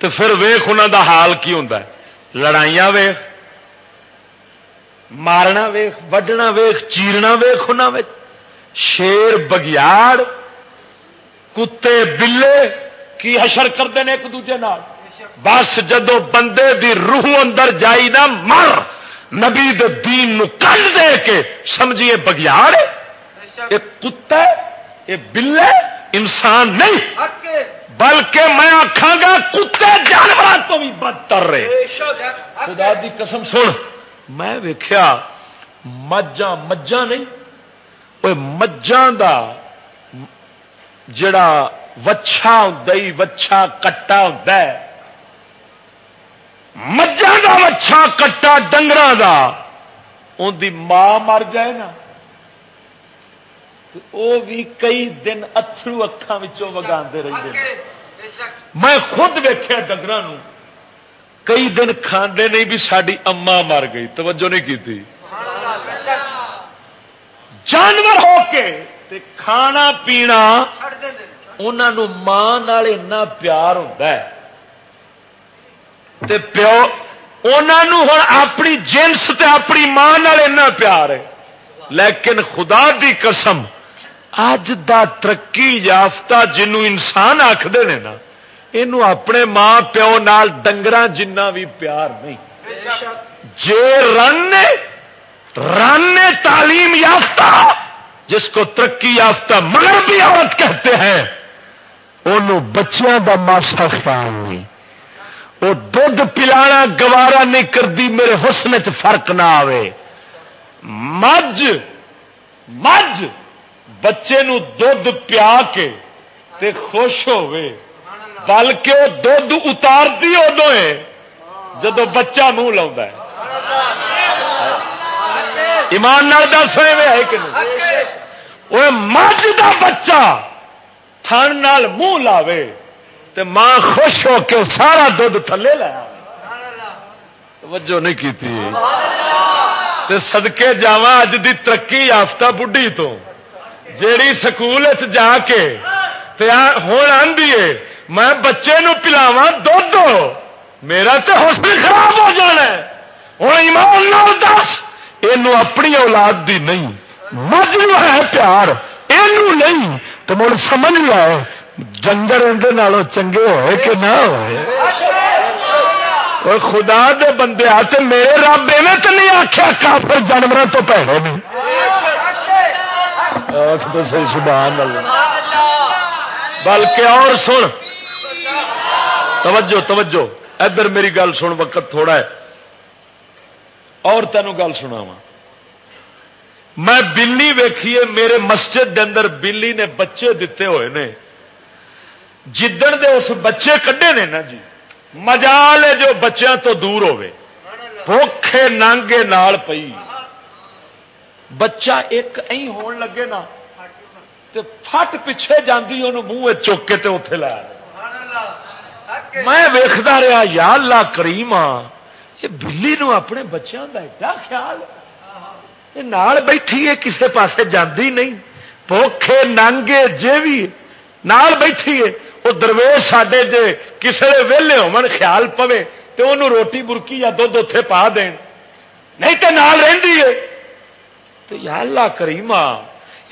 تو پھر ویخ ان دا حال کی ہوں لڑائیاں ویخ مارنا ویخ وڈنا ویخ چیرنا ویخ ان شیر بگیاڑ کتے بلے کی حشر کرتے ہیں ایک دوجے نال؟ بس جدو بندے دی روح اندر جائی نا مر نبی دے دین نو کل دے کے سمجھیے بگیار یہ کتا یہ بلے انسان نہیں۔ بلکہ میں آخا گا کتے جانور تو بھی بدتر رہے خدا دی قسم سن میں ویخیا مجھا مجھا نہیں۔ مجھا دا جڑا وچھا ہوں وچھا کٹا ہوں مجھا کا وچھا کٹا ڈنگر کا ان دی ماں مر جائے نا وہ بھی کئی دن اترو اکھان وگا رہتے میں خود ویخیا ڈنگر کئی دن کھانے نہیں بھی ساری اما مر گئی۔ توجہ نہیں کی تھی جانور ہو کے تے کھانا پینا انہوں ماں پیار ہوتا ہے۔ تے پیو انہوں ہوں اپنی جنس تے اپنی ماں پیار ہے۔ لیکن خدا دی قسم اج دا ترقی یافتہ جنوں انسان آخر نے نا یہ اپنے ماں پیو نال ڈنگر جنہ بھی پیار نہیں۔ جے رن رن تعلیم یافتہ، جس کو ترقی یافتہ مگر عورت کہتے ہیں انہوں بچیاں دا ماسا خیال نہیں۔ وہ دھد پلا گوارا نہیں کرتی، میرے حسن چ فرق نہ آئے مجھ مجھ، بچے نو دھد پیا کے تے خوش ہوئے بلکہ وہ دھد اتارتی ادو ہے جدو بچہ منہ لا ایمان دس ہوئے ہے کہ نہیں؟ وہ مجھ دا بچہ تھن منہ لاوے۔ تے ماں خوش ہو کے سارا دھد تھلے لایا توجہ نہیں کی تے صدقے جاوا اج دی ترقی یافتہ بڈھی تو۔ جیڑی سکول جا کے ہوں آدھی میں بچے نو پلاوا دھد میرا تو حوصلے خراب ہو جانا ہوں ایمان نال دس یہ اپنی اولاد دی نہیں۔ مجھ ہے پیار یہ نہیں۔ تو مڑ سمجھ لو جنگر اندر چنگے ہوئے کہ نہ ہوئے؟ خدا دے بندے آتے میرے رب ایویں تو نہیں آخیا کافر جانوروں تو پیڑے نہیں۔ سبحان اللہ۔ بلکہ اور سن۔ توجہ توجہ۔ ادھر میری گل سن، وقت تھوڑا ہے۔ اور تینوں گل سنا میں بلی ویکھیے، میرے مسجد دے اندر بلی نے بچے دیتے ہوئے نے۔ جدن دے اس بچے کڈے نے نا جی مجال ہے جو بچیاں تو دور ہوے بوکھے نانگے نال پئی۔ بچہ ایک ای ہون لگے نا، تے فٹ پچھے جاندی انہوں منہ چک کے تے اتے لایا۔ میں ویختا رہا یا اللہ کریم یہ بلی نو اپنے بچوں کا ایڈا خیال۔ یہ نال بیٹھی ہے، کسے پاسے جاندی نہیں۔ پوکھے نانگے جے بھی نال بیٹھی ہے۔ وہ درویش ساڈے جے کسے ویلے ہو خیال پوے تو انہوں روٹی برکی یا دھد اتے پا دین نہیں تو نال رہی ہے تو یا اللہ کریما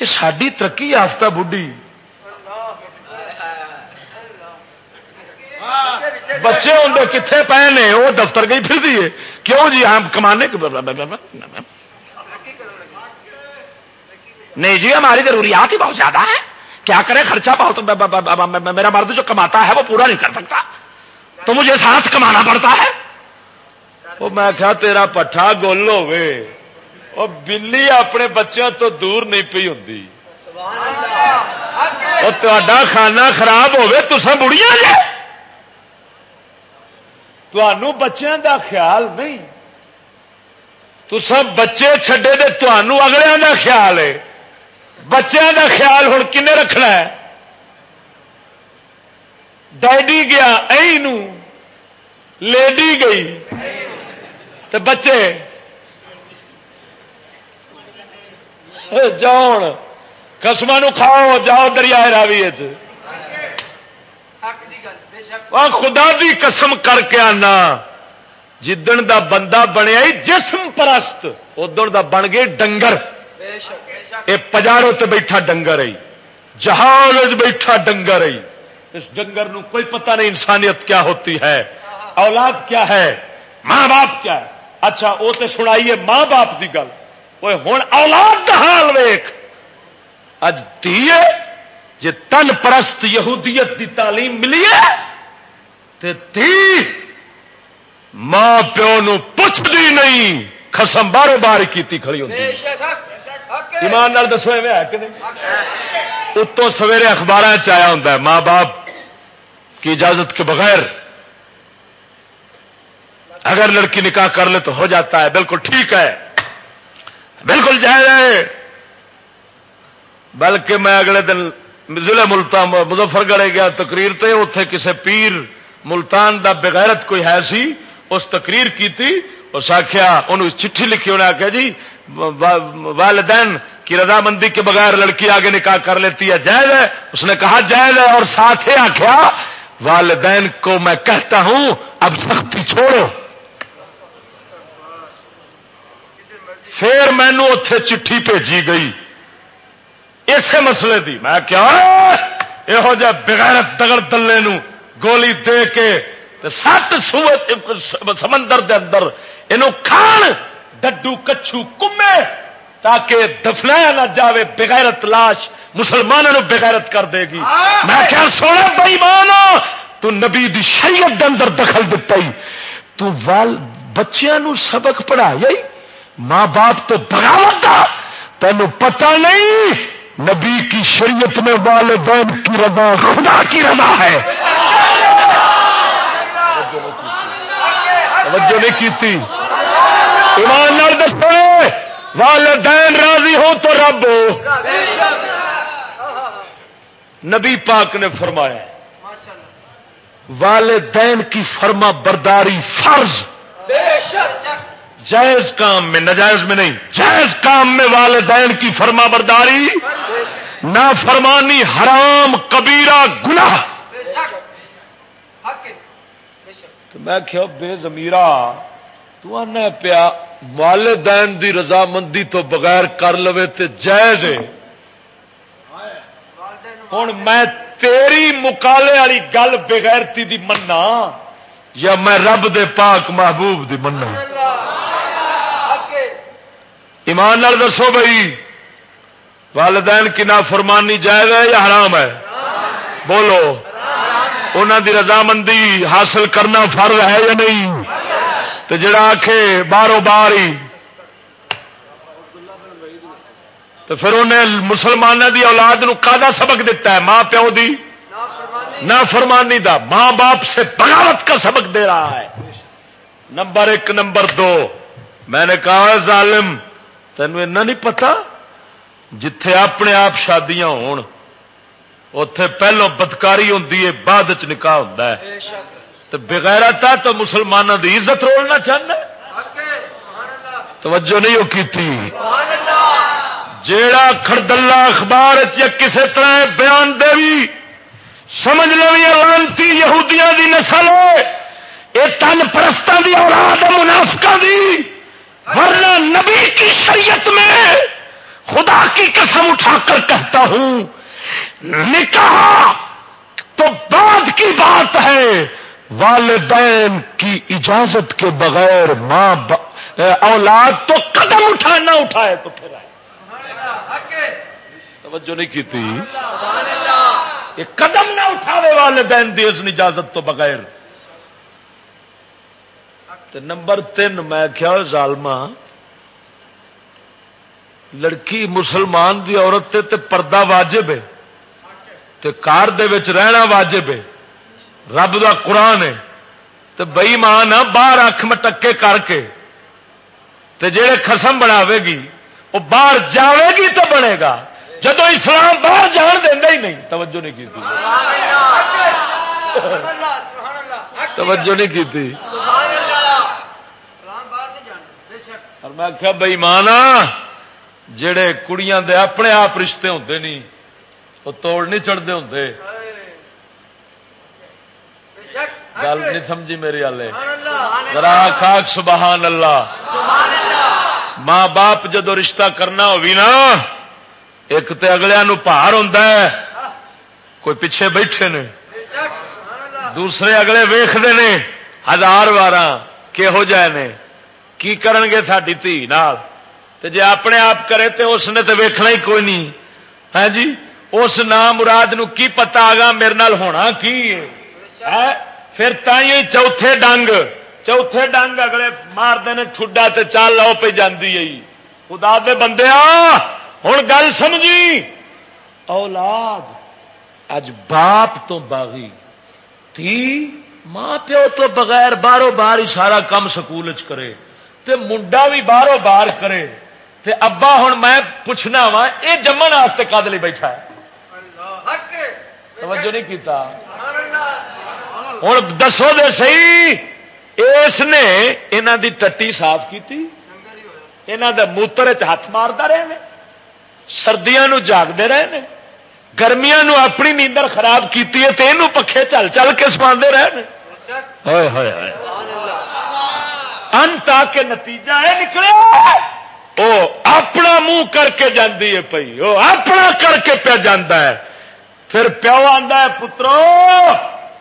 یہ ساری ترقی یافتہ بڈھی بچے ہوں کتنے پے نے وہ دفتر گئی پھر دیے کیوں جی ہم کمانے نہیں جی ہماری ضروریات ہی بہت زیادہ ہے کیا کرے؟ خرچہ بہت میرا مرد جو کماتا ہے وہ پورا نہیں کر سکتا۔ تو مجھے ساتھ کمانا پڑتا ہے۔ وہ میں کیا تیرا پٹھا گول ہوے بلی اپنے بچوں تو دور نہیں پی ہوں تا کھانا خراب ہوے تو بڑھیا جائے بچوں دا خیال نہیں۔ تو سب بچے چھڈے دے تمہوں اگلے دا خیال ہے۔ بچوں دا خیال ہوں کن رکھنا ہے؟ ڈیڈی گیا ای لیڈی گئی۔ تو بچے جاؤ قسم کھاؤ، جاؤ دریائے راوی خدا دی قسم کر کے آنا۔ جدن دا بندہ بنیا جسم پرست ادھر دا بن گئے ڈنگر۔ یہ پجاروں تے بیٹھا ڈنگر آئی جہاز بیٹھا ڈنگر آئی اس ڈنگر نو کوئی پتہ نہیں انسانیت کیا ہوتی ہے، اولاد کیا ہے، ماں باپ کیا ہے۔ اچھا وہ تو سنائیے ماں باپ کی گل۔ وہ ہوں اولاد حال ویخ اج دیے جی تن پرست یہودیت دی تعلیم ملی ہے، تے تھی ماں پیو نو پوچھ دی نہیں خسم بارو بار کی کھڑی ہوتی ایمان نال دسو ہے کہ نہیں؟ اتوں سویرے اخبار چیا ہوں ماں باپ کی اجازت کے بغیر اگر لڑکی نکاح کر لے تو ہو جاتا ہے بالکل ٹھیک ہے۔ بالکل جائز ہے۔ بلکہ میں اگلے دن ضلع ملتان مظفر گڑے گیا تقریر تے اتے کسے پیر ملتان دا بغیرت کوئی ہے سی اس تقریر کی تھی اس آخیا ان چٹھی لکھی انہیں آخیا جی والدین کی رضامندی کے بغیر لڑکی آگے نکاح کر لیتی ہے، جائز ہے؟ اس نے کہا جائز ہے اور ساتھ ہی آخیا والدین کو میں کہتا ہوں، اب سختی چھوڑو۔ پھر مینو اتے چٹھی بھیجی گئی۔ اسی مسئلے دی۔ میں کیا یہو جہ بغیرت دگڑ دلے نو گولی دے کے سات سمندر دے اندر یہ کھان ڈڈو کچھو کمے تاکہ دفنایا نہ جاوے بغیرت لاش مسلمانوں بغیرت کر دے گی۔ میں کیا سونا بئی مانا تو نبی دی شریعت دے اندر دخل دتا ہی۔ تو وال بچیاں سبق پڑھایا ماں باپ تو بغاوت دا۔ تینوں پتہ نہیں نبی کی شریعت میں والدین کی رضا خدا کی رضا ہے۔ توجہ نہیں کی ایمان دسو، والدین راضی ہو تو رب ہو۔ نبی پاک نے فرمایا، والدین کی فرما برداری فرض۔ جائز کام میں، نجائز میں نہیں، جائز کام میں والدین کی فرما برداری نہ فرمانی حرام، کبیرہ، گناہ۔ تو میں کیا بے زمیرا تو آنا پیا والدین دی رضامندی تو بغیر کر لو تو جائز ہے۔ ہوں میں تیری مکالے والی گل بغیرتی دی منا یا میں رب دے پاک محبوب دی منا ایمان نال دسو بھائی، والدین کی نا فرمانی جائز ہے یا حرام ہے؟ بولو۔ انہوں دی رضامندی حاصل کرنا فرض ہے یا نہیں؟ تو جڑا آخ باہروں باہر ہی تو پھر انہیں مسلمانوں دی اولاد نو کا سبق دیتا ہے؟ ماں پیو دی؟ نہ فرمانی دا۔ ماں باپ سے بغاوت کا سبق دے رہا ہے۔ نمبر ایک، نمبر دو۔ میں نے کہا، ظالم تینوں ایسا نہیں پتا جتھے اپنے آپ شادیاں ہون اتے پہلو بدکاری ہوں بعد چ نکاح ہوتا ہے۔ تو بغیر تو مسلمانوں کی عزت رولنا چاہنا توجہ نہیں وہ کی جیڑا خردلہ اخبار یا کسی طرح بیان دے سمجھ لو لانتی یہودیاں دی نسل یہ تن پرستوں دی اولاد منافقہ دی۔ ورنہ نبی کی شریعت میں خدا کی قسم اٹھا کر کہتا ہوں، نکاح تو بعد کی بات ہے۔ والدین کی اجازت کے بغیر ماں اولاد تو قدم اٹھائے نہ اٹھائے تو پھر آئے۔ توجہ نہیں کی تھی؟ یہ قدم نہ اٹھاوے والدین دی اس اجازت تو بغیر۔ نمبر تین میں کیا ظالما لڑکی مسلمان دی عورت تے تے پردہ واجب ہے۔ تے کار دے وچ رہنا واجب ہے۔ رب دا قرآن ہے۔ تو بئی ماں نہ باہر اکھ مٹکے کر کے۔ تے جڑے خسم بناوے گی وہ باہر جاوے گی تو بنے گا۔ جدو اسلام باہر جان دینا ہی نہیں۔ توجہ نہیں کی توجہ نہیں کی اور میں کیا بئی مانا جڑے کڑیاں دے اپنے آپ رشتے ہوتے نہیں وہ توڑ نہیں چڑھتے ہوں گل نہیں سمجھی میری ذرا خاک سبحان اللہ۔ ماں باپ جدو رشتہ کرنا ہوگی نا ایک تو اگلے پار ہوں کوئی پیچھے بیٹھے نے۔ دوسرے اگلے ویختے نے ہزار بار کہہو جائے نے۔ کی کرن گے ساری تھی نال؟ اپنے آپ کرے تو اس نے تو ویکھنا ہی کوئی نہیں۔ ہے ہاں جی اس نام مراد نو کی پتا آگا میرے نال ہونا کی ہے؟ پھر تھی چوتھے ڈنگ چوتھے ڈنگ اگلے مارتے ہیں ٹھڈا تے چل لو پہ جاندی ہے۔ خدا دے بندے ہوں گل سمجھی۔ اولاد، اج باپ تو باغی، تھی ماں پیو تو بغیر باہروں باہر ہی سارا کام سکول کرے، تے منڈا بھی باہروں باہر کرے۔ تے ابا ہوں میں پوچھنا وا یہ جمن واسطے کد لی بیٹھا ہے؟ توجہ نہیں کیتا۔ ہوں دسو دے سی اس نے انہوں دی ٹٹی صاف کی یہاں دے موتر ہاتھ مارتا رہے ہیں سردیاں جاگتے رہے ہیں گرمیاں نو اپنی نیندر خراب کی پکھے چل چل کے سما رہے انت آ کے نتیجہ یہ نکلے۔ وہ اپنا منہ کر کے جاندی ہے پی وہ اپنا کر کے پیا جانا ہے۔ پھر پیو آتا ہے، پترو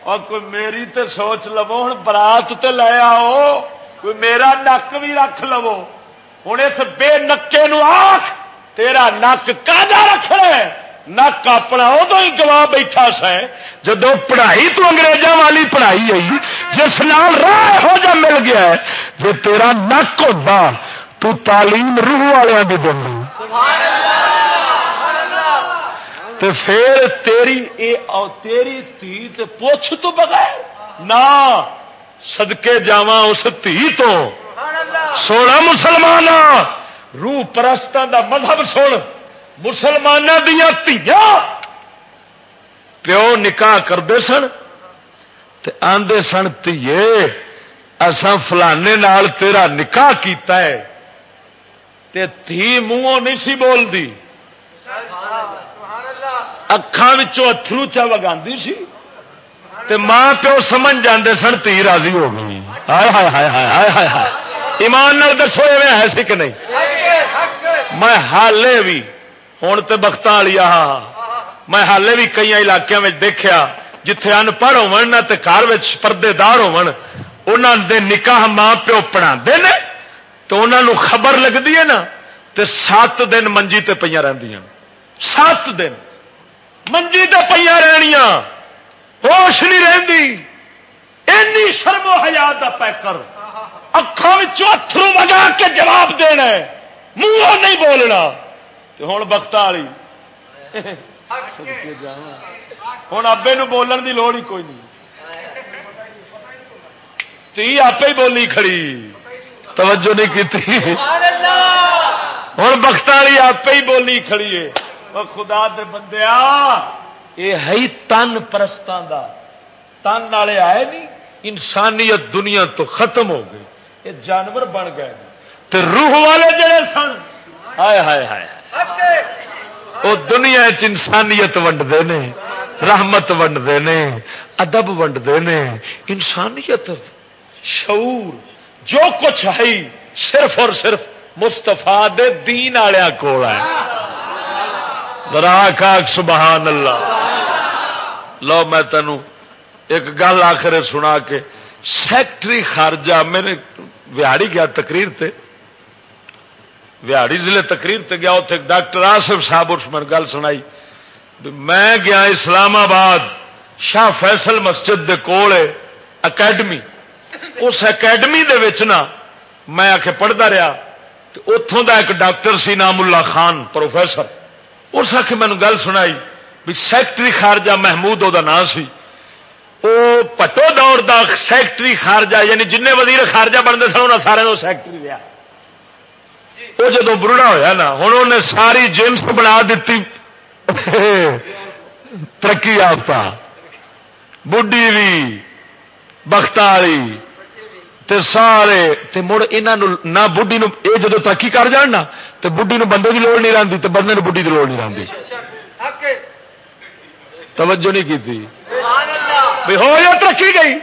اور کوئی میری تے سوچ لو ہوں برات تے لے آؤ، کوئی میرا نک بھی رکھ لو ہوں اس بے نکے نو آخ تیرا نک کا رکھنا نک اپنا ادو ہی گوا بیٹھا سا جدو پڑھائی تو انگریزوں والی پڑھائی آئی جس نال راہ ہو جا مل گیا ہے جی تیرا نک ہوتا، تو تعلیم روح والوں کی بنی تو پھر تیری اے او تیری تھی تے پوچھ تو بغیر نہ سدکے جا اس تھی تو۔ سونا مسلمان روح پرستان دا مذہب سن۔ مسلمان دیا تھیا پیو نکاح کرتے سن آدھے سن تیے اسان فلانے نال تیرا نکاح کیتا ہے۔ تے تھی منہوں نہیں سی بولتی اکھان اترو چا وگا سی تے ماں پیو سمجھ جاندے سن تھی راضی ہو گئی۔ ہائے ہائے ہائے ہائے ہائے ہائے ایمان نال دسو ہے سی کہ نہیں؟ میں حالے بھی ہوں تو بخت والی میں حالے بھی کئی علاقوں میں دیکھا جتھے ان پڑھ ہو گھر پردے دار ہو نکاح ماں پیو پڑھا تو انہوں خبر لگتی ہے نا تو سات دن منجی تے پہ رہی سات دن۔ منجی تے پہ رہنیا ہوش نہیں رہتی اینی شرم و حیات کا پیکر اکھان اترو وگا کے جواب دینا منہ نہیں بولنا۔ ہوں بخت والی ہوں ابے بولن کی لوڑ ہی کوئی نہیں۔ تی آپ ہی بولی کھڑی۔ توجہ نہیں کی ہوں بخت والی آپ ہی بولی کھڑی ہے۔ خدا دے بندے یہ ہے تن پرستان دا تن والے آئے نہیں انسانیت دنیا تو ختم ہو گئی یہ جانور بن گئے تو روح والے جڑے سن ہائے ہائے ہائے وہ دنیا انسانیت ونڈتے ہیں رحمت ونڈتے ہیں ادب ونڈتے ہیں انسانیت شعور جو کچھ ہے صرف اور صرف مستفا دین والیا کول ہے راک سبحان اللہ لو میں تینوں ایک گل آخر سنا کے سیکٹری خارجہ میرے بہاڑی گیا تقریر تے۔ وہاڑی ضلع تقریر تے گیا اتنے ڈاکٹر آصف صاحب اس میں گل سنائی۔ میں گیا اسلام آباد، شاہ فیصل مسجد دے کول اکیڈمی۔ اس اکیڈمی دے نا میں آ کے پڑھتا رہا اتوں دا ایک ڈاکٹر سی، نام اللہ خان، پروفیسر۔ اس آخ مینو گل سنائی بھی سیکٹری خارجہ محمود وہ نام سی۔ وہ پٹو دور دا سیکٹری خارجہ یعنی جن وزیر خارجہ بنتے سن انہیں سارے سیکٹری لیا وہ جدو برڑا ہوا نا ہوں انہیں ساری جنس بنا دیتی۔ ترقی یافتہ۔ بڈی بھی بخت والی تے سارے تے مڑ نہ بڈی یہ جدو ترقی کر جان نا تو بڈی بندے کی لوڑ نہیں رہتی تو بندے بڈی کی لوڑ نہیں رہتی توجہ نہیں کی ہو یا ترقی گئی۔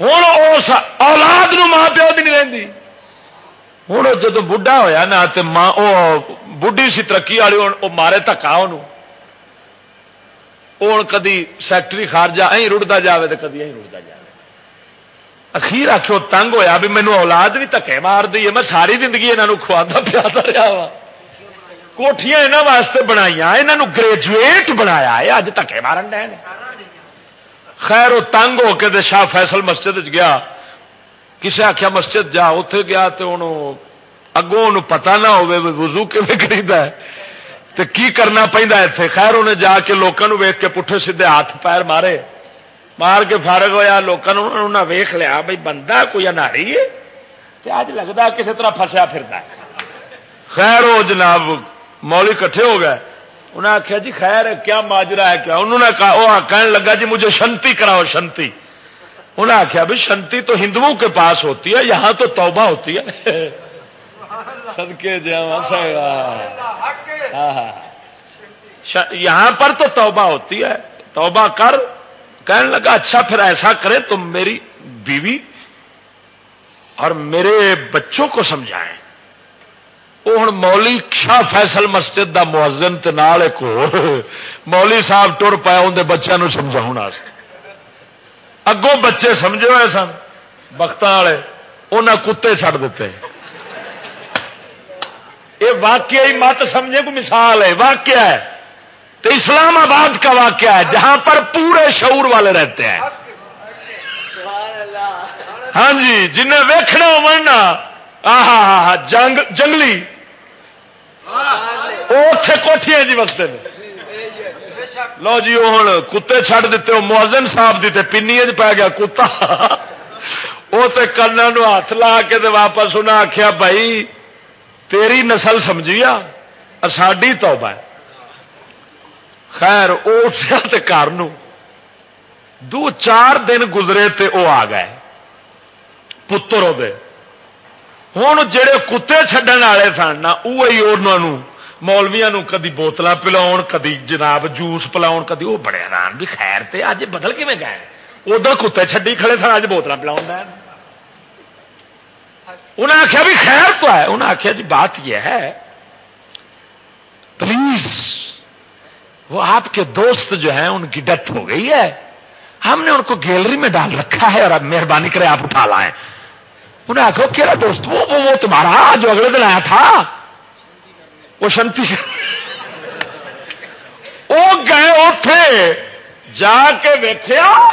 ہوں اس اولاد نو ماں پیو کی نہیں رہتی ہوں جدو بڑھا ہوا نا تو ماں وہ بڑھی سی ترقی والی وہ مارے تکا وہ کدی سیکٹری خارجہ اہ رڑتا جائے تو کدی اہ رڑتا جائے اخیر آخو تنگ ہویا بھی مینو اولاد بھی تکے مار دی ہے میں ساری زندگی یہاں کھوا پیا رہا وا کوٹیاں یہاں واسطے بنائی یہاں گریجویٹ بنایا ہے اج تکے مارن ڈے خیر وہ تنگ ہو کے شاہ فیصل مسجد گیا کسے آخیا مسجد جا اتے گیا تو اگوں پتا نہ وضو تے کی کرنا پہنتا اتنے خیر انہیں جا کے لوگوں ویک کے پٹھے سیدھے ہاتھ پیر مارے مار کے فارغ ہوا لوگوں ویخ لیا بھائی بندہ کوئی اناری ہے اج لگتا کسی طرح فسیا پھر خیر وہ جناب مولی کٹھے ہو گئے انہیں آخیا جی خیر کیا ماجرا ہے کیا انہوں نے کہا کہنے لگا جی مجھے شنتی کراؤ شنتی انہیں آخیا بھی شنتی تو ہندوؤں کے پاس ہوتی ہے یہاں تو توبہ ہوتی ہے سدکے یہاں پر تو توبہ ہوتی ہے توبہ کر کہنے لگا اچھا پھر ایسا کرے تو میری بیوی اور میرے بچوں کو سمجھائیں۔ وہ ہوں مولی شاہ فیصل مسجد دا موزن ایک مولی صاحب ٹر پایا اندر بچوں سمجھاؤ اگوں بچے سمجھے ہوئے سن بخت والے انہیں کتے چڑ دیتے۔ یہ واقعی مت سمجھے کو مثال ہے، واقعہ ہے۔ تو اسلام آباد کا واقعہ ہے، جہاں پر پورے شعور والے رہتے ہیں۔ ہاں جی جنہیں ویکنا مرنا آ جنگ، جنگلی۔ اتے کوٹیاں جی وقت لو جی وہ ہوں کتے چڈ دیتے، وہ موزن صاحب دی پینی پی گیا کتا۔ وہ تو کن ہاتھ لا کے واپس انہیں آخیا بھائی، تیری نسل سمجھی آ ساڈی توبہ ہے۔ خیر اٹھا گھر دو چار دن گزرے تے او آ گئے۔ پتر ہوں جڑے کتے چڈن والے سن نا انہوں مولویا کدی بوتل پلاؤ کدی جناب جوس پلاؤ کدی وہ بڑے حیران بھی خیر تے اج بدل کھے گئے؟ ادھر کتے چڈی کھڑے سن، اج بوتل پلاؤ انہیں آخیا بھی خیر تو ہے انہیں آخیا جی بات یہ ہے پلیز وہ آپ کے دوست جو ہیں ان کی ڈیتھ ہو گئی ہے۔ ہم نے ان کو گیلری میں ڈال رکھا ہے اور اب مہربانی کرے آپ اٹھا لائیں۔ انہیں آخو کہڑا دوست؟ وہ وہ, وہ تمہارا جو اگلے دن آیا تھا۔ وہ شنتی وہ گئے اتے جا کے ویخیا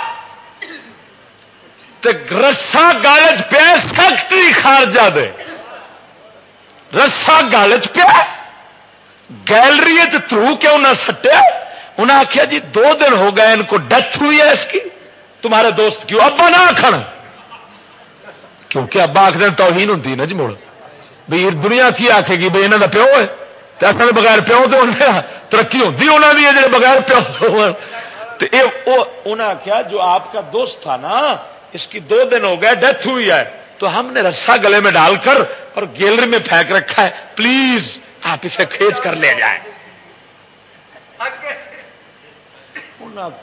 رسا گالچ پیا سیکٹری خارجہ دے۔ رسا گالچ پیا۔ گیلری تھرو کیوں نہ سٹیا انہیں آخیا جی دو دن ہو گئے، ان کو ڈیتھ ہوئی ہے اس کی۔ تمہارے دوست کیوں؟ ابا نہ آخر کیونکہ ابا آخر توہین ہوں نا جی مڑ۔ بھائی دنیا کی آخے گی بھائی یہاں کا پیو ہے۔ اصل بغیر پیو تو ہاں؟ ترقی ہوتی انہوں کی جی بغیر پیو ہاں؟ انہیں آخیا جو آپ کا دوست تھا نا، اس کی دو دن ہو گئے، ڈیتھ ہوئی ہے۔ تو ہم نے رسا گلے میں ڈال کر اور گیلری میں پھینک رکھا ہے۔ پلیز آپ اسے کھینچ کر لے جائیں۔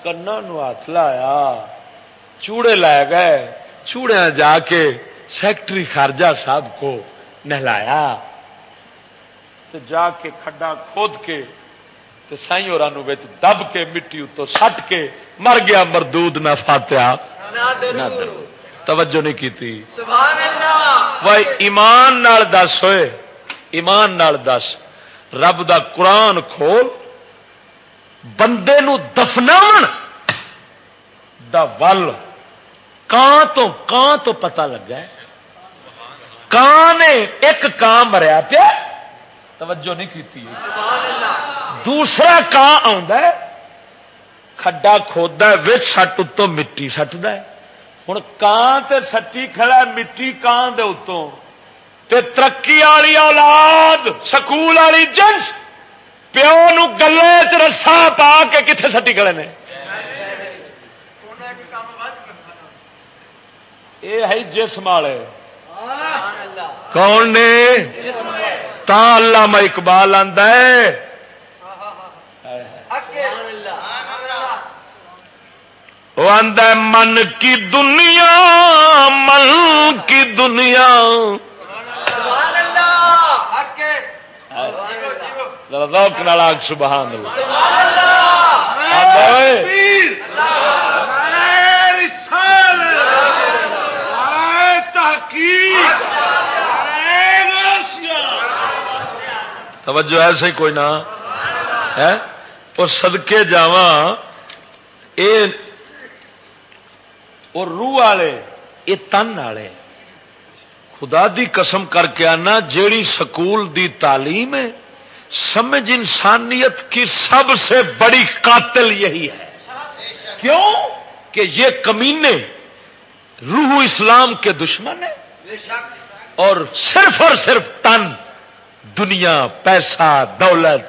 کنا ہاتھ لایا چوڑے لائے گئے چوڑے جا کے سیکٹری خارجہ صاحب کو نہلایا۔ تو جا کے کھڈا کھود کے سائی اور دب کے مٹی اتو سٹ کے مر گیا مردود نہ فاتیا توجہ نہیں کی ایمان نال دس ہوئے۔ ایمان نال دس، رب دا قرآن کھول، بندے نو دفنا دا ول کان تو کان تو پتا لگا ہے؟ کان نے ایک کان مریا پیا؟ توجہ نہیں کی دوسرا کان آ کھڈا کھودا سٹ اتوں مٹی سٹد ہوں کان تے سٹی کھڑا مٹی کان دے اتوں؟ تے ترقی والی اولاد، سکول والی جنس، پیو نو گلے چ رسا پا کے کتنے سٹی کھڑے نے۔ یہ ہے جسم والے۔ کون نے؟ تا اللہ اقبال آدھا ہے۔ وہ آدھا من کی دنیا، من کی دنیا۔ سبحان توجہ ایسے کوئی نہ۔ ہے اور سدکے اور روح والے یہ تن والے۔ خدا دی قسم کر کے آنا جیڑی سکول دی تعلیم ہے سمجھ انسانیت کی سب سے بڑی قاتل یہی ہے۔ کیوں؟ کہ یہ کمینے روح اسلام کے دشمن ہیں اور صرف اور صرف تن، دنیا، پیسہ، دولت،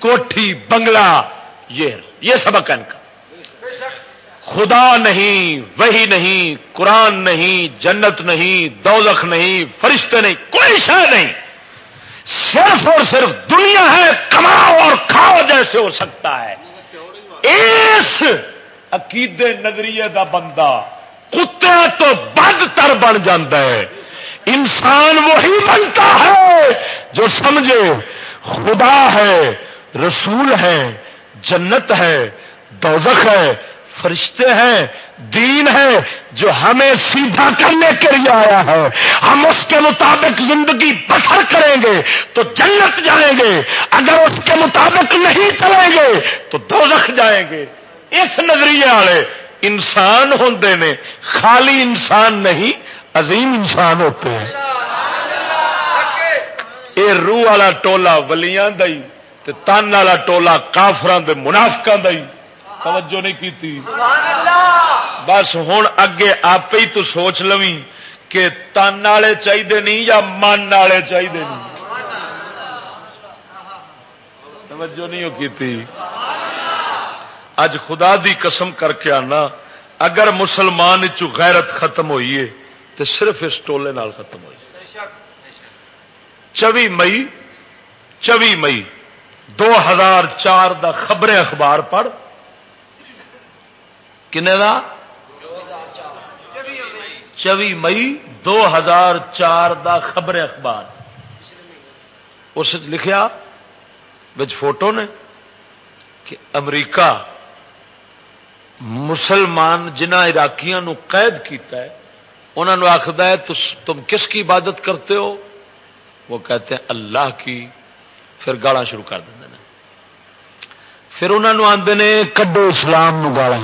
کوٹھی، بنگلہ، یہ یہ سبق ان کا۔ خدا نہیں وہی نہیں، قرآن نہیں، جنت نہیں دولخ نہیں، فرشتے نہیں، کوئی شہ نہیں۔ صرف اور صرف دنیا ہے، کماؤ اور کھاؤ جیسے ہو سکتا ہے۔ اس عقیدے نظریے دا بندہ کتے تو بد تر بن جاتا ہے۔ انسان وہی بنتا ہے جو سمجھے، خدا ہے، رسول ہے، جنت ہے، دوزخ ہے فرشتے ہیں، دین ہے جو ہمیں سیدھا کرنے کے لیے آیا ہے۔ ہم اس کے مطابق زندگی بسر کریں گے تو جنت جائیں گے۔ اگر اس کے مطابق نہیں چلیں گے تو دوزخ جائیں گے۔ اس نظریے والے انسان ہوں نے، خالی انسان نہیں، عظیم انسان ہوتے ہیں۔ یہ روح والا ٹولا ولیاں دئی تن والا ٹولا کافران دے منافقان دئی۔ توجہ نہیں کی بس ہوں اگے آپ ہی تو سوچ لو کہ تن والے چاہیے نہیں یا من والے چاہیے نہیں۔ توجہ نہیں کی اج خدا دی قسم کر کے آنا اگر مسلمان غیرت ختم ہوئی ہے تو صرف اس ٹولے نال ختم ہوئی چوی مئی چوی مئی دو ہزار چار دا خبریں اخبار پڑھ کنے دا؟ چوی مئی دو ہزار چار دا خبریں اخبار۔ اس لکھیا بچ فوٹو نے، کہ امریکہ مسلمان جنہ عراقیاں نو قید کیتا ہے انہوں نے آخد ہے تم کس کی عبادت کرتے ہو؟ وہ کہتے ہیں، اللہ کی۔ پھر گالا شروع کر دیں پھر انہوں نے آدھے نے، کڈو اسلام نو گالا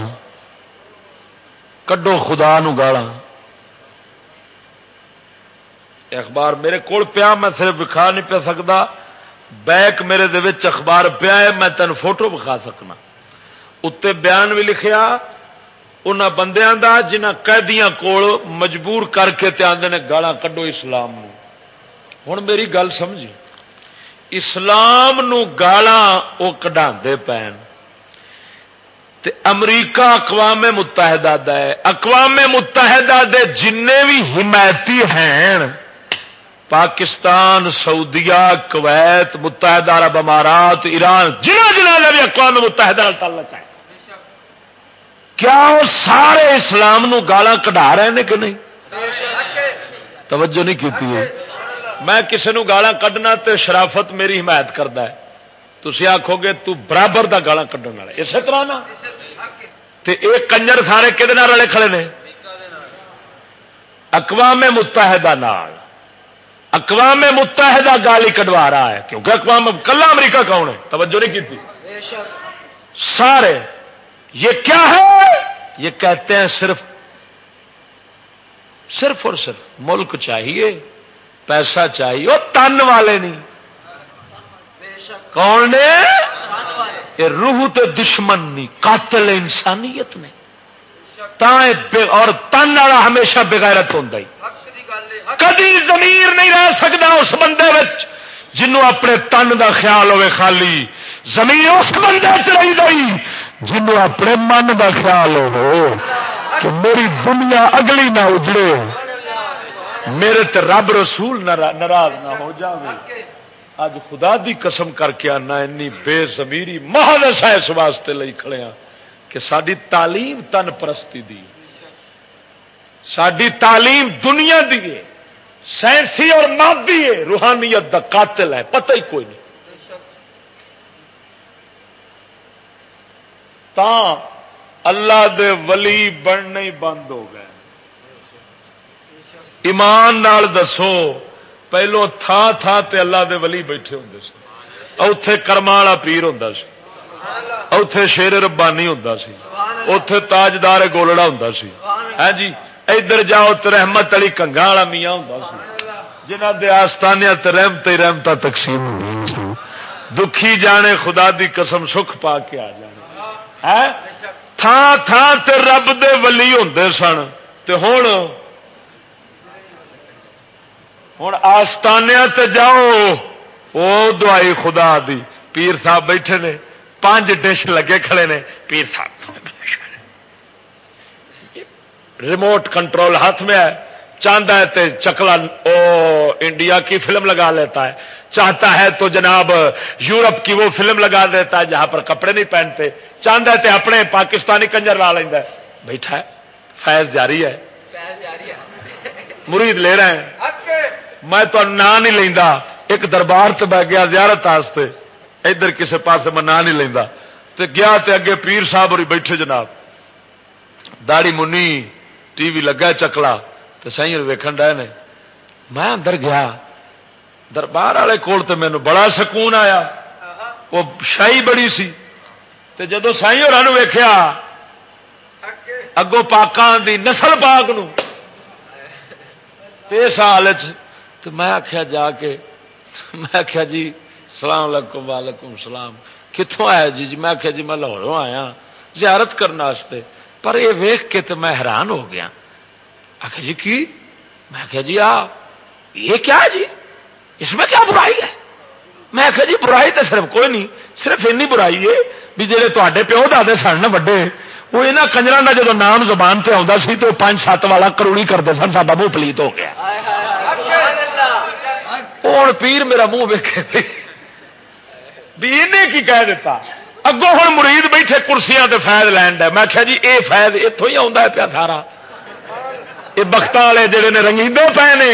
کڈو خدا نو گالا اخبار میرے کول پیا، میں صرف وکھا نہیں پہ سکتا بیک میرے اخبار پیا ہے، میں تین فوٹو بکھا سکنا۔ اتنے بیان بھی لکھیا ان بندیاں دا جنہ قیدیاں کول مجبور کر کے آدھے نے گالا کڈو اسلام نو۔ ہوں میری گل سمجھی۔ اسلام نو گالا وہ کڈا پین۔ تے امریکہ اقوام متحدہ دا ہے اقوام متحدہ دے جن بھی حمایتی ہیں۔ پاکستان، سعودیہ، کویت، متحدہ عرب امارات، ایران، جنہ جنہ کا بھی اقوام متحدہ تعلق ہے۔ کیا وہ سارے اسلام نو گالا کٹا رہے ہیں کہ نہیں؟ توجہ نہیں کی میں کسی نو گالا کڈنا تے شرافت میری حمایت کرتا ہے۔ تھی آخو گے تو برابر دا گالا کھڈن والا اسی طرح نا؟ تے ایک کنجر سارے کہ رلے کھڑے نے؟ اقوام متحدہ نال۔ اقوام متحدہ گالی کٹوا رہا ہے۔ کیونکہ اقوام کلا امریکہ کون ہے؟ توجہ نہیں کی سارے، یہ کیا ہے؟ یہ کہتے ہیں صرف صرف اور صرف ملک چاہیے، پیسہ چاہیے وہ تن والے نہیں۔ کون نے؟ یہ روح تو دشمن نہیں قاتل انسانیت نے۔ اور تن والا ہمیشہ بغیرت ہوں کدی زمین نہیں رہ سکتا اس بندے جنوں اپنے تن دا خیال ہوے خالی۔ زمین اس بندے چلی گئی جنوں اپنے من دا خیال ہو کہ میری دنیا اگلی نہ اجڑے۔ میرے تے رب رسول ناراض نہ ہو جائے اج خدا دی قسم کر کے آنا اینی بے زمیری مہادس اس واسطے لئی کھڑے ہاں کہ ساری تعلیم تن پرستی دی۔ ساری تعلیم دنیا دی ہے، سائنسی اور مادی ہے، روحانیت دا قاتل ہے، پتہ ہی کوئی نہیں۔ تا اللہ دے ولی بننے بند ہو گئے۔ ایمان نال دسو۔ پہلو تھا تھا تے اللہ دے ولی بیٹھے ہوں اتے کرما والا پیر ہوں اتے شیر ربانی ہوں اتے تاجدار گولڑا ہوں سی۔ ہاں جی ادھر جاؤ تو رحمت علی کنگا والا میاں ہوں جنہ دے آستانے رحمت رحمت تقسیم دکھی جانے، خدا دی قسم سکھ پا کے آ جانے۔ ہاں؟ تھان تھان تے رب دے ولی ہوں سن۔ تے ہوں ہوں آستانیا جاؤ او دعائی خدا دی۔ پیر صاحب بیٹھے نے پانچ ڈش لگے کھڑے نے۔ پیر صاحب ریموٹ کنٹرول ہاتھ میں ہے چاہتا ہے تو چکلا او انڈیا کی فلم لگا لیتا ہے۔ چاہتا ہے تو جناب یورپ کی وہ فلم لگا دیتا ہے جہاں پر کپڑے نہیں پہنتے۔ چاہتا ہے تو اپنے پاکستانی کنجر لا لینا بیٹھا ہے فیض جاری ہے۔ مرید لے رہے ہیں۔ میں تو نا نہیں لینا ایک دربار سے بہ گیا زیارت واسطے ادھر کسی پاس میں نا نہیں لینا تو گیا تے اگے پیر صاحب اور بیٹھے جناب۔ داڑی منی ٹی وی لگا چکلا۔ تو سی ویکن ڈے نے۔ میں اندر گیا۔ دربار والے کول تو مینو بڑا سکون آیا۔ وہ شاہی بڑی سی۔ تے جدو سائی اور ویخیا اگوں پاکان دی نسل پاک نو اس حال تو میں آخیا جا کے، میں آخیا جی سلام علیکم، وعلیکم سلام کتوں آیا جی؟ جی میں آخیا جی میں لاہوروں آیا، زیارت کرنے پر یہ ویخ کے تو میں حیران ہو گیا۔ آخ جی کی؟ میں آخیا جی آ، یہ کیا جی؟ اس میں کیا برائی ہے؟ میں آخیا جی برائی تو صرف کوئی نہیں، صرف این برائی ہے بھی جہے تے پیو دے سن نا وڈے، وہ یہاں کنجر کا جب نام زبان سے آتا سی تو پانچ سات والا کروڑی کرتے سن سا منہ پلیت ہو گیا۔ ہوں پیر میرا منہ ویکے بھی انہیں کی کہہ دیتا؟ اگوں ہوں مرید بیٹھے کرسیاں تے فائد لین دے۔ میں آخیا جی اے فائد اتوں ہی آتا ہے پیا سارا۔ یہ بخت والے جڑے نے رنگیندے پے نے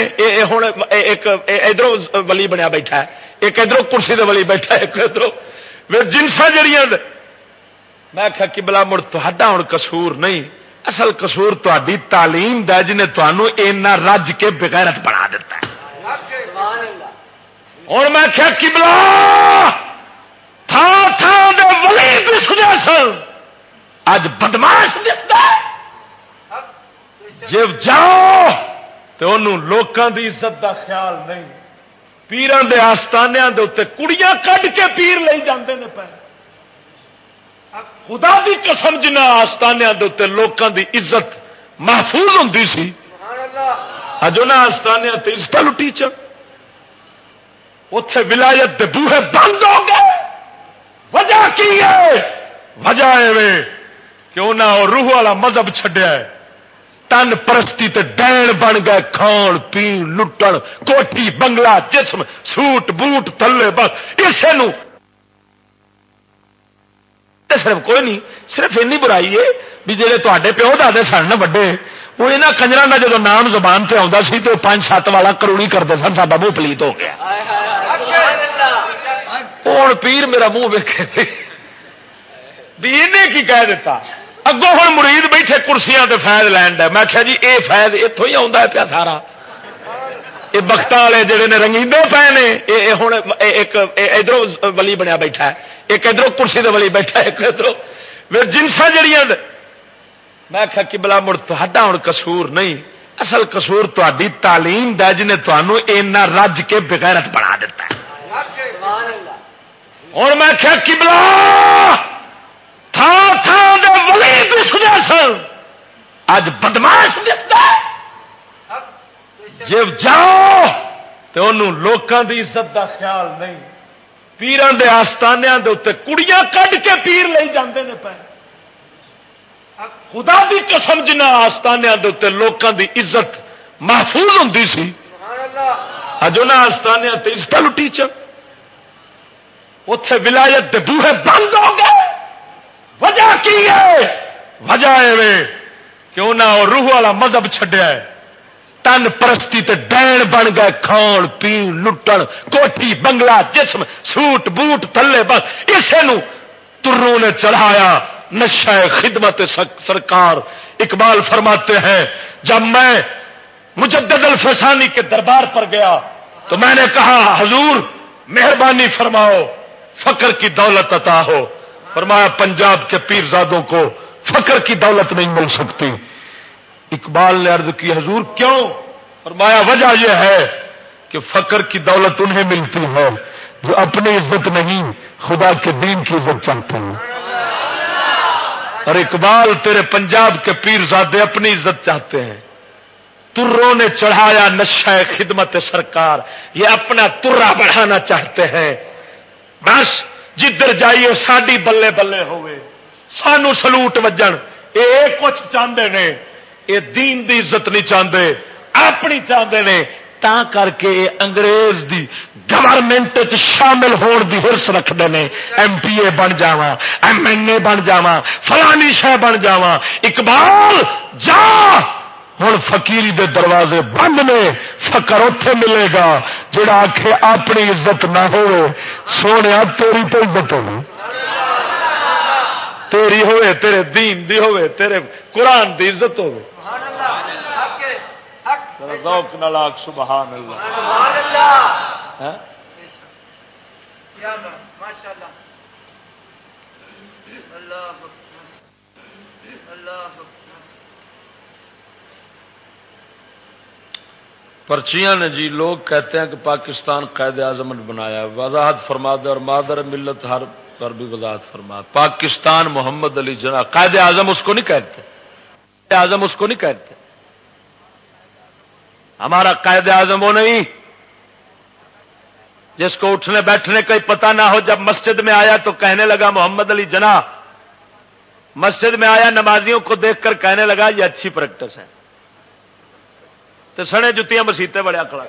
ہوں ایک ادھر ولی بنیا بیٹھا ہے۔ ایک ادھر کرسی دے ولی بیٹھا ہے، ایک ادھر جنسا جڑیاں میں آخیا کہ بلا مڑ تا ہوں کسور نہیں۔ اصل کسور تاری تعلیم دا جنہیں تمہوں اینا رج کے بغیرت بنا دیتا ہے۔ ہوں میں آخیا کہ بلا تھان تھان دے ولی دستے سن۔ اج بدماش دستا جب جاؤ تو انہوں لوکاں دی عزت دا خیال نہیں۔ پیران دے آستانیاں دے اتنے کڑیاں کڈ کے پیر لے جاندے نے پہ خدا دی قسم جنہ آستانیاں دے اتنے لوکاں دی عزت محفوظ ہوں سی۔ اج انہاں آستانیاں تے عزت لٹی چ اتے ولایت دے بوہے بند ہو گئے۔ وجہ کی ہے؟ وجہ ہے کہ انہیں روح والا مذہب چڈیا ہے۔ تن پرستی تے ڈین بن گئے، کھان پی لٹن، کوٹھی، بنگلہ، جسم، سوٹ، بوٹ تلے بس۔ اسے نو صرف کوئی نہیں، صرف این برائی ہے بھی جی تے پیو دے سن وڈے۔ وہ یہاں کنجر کا جب نام زبان سے آتا سی تو پانچ سات والا کروڑی کرتے سن سا منہ پلیت ہو گیا ہوں پیر میرا منہ ویکے بھی انہیں کی کہہ دیتا اگوں ہوں مرید بیٹھے کرسیاں تے فائد لین دے میں آخیا جی اے فائد اتوں ہی آتا ہے پیا سارا یہ بخت والے جڑے نے رنگیندے پے نے ہوں ایک ادھر ولی بنیا بیٹھا ہے ایک ادھر کرسی دے ولی بیٹھا ہے ایک ادھر جنسا جڑیاں میں آخیا کہ بلا مڑ تا ہوں کسور نہیں. اصل کسور تاری تعلیم دا جنہیں تمہوں اینا رج کے بغیرت بنا دیتا ہے۔ اور میں آخیا کہ بلا تھان تھان دے ولی دسنے سن اج بدماش دستا جب جاؤ تو انہوں لوکاں دی عزت دا خیال نہیں۔ پیران دے آستانیاں دے اتنے کڑیاں کڈ کے پیر لے جاندے نے پہ خدا دی قسم جنہ آستانیاں دے اتنے لوکاں دی عزت محفوظ ہوں سی اج انہوں آستانیاں تے عزت لٹی چ اتے ولایت دے بوہے بند ہو گئے۔ وجہ کی ہے؟ وجہ ہے کہ انہیں روح والا مذہب چڈیا ہے۔ تن پرستی تے ڈین بن گئے کھان پی لٹن کوٹھی بنگلہ جسم سوٹ بوٹ تھلے بس اسے نو تروں نے چڑھایا۔ نشہ خدمت سرکار اقبال فرماتے ہیں، جب میں مجدد الفسانی کے دربار پر گیا، تو میں نے کہا، حضور، مہربانی فرماؤ، فقر کی دولت عطا ہو۔ فرمایا، پنجاب کے پیرزادوں کو فقر کی دولت نہیں مل سکتی۔ اقبال نے عرض کی، حضور، کیوں؟ فرمایا، وجہ یہ ہے کہ فقر کی دولت انہیں ملتی ہے، جو اپنی عزت نہیں، خدا کے دین کی عزت چاہتے ہیں۔ اور اقبال تیرے پنجاب کے پیرزادے اپنی عزت چاہتے ہیں۔ تروں نے چڑھایا نشہ خدمت سرکار، یہ اپنا ترا بڑھانا چاہتے ہیں۔ بس جدھر جائیے ساڈی بلے بلے ہوئے۔ سانو سلوٹ وجن یہ کچھ چاہتے ہیں یہ دین دی عزت نہیں چاہتے اپنی چاہتے ہیں تا کر کے انگریز دی گورنمنٹ شامل ہون دی ہرس رکھتے ہیں۔ ایم پی اے بن جا ایم این اے بن جا فلانی شہ بن جا اقبال جا! ہوں فقیری دے دروازے بند نے فکر اتے ملے گا۔ جڑا آخ اپنی عزت نہ ہو سونے تیری تو عزت ہو تیری ہوئے تیرے دین دی ہوئے تیرے قرآن دی عزت ہو سبحان اللہ۔ پرچیاں نے جی لوگ کہتے ہیں کہ پاکستان قید اعظم نے بنایا وضاحت فرما دے اور مادر ملت ہر پر بھی وضاحت فرما پاکستان محمد علی جنا قائد اعظم اس کو نہیں کہتے۔ اعظم اس کو نہیں کہتے۔ ہمارا قائد اعظم وہ نہیں۔ جس کو اٹھنے بیٹھنے کا پتا نہ ہو، جب مسجد میں آیا تو کہنے لگا، محمد علی جنا مسجد میں آیا، نمازیوں کو دیکھ کر کہنے لگا، یہ اچھی پریکٹس ہے۔ تو سڑے جتیاں مسیطیں بڑے اکڑا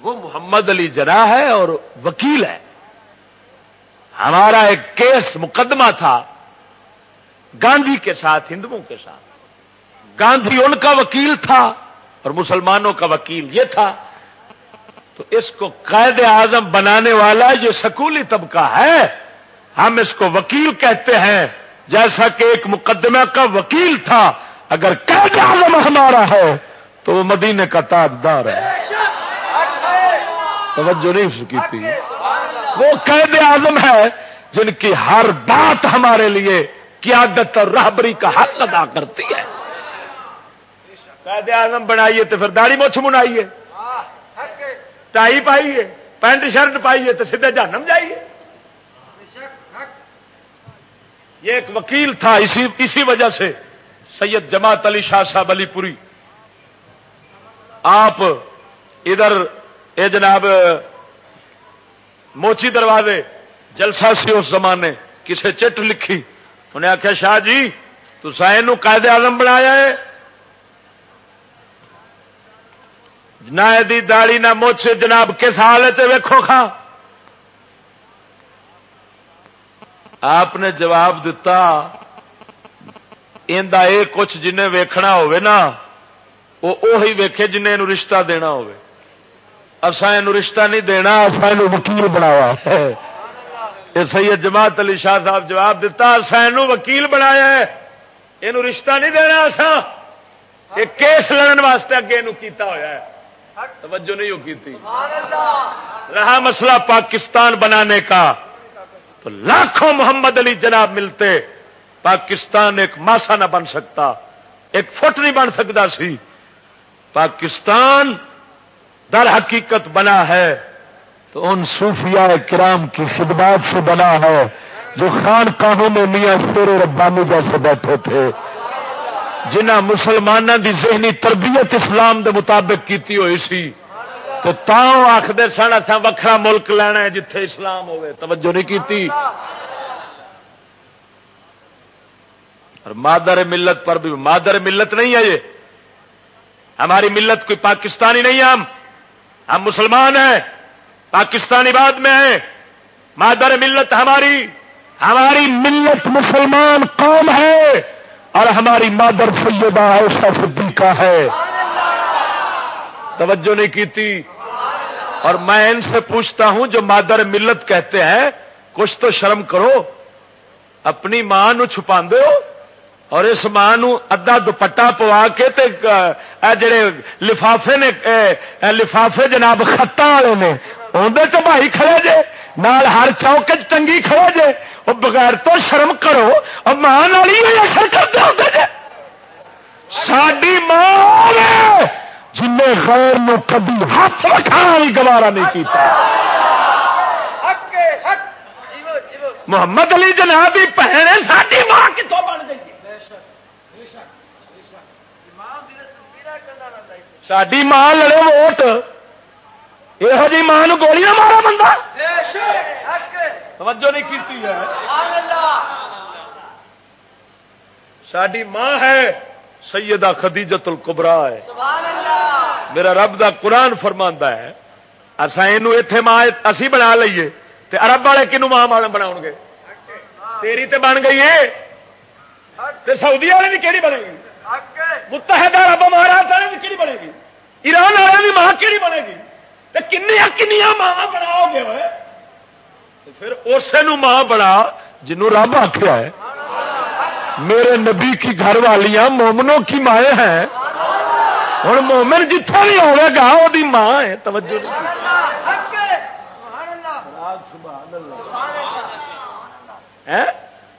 وہ محمد علی جنا ہے اور وکیل ہے۔ ہمارا ایک کیس مقدمہ تھا گاندھی کے ساتھ، ہندوؤں کے ساتھ۔ گاندھی ان کا وکیل تھا اور مسلمانوں کا وکیل یہ تھا۔ تو اس کو قائد اعظم بنانے والا یہ سکولی طبقہ ہے۔ ہم اس کو وکیل کہتے ہیں۔ جیسا کہ ایک مقدمہ کا وکیل تھا۔ اگر قید اعظم ہمارا ہے، تو وہ مدینے کا تاجدار ہے۔ توجہ نہیں سکی تھی۔ وہ قید اعظم ہے جن کی ہر بات ہمارے لیے قیادت اور رہبری کا حق ادا کرتی ہے۔ قید اعظم بنائیے تو پھر داڑھی مچھ منائیے۔ ٹائی پائیے پینٹ شرٹ پائیے تو سیدھے جانم جائیے۔ یہ ایک وکیل تھا اسی اسی وجہ سے سید جماعت علی شاہ صاحب علی پوری۔ آپ ادھر، اے جناب، موچی دروازے، جلسہ سی اس زمانے، کسے چٹ لکھی۔ انہیں آخیا شاہ جی تو سائن قائد آزم بنایا ہے۔ نہ داڑی نہ مچھ، جناب کس حال ہے ویکو کھا؟ آپ نے جواب دتا اے کچھ جن ویکھنا ہوئے نا، وہ اوہی ویکھے جن رشتہ دینا ہوئے اسا یہ رشتہ نہیں دینا اصا یہ وکیل بناوا۔ یہ سید جماعت علی شاہ صاحب جواب دیتا اصا یہ وکیل بنایا ہے۔ یہ رشتہ نہیں دینا اصا یہ کیس لڑن واسطے اگے یہ کیتا ہوا ہے۔ توجہ نہیں ہو کی تھی رہا مسئلہ پاکستان بنانے کا۔ تو لاکھوں محمد علی جناب ملتے۔ پاکستان ایک ماسا نہ بن سکتا۔ ایک فٹ نہیں بن سکتا سی۔ پاکستان در حقیقت بنا ہے۔ تو ان صوفیاء کرام کی خدمات سے بنا ہے۔ جو خان میں میاں شیر ربانی جیسے بیٹھے تھے۔ جنہ مسلمانوں دی ذہنی تربیت اسلام دے مطابق کیتی ہوئی سی، تو تاؤ آخر سن اتنا وکھرا ملک لینا ہے جتھے اسلام ہوئے توجہ نہیں کیتی؟ اور مادر ملت پر بھی، مادر ملت نہیں ہے یہ۔ ہماری ملت کوئی پاکستانی نہیں، ہم ہم مسلمان ہیں، پاکستانی بعد میں ہیں۔ مادر ملت ہماری ہماری ملت مسلمان قوم ہے۔ اور ہماری مادر سیدہ عائشہ صدیقہ ہے۔ توجہ نہیں کیتی۔ اور میں ان سے پوچھتا ہوں، جو مادر ملت کہتے ہیں، کچھ تو شرم کرو۔ اپنی ماں نو چھپا دو اور اس ماں ادا دوپٹا پوا کے تے جڑے لفافے نے لفافے جناب خطا والے نے اندر تو بھائی کھڑے جے۔ نال ہر چوک چنگی کھڑے جے وہ بغیر تو شرم کرو اور ماں والی اثر کرتے ہوتے جے۔ ساری ماں جن غیر نو کبھی ہاتھ رکھا گوارا نہیں کیتا۔ محمد علی جناب کی بہن ساری ماں کتوں بن گئی؟ ساری ماں لڑے ووٹ۔ یہ جی ماں گولی نہ مارا بندہ توجہ نہیں کی ساری ماں ہے سیدہ خدیجت القبرا ہے میرا رب دا قرآن فرما ہے اصا یہ ماں اسی بنا لیے تے عرب والے کنو ماں بنا گے تیری تے بن گئی ہے تے سعودی والے بھی کہڑی بنے گی متحدہ عرب امارات والے کی بنے گی ایران والے کی ماں کہڑی بنے گی کنیا کنیا ماں بناؤ گے پھر اسے ماں بنا جنوں رب آخیا ہے۔ میرے نبی کی گھر والیاں مومنوں کی مائیں ہیں۔ ہوں مومن جتوں بھی ہوگا گا وہ ماں ہے۔ توجہ۔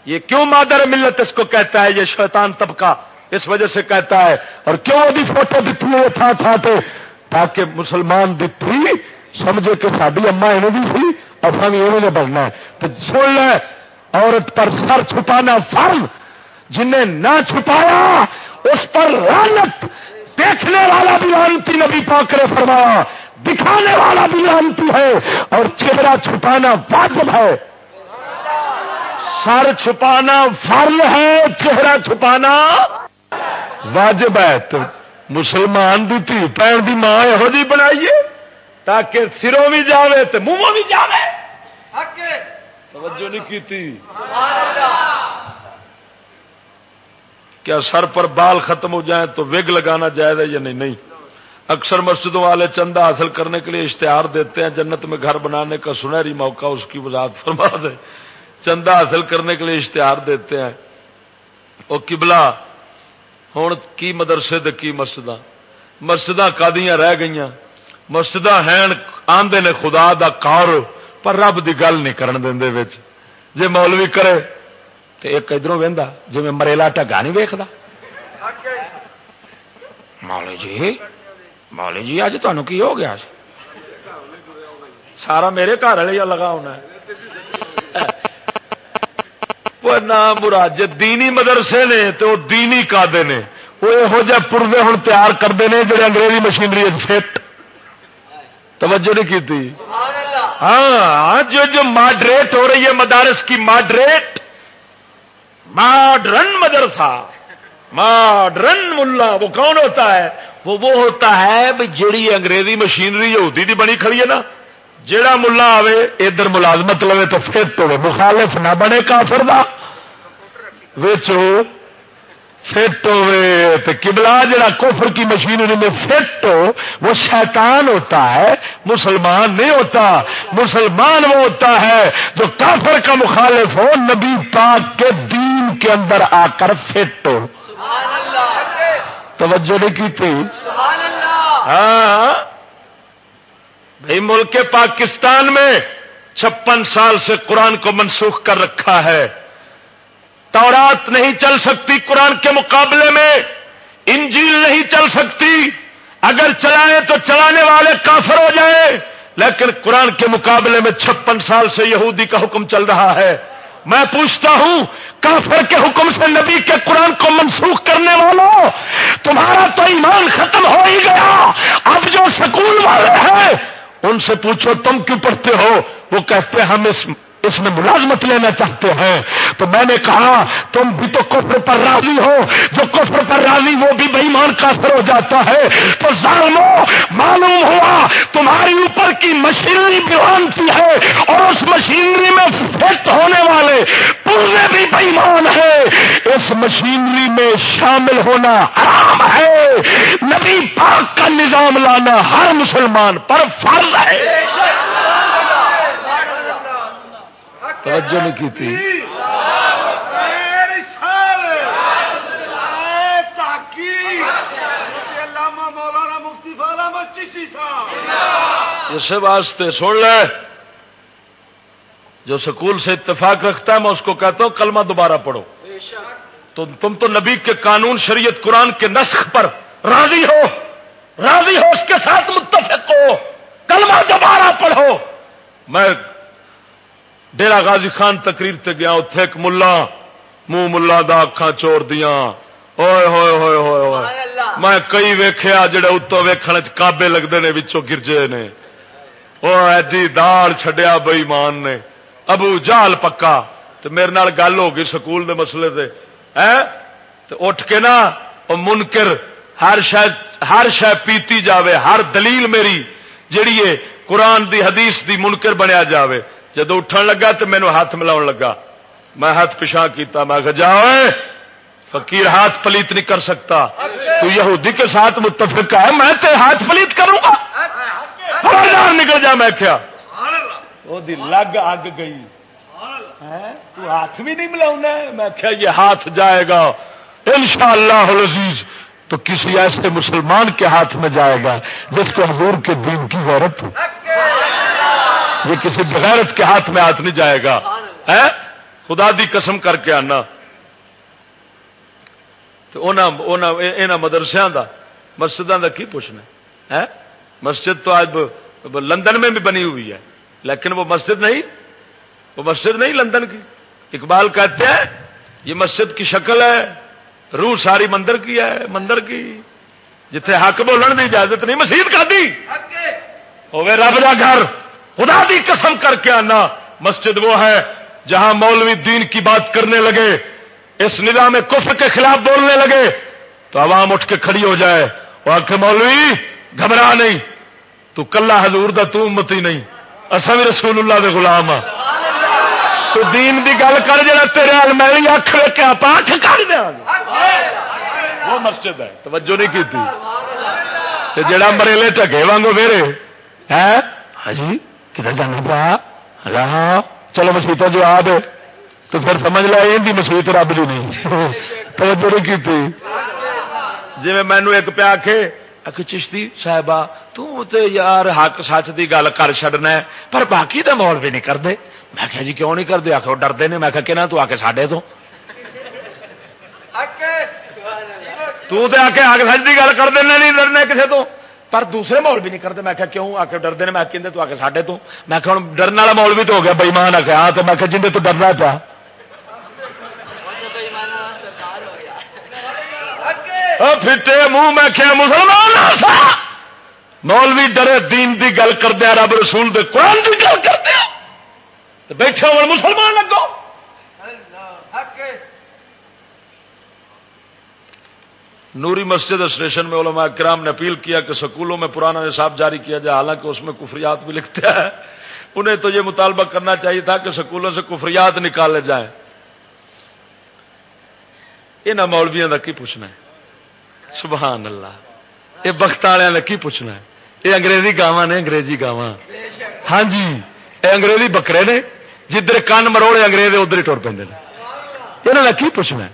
یہ کیوں مادر ملت اس کو کہتا ہے؟ یہ شیطان طبقہ اس وجہ سے کہتا ہے۔ اور کیوں وہ فوٹو دیتی ہے تھا تھا تاکہ مسلمان دتی سمجھے کہ ساری اما ایویں بھی سی اور ہم ایویں بننا ہے۔ تو سن لے، عورت پر سر چھپانا فرم جنہیں نہ چھپایا، اس پر رانت دیکھنے والا بھی رانتی نبی پاکرے فرمایا، دکھانے والا بھی لانتی ہے، اور چہرہ چھپانا واجب ہے۔ سر چھپانا فرض ہے، چہرہ چھپانا واجب ہے۔ تو مسلمان دی تھی پین کی ماں یہو جی بنائیے، تاکہ سروں بھی جاوے تو منہ بھی جاوے۔ توجہ نہیں کی کیا سر پر بال ختم ہو جائیں تو وگ لگانا جائز ہے یا نہیں؟ نہیں۔ اکثر مسجدوں والے چندہ حاصل کرنے کے لیے اشتہار دیتے ہیں، جنت میں گھر بنانے کا سنہری موقع اس کی وضاحت فرما دے۔ چندہ حاصل کرنے کے لیے اشتہار دیتے ہیں۔ وہ کبلا ہوں کی مدرسے دے کی مسجد مسجد کادیاں رہ گئی مسجد ہیں آدھے نے خدا دا کار، پر رب دی گل نہیں کرن دے جے مولوی کرے تو ایک ادھر وہدا جی میں مریلا ٹگا نہیں ویکد مولوی جی مولوی جی اج تمہیں کی ہو گیا؟ سارا میرے گھر والے لگا ہونا ہے۔ نام مراد جی دینی مدرسے نے تو دینی کادے نے۔ وہ یہو جہ پورزے ہوں تیار کرتے ہیں جڑے انگریزی مشینری فٹ۔ توجہ نہیں کی ہاں جو جو ماڈریٹ ہو رہی ہے مدارس کی ماڈریٹ ماڈرن مدرسہ ماڈرن ملا وہ کون ہوتا ہے؟ وہ وہ ہوتا ہے بھائی جیڑی انگریزی مشینری یہودی دی بنی کھڑی ہے نا۔ جیڑا ملا آوے ادھر ملازمت لوے تو فٹ ہوے مخالف نہ بنے کافر دا۔ ویچو فٹ ہوئے تو کبلا جڑا کفر کی مشینری میں فٹ ہو، وہ شیطان ہوتا ہے، مسلمان نہیں ہوتا، مسلمان وہ ہوتا ہے جو کافر کا مخالف ہو، نبی پاک کے دین کے اندر آ کر فٹ ہو۔ توجہ نہیں کی تھی ہاں۔ بھائی ملک پاکستان میں چھپن سال سے قرآن کو منسوخ کر رکھا ہے۔ تورات نہیں چل سکتی قرآن کے مقابلے میں، انجیل نہیں چل سکتی۔ اگر چلائیں تو چلانے والے کافر ہو جائیں۔ لیکن قرآن کے مقابلے میں چھپن سال سے یہودی کا حکم چل رہا ہے۔ میں پوچھتا ہوں، کافر کے حکم سے نبی کے قرآن کو منسوخ کرنے والوں تمہارا تو ایمان ختم ہو ہی گیا۔ اب جو سکول والے ہیں، ان سے پوچھو تم کیوں پڑھتے ہو؟ وہ کہتے ہیں، ہم اس اس میں ملازمت لینا چاہتے ہیں۔ تو میں نے کہا، تم بھی تو کفر پر راضی ہو۔ جو کفر پر راضی، وہ بھی بےمان کافر ہو جاتا ہے۔ تو ظالمو، معلوم ہوا، تمہاری اوپر کی مشینری بھی ہے اور اس مشینری میں فٹ ہونے والے پورے بھی بےمان ہے اس مشینری میں شامل ہونا حرام ہے۔ نبی پاک کا نظام لانا ہر مسلمان پر فرض ہے۔ توجہ نہیں کی تھی۔ اس واسطے سن لے۔ جو سکول سے اتفاق رکھتا ہے میں اس کو کہتا ہوں کلمہ دوبارہ پڑھو۔ تو تم تو نبی کے قانون شریعت قرآن کے نسخ پر راضی ہو۔ راضی ہو اس کے ساتھ متفق ہو۔ کلمہ دوبارہ پڑھو۔ میں ڈیرا غازی خان تقریر تے گیا اتے ایک ملا منہ ملا دا اکھان چور دیا ہوئے ہوئے ہوئے ہوئے۔ ہوئے میں کئی ویخیا جڑے اتو ویکھن کابے لگتے ہیں بچوں گرجے نے۔ وہ ایڈی دال چڈیا بئی مان نے۔ ابو جال پکا۔ تو میرے نال گل ہو گئی سکول دے مسئلے سے اٹھ کے نا وہ منکر ہر شاید ہر شہ پیتی جاوے ہر دلیل میری جیڑی ہے قرآن دی حدیث دی منکر بنیا جاوے۔ جدو اٹھن لگا تو مینو ہاتھ ملاؤ لگا۔ میں ہاتھ پچھا کیتا، میں جا فقیر ہاتھ پلیت نہیں کر سکتا۔ تو یہودی کے ساتھ متفق ہے، میں تے ہاتھ پلیت کروں گا۔ نکل جا، میں کیا لگ اگ گئی۔ ہاں، تو ہاتھ بھی نہیں ملا میں کیا یہ ہاتھ جائے گا۔ ان شاء اللہ تو کسی ایسے مسلمان کے ہاتھ میں جائے گا، جس کو حضور کے دین کی غیرت ہو۔ یہ کسی بغیرت کے ہاتھ میں ہاتھ نہیں جائے گا۔ خدا دی قسم کر کے آنا۔ تو مدرسیا کا مسجد کا کی پوچھنا مسجد تو آج لندن میں بھی بنی ہوئی ہے لیکن وہ مسجد نہیں۔ وہ مسجد نہیں لندن کی۔ اقبال کہتے ہیں یہ مسجد کی شکل ہے روح ساری مندر کی ہے مندر کی۔ جتھے حق بولن کی اجازت نہیں مسیح کا دی۔ ہوے رب کا گھر۔ خدا دی قسم کر کے آنا۔ مسجد وہ ہے جہاں مولوی دین کی بات کرنے لگے، اس نظام کفر کے خلاف بولنے لگے۔ تو عوام اٹھ کے کھڑی ہو جائے۔ وہ آ کے مولوی، گھبرا نہیں۔ تو کلا حضور دا تو امتی نہیں۔ اصا بھی رسول اللہ دے غلام ہاں۔ تو دین دی گل کر جا تیرے حال میری اکھ کے آپ اکھ کر دیا۔ وہ مسجد ہے۔ توجہ نہیں کی جڑا مریلے ٹگے وانگو میرے ہے ہاں جی۔ جانا پا رہا چلو مسیح جو آ دے تو پھر سمجھ لیا یہ مسیحت رب جی نہیں۔ (laughs) توجہ نہیں کی تھی جی مینو ایک پیا کے چشتی صاحبہ تے یار حق سچ کی گل کر چڈنا پر باقی تو مول بھی نہیں کرتے میں کہا جی کیوں نہیں کرتے آخو ڈرتے نے۔ میں کہنا تو آ کے سڈے تو آ کے حق سچ کی گل کر دینا نہیں ڈرنا کسی تو۔ پر دوسرے مول بھی نہیں کرتے۔ میں کیوں؟ آ کے ڈرتے ہیں میں کہ تو آ کے سڈے تو. میں کہ ڈرن والا مول بھی تو ہو گیا بئیمان آ کے ہاں تو میں کہ جن تو ڈرنا پیا. پھٹے منہ، میں کیا مسلمان مولوی ڈرے، دین دی گل کر دیا رب رسول دے قرآن دی گل کر دیا بیٹھے ہو مسلمان لگو۔ نوری مسجد اسٹیشن میں علماء کرام نے اپیل کیا کہ سکولوں میں پرانا نصاب جاری کیا جائے، حالانکہ اس میں کفریات بھی لکھتے ہیں۔ انہیں تو یہ مطالبہ کرنا چاہیے تھا کہ سکولوں سے کفریات نکالے جائیں۔ یہ مولویاں کا کی پوچھنا ہے؟ سبحان اللہ۔ یہ بخت والوں نے کی پوچھنا ہے؟ یہ انگریزی گاواں نے، انگریزی گاواں۔ ہاں جی یہ انگریزی بکرے نے، جدھر کن مروڑے انگریز ادھر ہی ٹر پہ یہاں نے کی پوچھنا ہے؟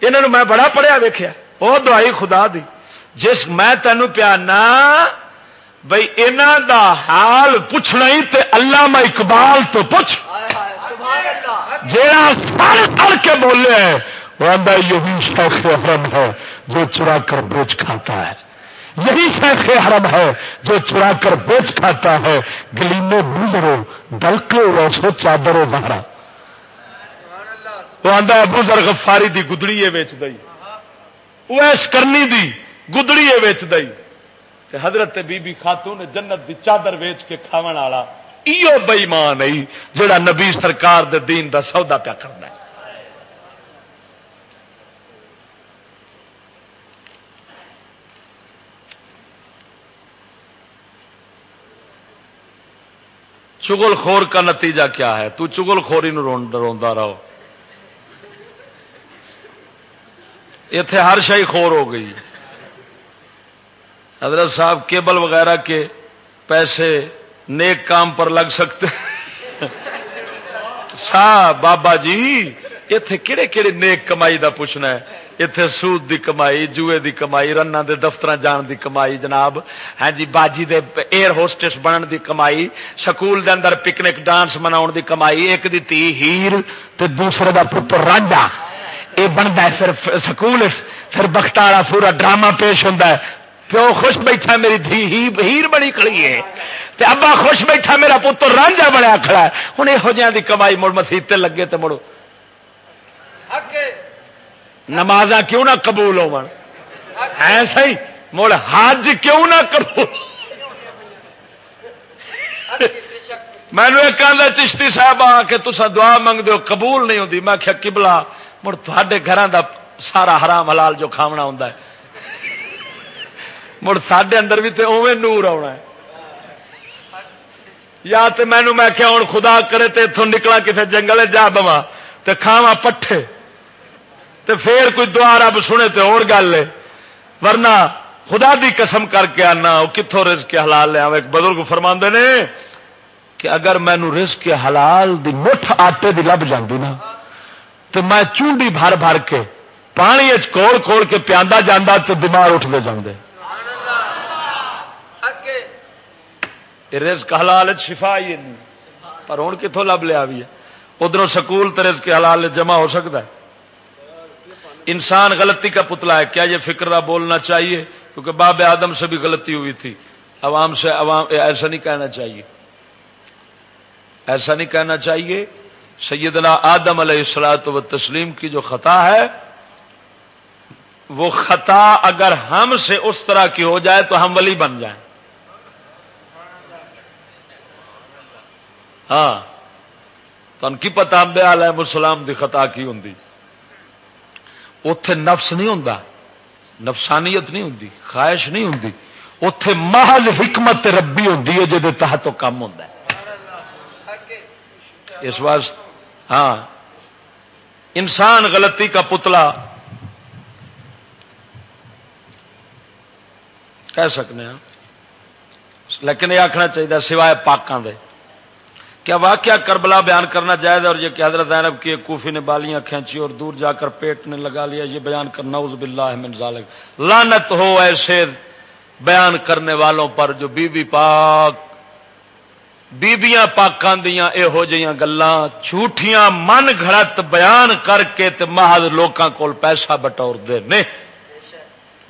یہاں میں بڑا پڑھیا ویخیا وہ دوائی خدا دی جس میں تینوں پیانا بھائی انہوں دا حال پوچھنا ہی تے اللہ اقبال تو پوچھ جا سڑ سڑ کے بولے وہ یہی شیخ حرم ہے جو چرا کر بیچ کھاتا ہے یہی شیخ حرم ہے جو چرا کر بیچ کھاتا ہے گلینے بزرو ڈلکے ویسو چادر زہرا وہ آدھا ابو ذر غفاری دی گدڑی ہے ویچ دئی وہ ایس کرنی دی، گدڑی ویچ دئی حضرت بی بی خاتون نے جنت دی چادر ویچ کے کھاون والا ایو بئیمان نہیں جڑا نبی سرکار دے دین دا سودا پیا کرنا ہے۔ چگل خور کا نتیجہ کیا ہے؟ تو چگل خوری روندا رہو۔ اتے ہر شاہی خور ہو گئی۔ حضرت صاحب کیبل وغیرہ کے پیسے نیک کام پر لگ سکتے۔ سا بابا جی اتے کہڑے کہڑے نیک کمائی دا پوچھنا ہے؟ اتے سود دی کمائی، جوئے دی کمائی رن دے دفتر جان دی کمائی، جناب۔ ہاں جی باجی دے ایئر ہوسٹس بنن دی کمائی، سکول دے اندر پکنک ڈانس منا دی کمائی، ایک دی تی ہیر تے دوسرے دا پتر رانجا یہ بنتا ہے پھر سکول، پھر بخت والا پورا ڈرامہ پیش ہوتا ہے۔ پیو خوش بیٹھا میری دھی ہیر بڑی کڑی ہے۔ تے ابا خوش بیٹھا میرا پتر رانجا بنیا کھڑا ہے۔ ہوں یہو دی کمائی مڑ مسیح لگے تو مڑو۔ نماز کیوں نہ قبول ہو سی مڑ حج کیوں نہ قبول؟ میں نے ایک چشتی صاحب آ کے تصا دعا منگ دو قبول نہیں ہوتی میں کیا کبلا مڑ تے گھر دا سارا حرام حلال جو کھاونا ہوں مڑ سڈے اندر بھی تو اوے نور آنا ہے یا تو مینو میں کیا ہوں خدا کرے تو اتوں نکلا کسی جنگل جا بوا تو کھاوا پٹھے تو پھر کوئی دعا رب سنے تو اور گل ہے ورنہ خدا دی قسم کر کے آنا وہ کتوں رز کے حلال لیا ایک بزرگ فرما نے کہ اگر مینو رز کے حلال دی مٹھ آٹے دی لب جاندی نا تو میں چونڈی بھر بھر کے پانی کوڑ کوڑ کے پیادا جانا تو دماغ اٹھتے جاندے۔ رزق حلال شفا ہی نہیں پر ہوں کتوں لب لیا بھی ہے؟ ادھر سکول تو رزق حلال جمع ہو سکتا ہے۔ انسان غلطی کا پتلا ہے۔ کیا یہ فکرہ بولنا چاہیے؟ کیونکہ باب آدم سے بھی غلطی ہوئی تھی۔ عوام سے عوام ایسا نہیں کہنا چاہیے۔ ایسا نہیں کہنا چاہیے سیدنا آدم علیہ السلاط و تسلیم کی جو خطا ہے، وہ خطا اگر ہم سے اس طرح کی ہو جائے تو ہم ولی بن جائیں۔ ہاں تن کی پتا امبیا علیہ السلام دی خطا کی ہوں اتے نفس نہیں ہوں نفسانیت نہیں ہوں خواہش نہیں ہوں اتے محض حکمت ربی ہوں جی تحت کام ہوں اس واسطے ہاں انسان غلطی کا پتلا کہہ سکتے ہیں لیکن یہ آخنا چاہیے سوائے پاکوں دے کیا واقعہ کربلا بیان کرنا جائز اور یہ کہ حضرت زینب کی کوفی نے بالیاں کھینچی اور دور جا کر پیٹ نے لگا لیا، یہ بیان کرنا اس باللہ من ذالک۔ لانت ہو ایسے بیان کرنے والوں پر جو بی بی پاک بیبیاں پاکاں دیاں اے ہو جیاں جھوٹیاں من گھڑت بیان کر کے تے محض لوکاں کول پیسہ بٹور دے نے۔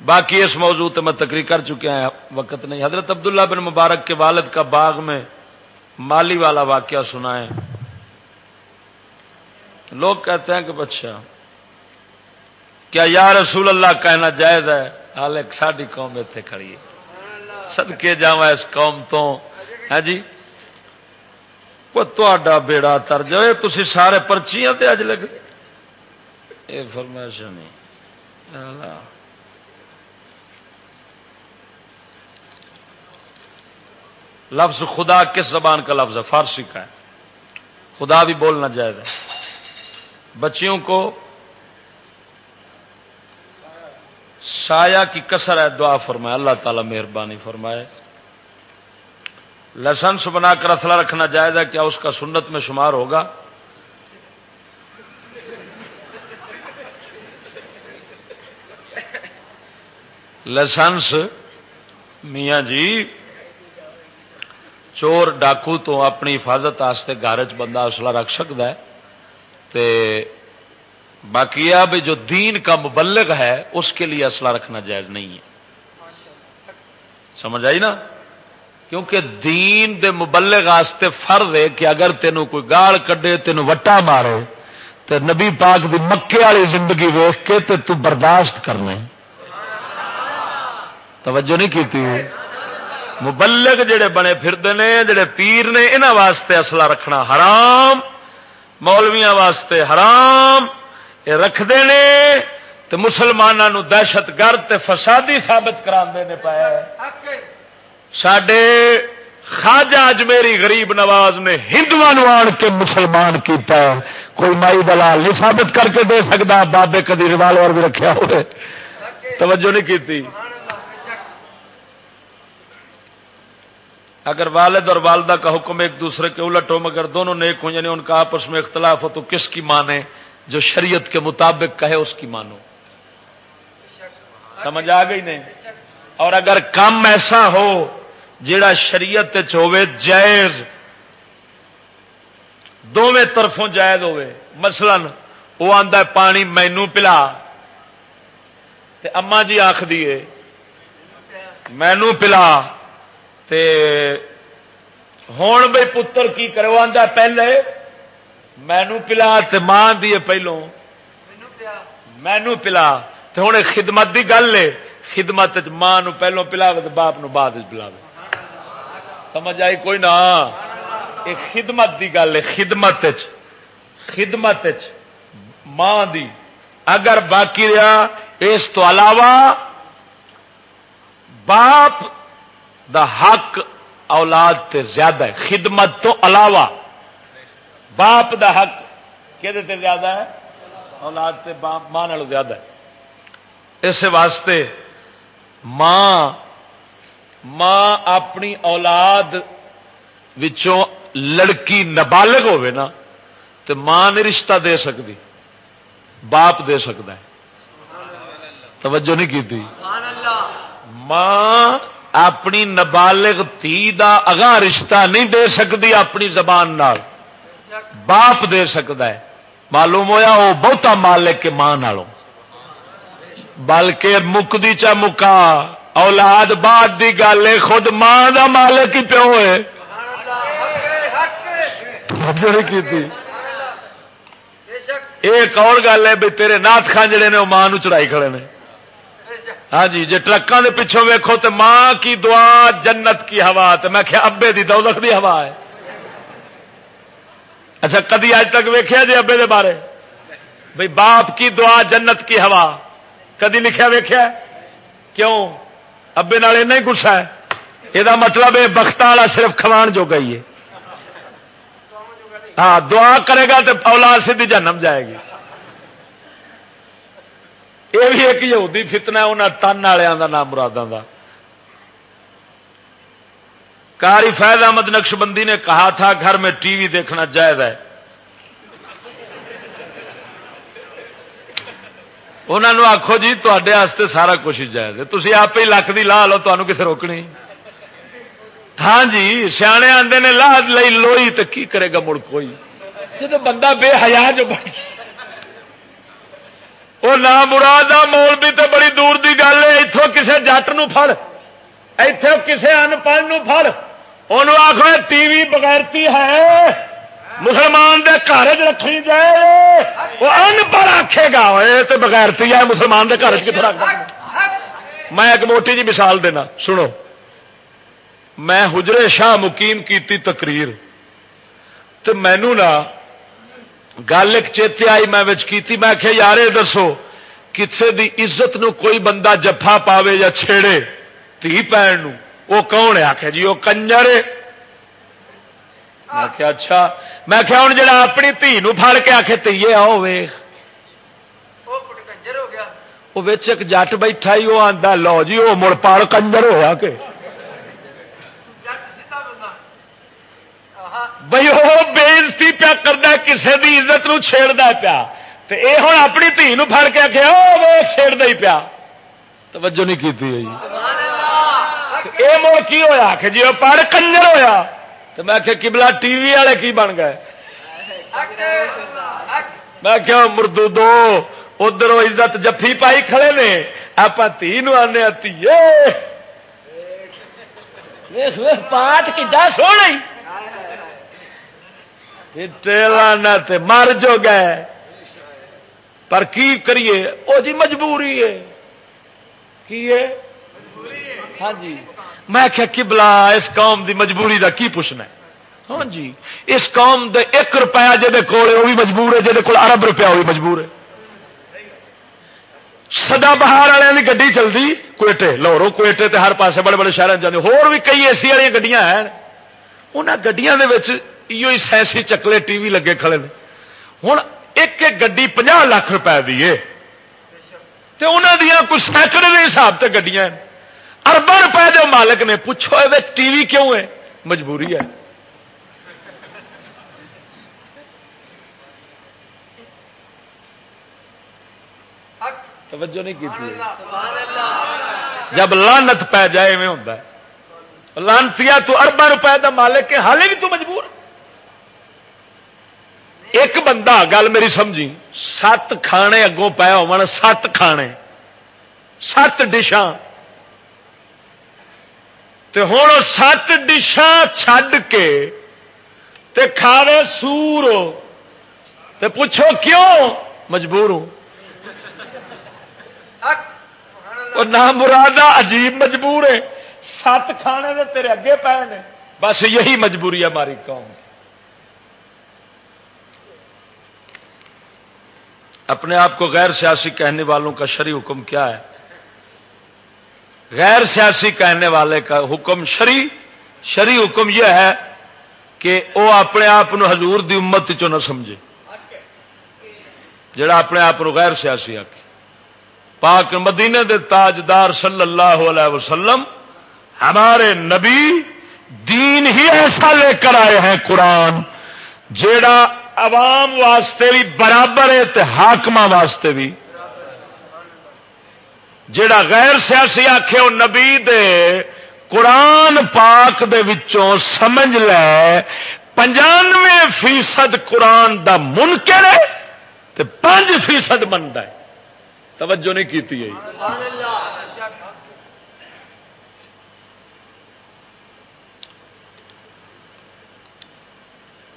باقی اس موضوع تے میں تقریر کر چکے ہیں وقت نہیں۔ حضرت عبداللہ بن مبارک کے والد کا باغ میں مالی والا واقعہ سنا ہے لوگ کہتے ہیں کہ بچہ، کیا یا رسول اللہ کہنا جائز ہے؟ حال ایک ساری قوم اتنے کھڑی ہے۔ سد کے جا اس قوم تو۔ ہے ہاں جی؟ جی تا بیڑا تر جائے تھی سارے پرچیاں تے اج لگ یہ نہیں لفظ خدا کس زبان کا لفظ ہے فارسی کا ہے خدا بھی بولنا جائز ہے بچیوں کو سایہ کی کسر ہے دعا فرمائے اللہ تعالی مہربانی فرمائے لائسنس بنا کر اصلہ رکھنا جائز ہے کیا اس کا سنت میں شمار ہوگا؟ لائسنس میاں جی چور ڈاکو تو اپنی حفاظت گھر چ بندہ اسلح رکھ سکتا ہے۔ تے باقی یہ بھی جو دین کا مبلغ ہے، اس کے لیے اسلحہ رکھنا جائز نہیں ہے۔ سمجھ آئی نا؟ کیونکہ دین دے مبلغ آستے فرد ہے کہ اگر تینوں کوئی گال کڈے تینوں وٹا مارے تو نبی پاک دی مکے والی زندگی ویخ کے تے تو برداشت کرنے۔ توجہ نہیں کی مبلغ جڑے بنے پھرتے ہیں جڑے پیر نے انہوں واسطے اصلا رکھنا حرام مولویا واسطے حرام یہ رکھتے ہیں تو مسلمانوں دہشت گرد فسادی ثابت کرا پایا سڈے خاجا اجمیری غریب نواز نے ہندو آن کے مسلمان کیتا ہے۔ کوئی مائی دلال نہیں ثابت کر کے دے سکتا بابے کدی ریوالور بھی رکھا ہوئے۔ توجہ نہیں کی اگر والد اور والدہ کا حکم ایک دوسرے کے الٹ ہو، مگر دونوں نیک ہوں یعنی ان کا آپس میں اختلاف ہو، تو کس کی مانے جو شریعت کے مطابق کہے، اس کی مانو۔ سمجھ آ گئی نہیں؟ اور اگر کام ایسا ہو جڑا شریعت ہوے جائز۔ دونوں طرفوں جائز ہوے مثلا وہ آتا پانی مینو پلا۔ اما جی آخ دیے مینو پلا۔ تے ہوں بھائی پتر کی کرو آدھا پہلے، مینو پلا۔ تے ماں دیے پہلو مینو پلا۔ تے ہوں خدمت دی گل ہے، خدمت ماں نو پہلو پلا باپ نو بعد پلا۔ سمجھ آئی کوئی نہ یہ خدمت دی گل ہے، خدمت خدمت ماں دی۔ اگر باقی رہا، اس تو علاوہ باپ دا حق اولاد تے زیادہ ہے۔ خدمت تو علاوہ باپ دا حق کہ زیادہ ہے؟ اولاد تے ماں زیادہ ہے۔ اس واسطے ماں ماں اپنی اولاد وچوں لڑکی نابالغ ہوے نا تو ماں نے رشتہ دے سکتی، باپ دے سکتا ہے۔ توجہ نہیں کی ماں اپنی نابالغ تھی دا اگاں رشتہ نہیں دے سکتی اپنی زبان نال، باپ دے سکتا ہے۔ معلوم ہویا وہ بہتا مالک کے ماں نالوں، بلکہ مکتی چا مکا اولاد بعد دی گل ہے، خود ماں دا مالک ہی پیو ہے۔ ایک اور گل ہے بھی تیرے نات خان جڑے نے، وہ ماں چڑھائی کھڑے نے۔ ہاں جی جی ٹرکوں کے پیچھوں ویکو تو ماں کی دعا جنت کی ہوا تو میں کیا ابے دی دولت دی ہوا ہے۔ اچھا کدی اج تک ویخیا جی ابے دے بارے؟ بھائی باپ کی دعا جنت کی ہوا۔ کدی لکھیا ویخیا کیوں؟ ابے نال ہی گسا ہے۔ یہ مطلب ہے بخت والا صرف کھوان جو گئی ہے۔ ہاں دعا کرے گا تو اولاد سیدھی جنم جائے گی۔ یہ بھی ایک یہودی فتنہ انہوں تن والوں کا نام مرادوں کا کاری فیض احمد نقش بندی نے کہا تھا، گھر میں ٹی وی دیکھنا جائز ہے۔ انہوں نے آخو جی تے سارا کچھ جائز ہے تھی آپ ہی لکھ دی لا لو تمہیں کسے روکنی ہاں جی سیانے آتے نے لا لئی لوئی تو کی کرے گا مڑ کوئی جب بندہ بے حیا جو بن وہ نہ مراد مول بھی تو بڑی دور کی گل ہے اتوں کسی جٹ نڑ اتوں کسی انپڑھ فل ان آخو ٹی وی بغیرتی ہے مسلمان دے گھر چ رکھنی جائے، وہ ان پڑھ آخے گا تو بغیرتی ہے مسلمان دے گھر کتنے رکھ میں ایک موٹی جی مثال دینا، سنو۔ میں حجرے شاہ مقیم کیتی تقریر تو مینو نا گل ایک چیتے آئی میں کیتی، میں کہ یار دسو کسی دی عزت نو کوئی بندہ جفا پاوے یا چھیڑے؟ تھی پہن وہ کون ہے؟ آخیا جی وہ کنجر میں کیا اچھا. میں کیا ہوں جا اپنی دھی پڑ کے آخے تیے آؤ وے وہ ایک جٹ بیٹھا ہی وہ آتا لو جی وہ مڑ پاڑ کنجر ہوا کہ. بھائی وہ بےزتی پیا کرتا کسی کی عزت نو چھیڑتا پیا۔ اے ہوں اپنی دھی پڑ کے آخیا وہ چھیڑ ہی پیا۔ توجہ نہیں کی یہ مڑ کی ہوا کہ جی وہ پڑھ کنجر ہوا تو میں کہ کبلا ٹی وی والے کی بن گئے؟ میں کیا مردو دو ادھر عزت جفی پائی کھڑے نے آپ تھی آنے پاٹ کی دس ہو رہی مر جو گئے۔ پر کی کریے؟ وہ جی مجبوری ہے۔ کی ہے؟ ہاں جی۔ میں کیا کبلا اس قوم دی مجبوری دا کی پوچھنا ہے? ہاں جی اس قوم دے ایک روپیہ جہد کول وہ بھی مجبور ہے جہد کول ارب روپیہ وہ بھی مجبور ہے۔ سدا بہار والوں کی گڈی چلتی کوئٹے، لاہوروں کوئٹے تے ہر پاسے بڑے بڑے شہر جاتے ہور بھی کئی اے سی والی گڈیاں ہیں انہوں گڈیاں یہ سائنسی چکلے ٹی وی لگے کھڑے نے۔ ہوں ایک ایک گڈی پناہ لاکھ روپے دی ہے۔ انہوں دیا کچھ سینکڑے کے حساب سے گڈیاں اربا روپے دے مالک نے پوچھو یہ ٹی وی کیوں ہے؟ مجبوری ہے۔ توجہ نہیں کی جب لانت پی جائے میں ہوتا ہے۔ لانتی تو اربا روپے کا مالک ہے حالے بھی تو مجبور۔ ایک بندہ، گل میری سمجھی، سات کھانے اگوں پایا ہو سات کھانے، سات ڈشاں۔ ہوں سات ڈشاں چھڈ کے تے کھاوے سور تے پوچھو کیوں مجبور ہوں۔ نہ مرادہ عجیب مجبور ہے۔ سات کھانے دے تیرے اگے پے نے۔ بس یہی مجبوری ہے ہماری قوم۔ اپنے آپ کو غیر سیاسی کہنے والوں کا شری حکم کیا ہے؟ غیر سیاسی کہنے والے کا حکم شری شری حکم یہ ہے کہ وہ اپنے آپ حضور دی امت چ نہ سمجھے۔ جڑا اپنے آپ غیر سیاسی آ پاک مدینے دے تاجدار صلی اللہ علیہ وسلم ہمارے نبی دین ہی ایسا لے کر آئے ہیں قرآن، جیڑا عوام واسطے بھی برابر ہے حاقم واسطے بھی۔ جیڑا غیر سیاسی آخے وہ نبی دے قرآن پاک دے وچوں سمجھ لے، پنجانوے فیصد قرآن دا منکر ہے پانچ فیصد بنتا ہے۔ توجہ نہیں کی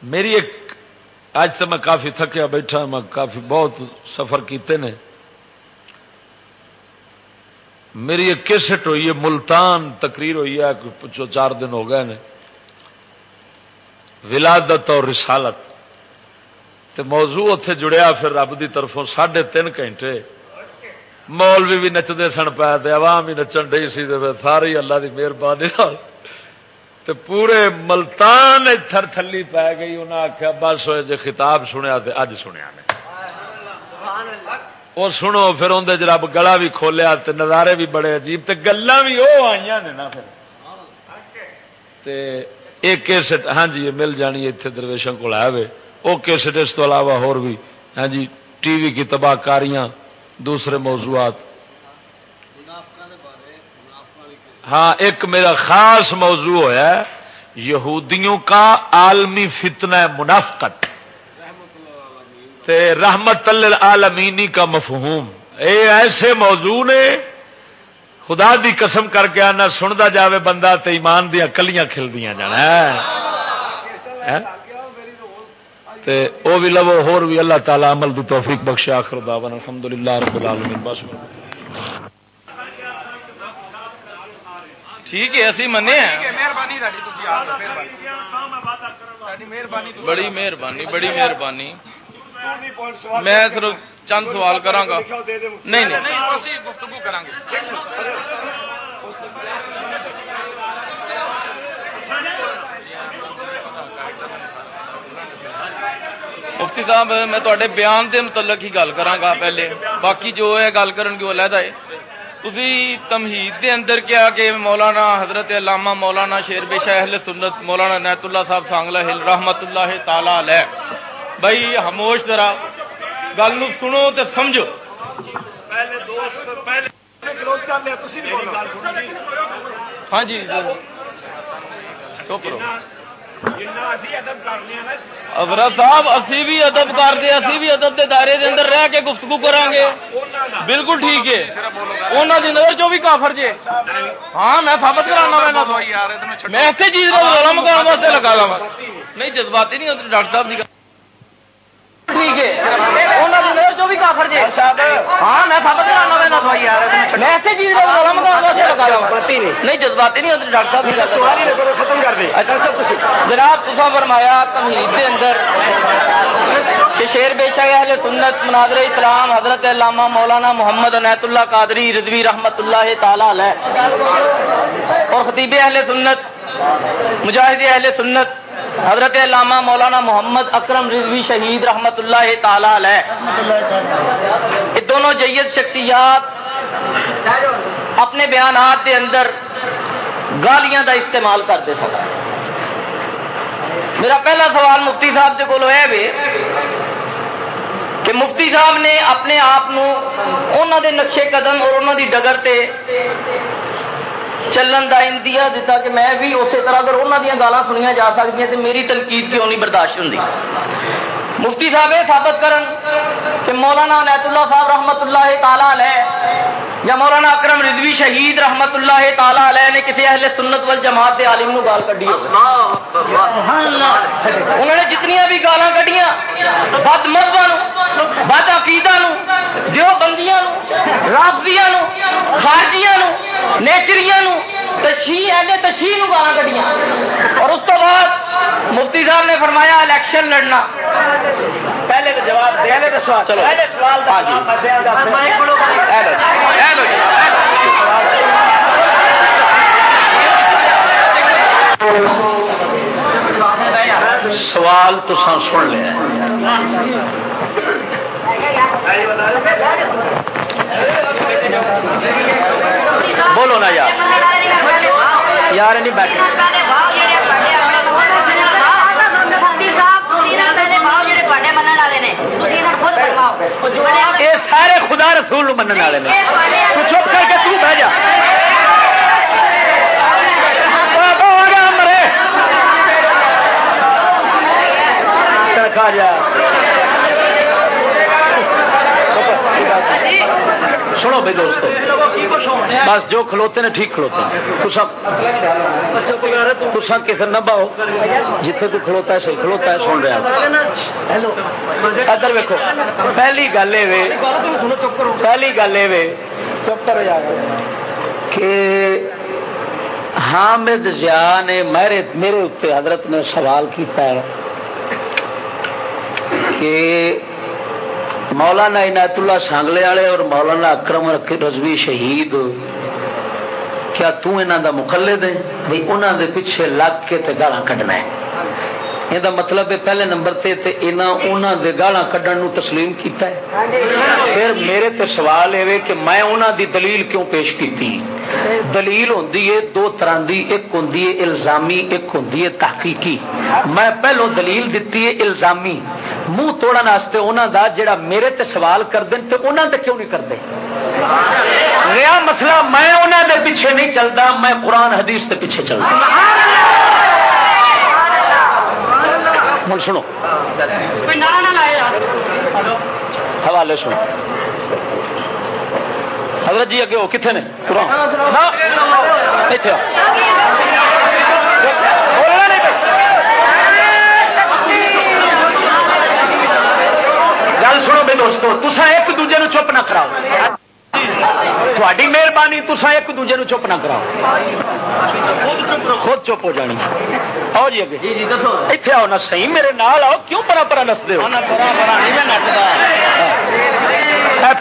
میری ایک اج تو میں کافی تھکیا بیٹھا میں کافی بہت سفر کیتے نے۔ میری ایک کیسٹ ہوئی ہے، ملتان تقریر ہوئی ہے پچھو چار دن ہو گئے نے۔ ولادت اور رسالت۔ تو موضوع اتے جڑیا، پھر رب دی طرفوں ساڑھے تین گھنٹے۔ مولوی بھی نچتے سن پے عوام بھی نچن ڈی سی ساری اللہ کی مہربانی تے پورے ملتان تھر تھلی پی گئی انہیں آخیا بس ہوئے جی خطاب سنیا تو اج سنیا نے۔ وہ سنو، پھر اندر جی رب گلا بھی کھولیا تے نظارے بھی بڑے عجیب تے گلا بھی وہ آئی نے نا پھر۔ ایک کیسٹ ہاں جی یہ مل جانی اتنے درویشوں کو آیا وہ کیسٹ اس تو علاوہ ہور بھی۔ ہاں جی ٹی وی کی تباہ کاریاں دوسرے موضوعات۔ ہاں ایک میرا خاص موضوع ہے، یہودیوں کا عالمی فتنہ منافقت۔ تے رحمت العالمینی کا مفہوم۔ اے ایسے موضوع نے خدا دی قسم کر کے آنا سنتا جاوے بندہ تے ایمان دیا کلیاں کھلدیاں جانا ہے۔ تے او بھی لو ہور بھی اللہ تعالی عمل دی توفیق بخش آخر دعوانا الحمدللہ رب العالمین۔ بس۔ ٹھیک ہے اسی منے ہیں۔ بڑی مہربانی بڑی مہربانی۔ میں صرف چند سوال کرا گا نہیں۔ نہیں گفتگو کریں گے مفتی صاحب میں تے بیان کے متعلق ہی گل کرا پہلے۔ باقی جو ہے گل کرن کی وہ علیحدہ ہے۔ تھی تمہید دے اندر کیا کہ مولانا حضرت علامہ مولانا شیر بشا اہل سنت مولانا نیت اللہ صاحب سانگلہ ہل رحمت اللہ تعالی علیہ۔ بھائی خاموش ذرا گل سنو تو سمجھو۔ ہاں جی, جی۔ چپ رہو۔ ابرا صاحب، اسی بھی ادب کرتے اسی بھی ادب کے دائرے دے اندر رہ کے گفتگو کریں گے بالکل ٹھیک ہے۔ انہوں کی نظر چو بھی کافر جے۔ ہاں میں ثابت کرانا میں ایسے چیز کا غلام واسطے لگا گا نہیں، جذباتی نہیں ڈاکٹر صاحب کی ٹھیک ہے۔ بھی کافر جے۔ ہاں میں کرانا میں ایسے چیز گا نہیں۔ جذباتی نہیں ڈاکٹر صاحب ختم کر دے اچھا سب کچھ۔ جناب تصا فرمایا تمہید کے اندر کہ شیر اہل سنت مناظر اسلام حضرت علامہ مولانا محمد عنایت اللہ قادری رضوی رحمت اللہ تعالی علیہ اور خطیب اہل سنت مجاہد اہل سنت، حضرت علامہ مولانا محمد اکرم رضوی شہید رحمت اللہ تعالی علیہ۔ یہ دونوں جید شخصیات اپنے بیانات کے اندر گالیاں دا استعمال کرتے سکتا میرا پہلا سوال مفتی صاحب کے کولو ہے کہ مفتی صاحب نے اپنے آپ دے نقشے قدم اور انہوں دی ڈگر تے چلن کا اندیا دیتا کہ میں بھی اسی طرح اگر انہوں دیا گالاں سنیا جا سکتی ہیں تو میری تنقید کیوں نہیں برداشت ہوں مفتی صاحب یہ ثابت کرن کہ مولانا نیت اللہ صاحب رحمت اللہ تعالی علیہ یا مولانا اکرم رضوی شہید رحمت اللہ تعالی علیہ نے کسی اہل سنت وال جماعت کے عالم نو گال کڈی انہوں نے جتنی بھی گالاں کڈیاں بد مذہب بد عقیدہ جو بندیاں رافضیاں خارجیاں نیچریاں اہل تشیح نو گالاں کڈیاں۔ اور اس تو بعد مفتی صاحب نے فرمایا الیکشن لڑنا۔ پہلے تو جواب پہلے سوال چلو۔ پہلے سوال سوال تو سن لیا نا یار؟ یار نہیں بیٹھے۔ یہ سارے خدا رسول من والے تو چپ کر کے تو بہ جا۔ مرے سرکار جا۔ سنو بھائی دوستو۔ بس جو کھلوتے نے ٹھیک کھلوتے تسا کسی نہ باؤ جتنے تو کھلوتا ہے صحیح کھلوتا ہے سن رہا ادھر ویکو پہلی گل یہ پہلی گل یہ چپ کہ حامد جا نے میرے میرے اتنے حضرت نے سوال کیتا ہے کہ مولانا عنایت اللہ سانگلے والے اور مولانا اکرم رضوی شہید، کیا تنا دا مقلد ہے بھائی انہوں دے پیچھے لگ کے تے گالا کڈنا ہے۔ یہ مطلب ہے پہلے نمبر تے تے انہوں دے گالا کڈن نو تسلیم کیتا ہے پھر میرے تے سوال یہ کہ میں انہوں دی دلیل کیوں پیش کیتی دلیل ہوں دو طرح دی ایک ہوں الزامی ایک ہوں تحقیقی میں پہلو دلیل دیتی ہے الزامی منہ توڑن واسطے انہوں دا جڑا میرے تے سوال کر دیں تو انہوں دے کیوں نہیں کرتے نیا مسئلہ میں انہوں دے پیچھے نہیں چلتا میں قرآن حدیث کے پیچھے ہوں سنو حوالے سنو حضرت جی اگے ہو کتنے نے گل سنو بے دوستو تسا ایک دوجے چپ نہ کراؤ تھوڑی مہربانی تسا ایک دوجے چپ نہ کراؤ چپ ہو جانی۔ آؤ جی اگے۔ اتنے آؤ نہ صحیح میرے نال آؤ۔ کیوں پرا پرا نستے ہو؟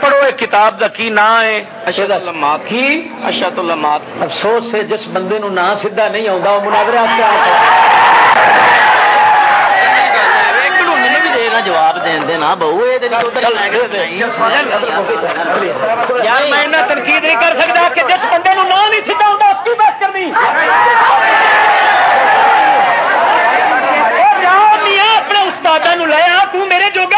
پڑھو ایک کتاب کا کی نام ہے؟ اشد کی؟ اشد المات افسوس ہے جس بندے نو نام سیدھا نہیں آتا وہ مناظرے جواب دینا بہو یار میں تنقید نہیں کر سکتا کہ جس بندے نو نام نہیں سیدھا آتا اس کی بات کرنی؟ اپنے استاد لیا تیرے جوگا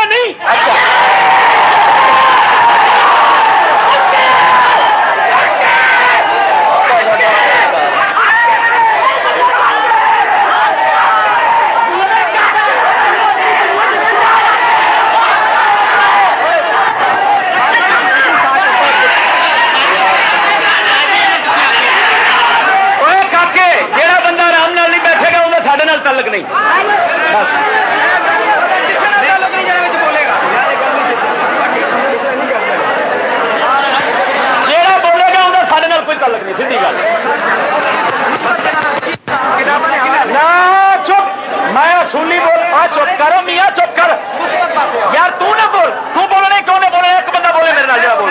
تعلق نہیں جہاں بولے گا انہیں سارے کوئی تعلق نہیں گل چپ میں سونی بول آ چپ کرو میاں چپ کر یار تو نہ بول تو بولنے کیوں نہیں بولے ایک بندہ بولے میرے نال بول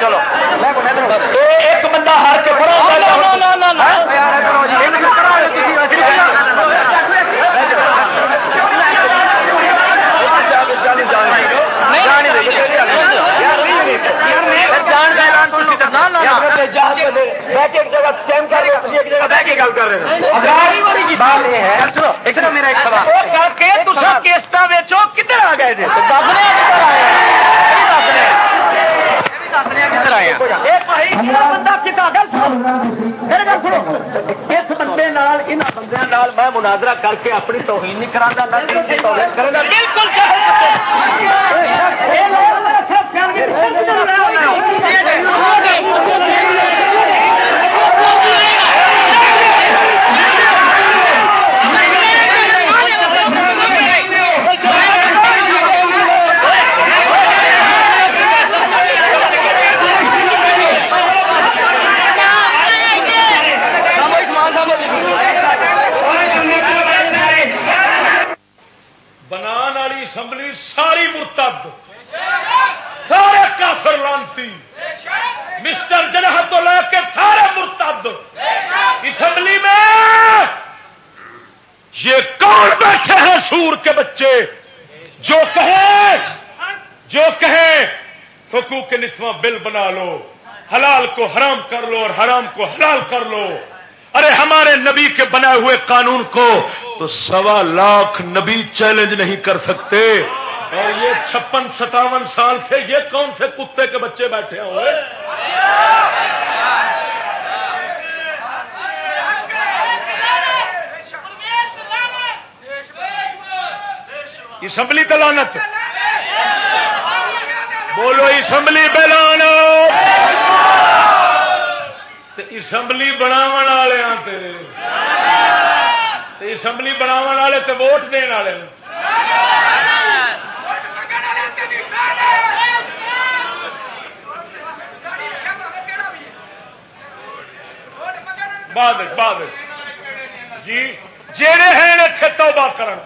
چلو ایک بندہ ہار کے پڑھو ویچو کدھر آ گئے اس بندے میں مناظرہ کر کے اپنی توہین نہیں کرا بالکل اسمبلی ساری مرتب سارے کافر لانتی۔ مسٹر جنہ تو لے کے سارے مرتب اسمبلی میں یہ کون بیٹھے ہیں سور کے بچے؟ جو کہیں جو کہیں حقوق نسواں بل بنا لو، حلال کو حرام کر لو اور حرام کو حلال کر لو۔ ارے ہمارے نبی کے بنائے ہوئے قانون کو تو سوا لاکھ نبی چیلنج نہیں کر سکتے۔ اور یہ چھپن ستاون سال سے یہ کون سے کتے کے بچے بیٹھے ہوئے؟ اسمبلی تلانت بولو اسمبلی اسمبلی بناو اسمبلی بناو والے تو ووٹ دن والے بعد بعد جی جہے ہیں اتنے توبہ کرن۔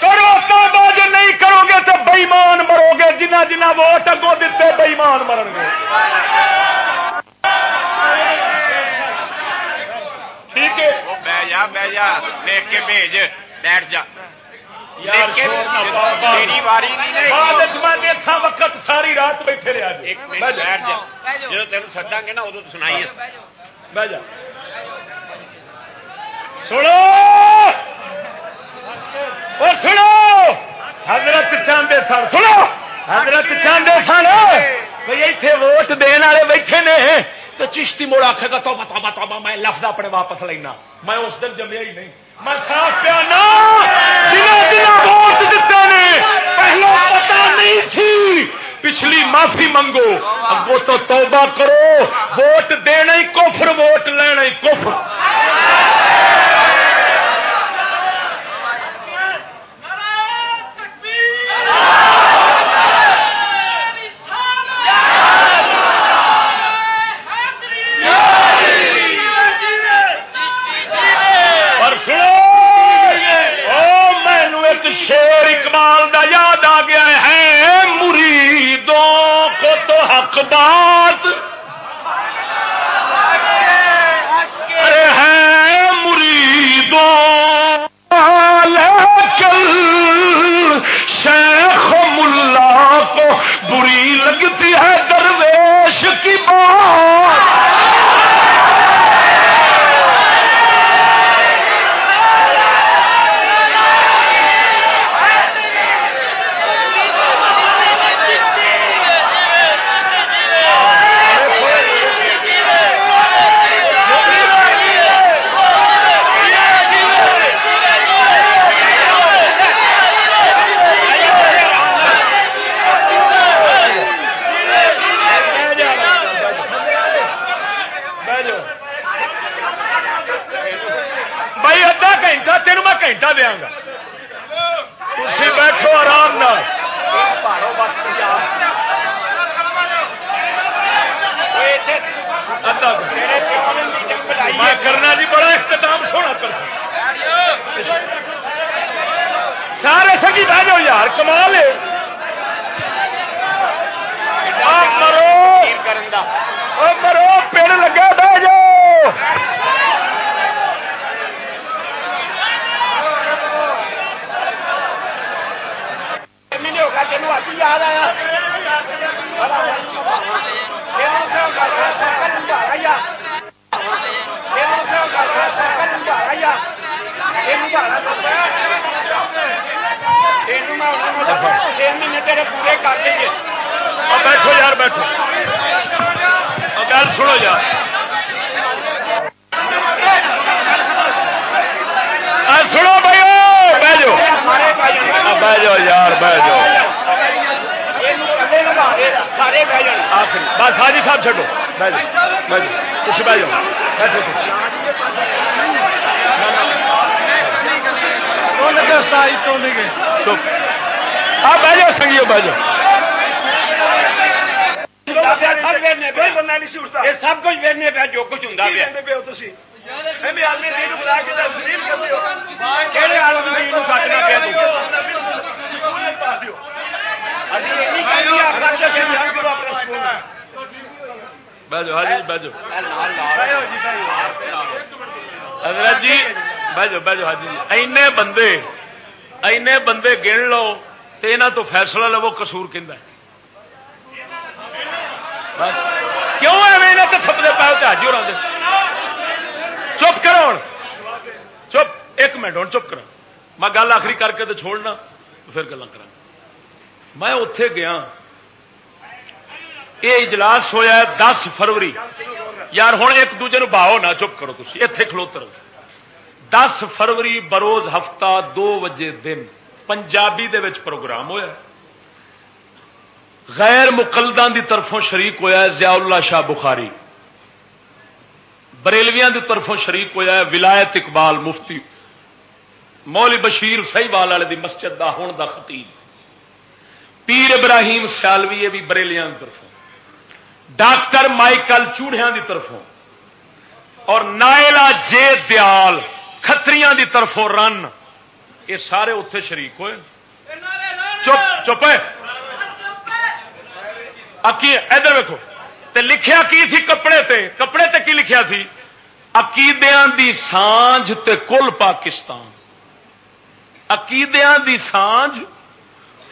کرو توبہ جو نہیں کرو گے تو بےمان مرو گے۔ جنہ جنہ ووٹ اگوں دیتے بےمان مرن گے۔ ٹھیک ہے۔ بہ جا بہ جا دیکھ کے بھیج بیٹھ جا۔ وقت ساری رات بیٹھے رہا جب تین سدا گے نا ادو سنائیے۔ بہ جا۔ سنو! او سنو! حضرت چاندے سن۔ سنو! حضرت چاندے سن۔ بھئی ایتھے ووٹ دین والے بیٹھے نے۔ تو چشتی موڑ آخے گا تو بتا بتا میں لفظ اپنے واپس لینا۔ میں اس دن جمیا ہی نہیں۔ میں صاف پیا نا ووٹ دیتے نے، پہلو پتا نہیں تھی۔ پچھلی معافی منگو۔ اگو تو توبہ کرو۔ ووٹ دینا ہی کفر، ووٹ لینا ہی کفر۔ شیر اقبال دا یاد آ گیا ہے، مریدوں کو تو حق بات۔ ارے ہے مریدوں۔ لیکن شیخ ملا کو بری لگتی ہے درویش کی بات۔ فیصلہ لو قصور کہ کیوں ایویں تو تھپتے پاؤ تو حاجی اور چپ کرو ہوں چپ۔ ایک منٹ ہوں چپ کرا میں گل آخری کر کے تو چھوڑنا، پھر گلا کرا میں اتے گیا۔ یہ اجلاس ہویا ہے دس فروری۔ یار ہوں ایک دوجے نو باہو نہ، چپ کرو تھی اتے کھلوتے رہو۔ دس فروری بروز ہفتہ دو بجے دن۔ پنجابی دے وچ پروگرام ہویا ہے۔ غیر مقلدان دی طرفوں شریک ہویا ہے، ضیاء اللہ شاہ بخاری۔ بریلویاں دی طرفوں شریک ہویا ہے، ولایت اقبال مفتی۔ مولی بشیر صحیح وال والے دی مسجد دا ہون دا خطیب۔ پیر ابراہیم سیالوی، یہ بھی بریلیاں دی طرفوں۔ ڈاکٹر مائیکل چوڑیاں دی طرفوں۔ اور نائلا جے دیال کتریاں دی طرفوں رن۔ یہ سارے اتے شریک ہوئے۔ چپ چپ ادھر ویکو تے لکھیا کی تھی کپڑے تے؟ کپڑے تے کی لکھیا تھی عقیدیاں دی سانج تے کل پاکستان۔ عقیدیاں دی سانج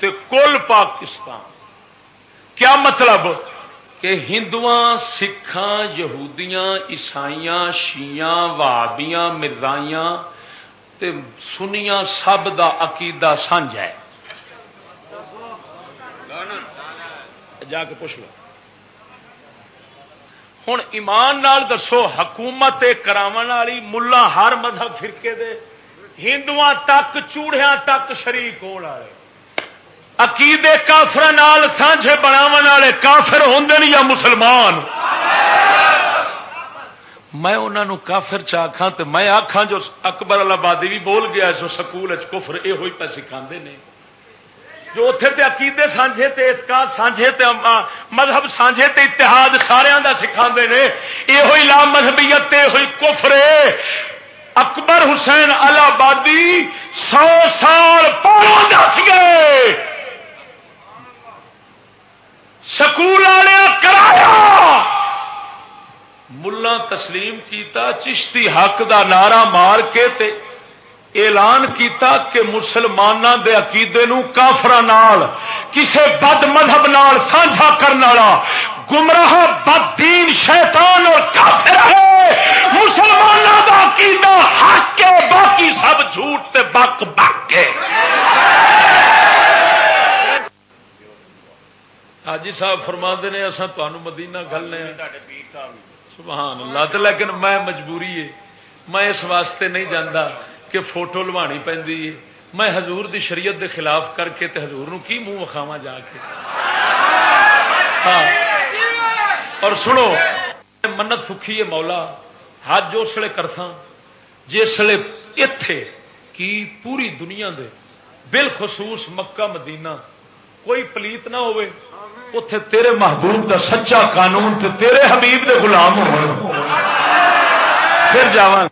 تے کل پاکستان۔ کیا مطلب؟ کہ ہندو سکھان یہودیاں، عیسائیاں شیاں وابیاں مرزائیاں تے سنیاں سب دا عقیدہ سانج ہے۔ جا کے پوچھ لو۔ ہوں ایمان نال دسو، حکومت کراو والی ملا ہر مذہب فرقے دے۔ ہندو تک چوڑیا تک شریک ہونے والے۔ عقیدے کافر سانجے بناو والے کافر ہوں یا مسلمان؟ میں انہوں کافر چاخا تو میں آخا جو اکبر آبادی بھی بول گیا سو سکول کفر یہ ہوئی پہ سکھا نے۔ جو اتے تے عقیدے سانجے تے اعتقاد سانجے تے مذہب سانجے تے اتحاد سارا کا سکھا نے۔ یہ لا مذہبیت تے ہوئی کفرے اکبر حسین آبادی سو سال پہلے دس گئے سکول والے کرایا۔ ملا تسلیم کیتا، چشتی حق دا نعرہ مار کے تے اعلان کیتا کہ مسلمانوں دے عقیدے نو کافر کسے بد مذہب نال سانجا کرنے والا، گمراہ، بد دین، شیطان اور کافر ہے۔ مسلمانوں دا عقیدہ حق کے باقی سب جھوٹ تے بک بک کے حاجی صاحب فرما نے اصا تمہوں مدینہ گلنے سبحان اللہ لیکن میں مجبوری ہے، میں اس واسطے نہیں جانا کہ فوٹو لوانی پہ میں حضور دی شریعت دے خلاف کر کے تے حضور نو کی منہ وکھاوا جا کے؟ ہاں۔ اور سنو، منت سکھی ہے مولا ہاتھ جو سڑے کرتا جسے اتے کی پوری دنیا دے بالخصوص مکہ، مدینہ، کوئی پلیت نہ ہوئے اتے تیرے محبوب دا سچا قانون تے تیرے حبیب دے غلام ہو پھر جاواں۔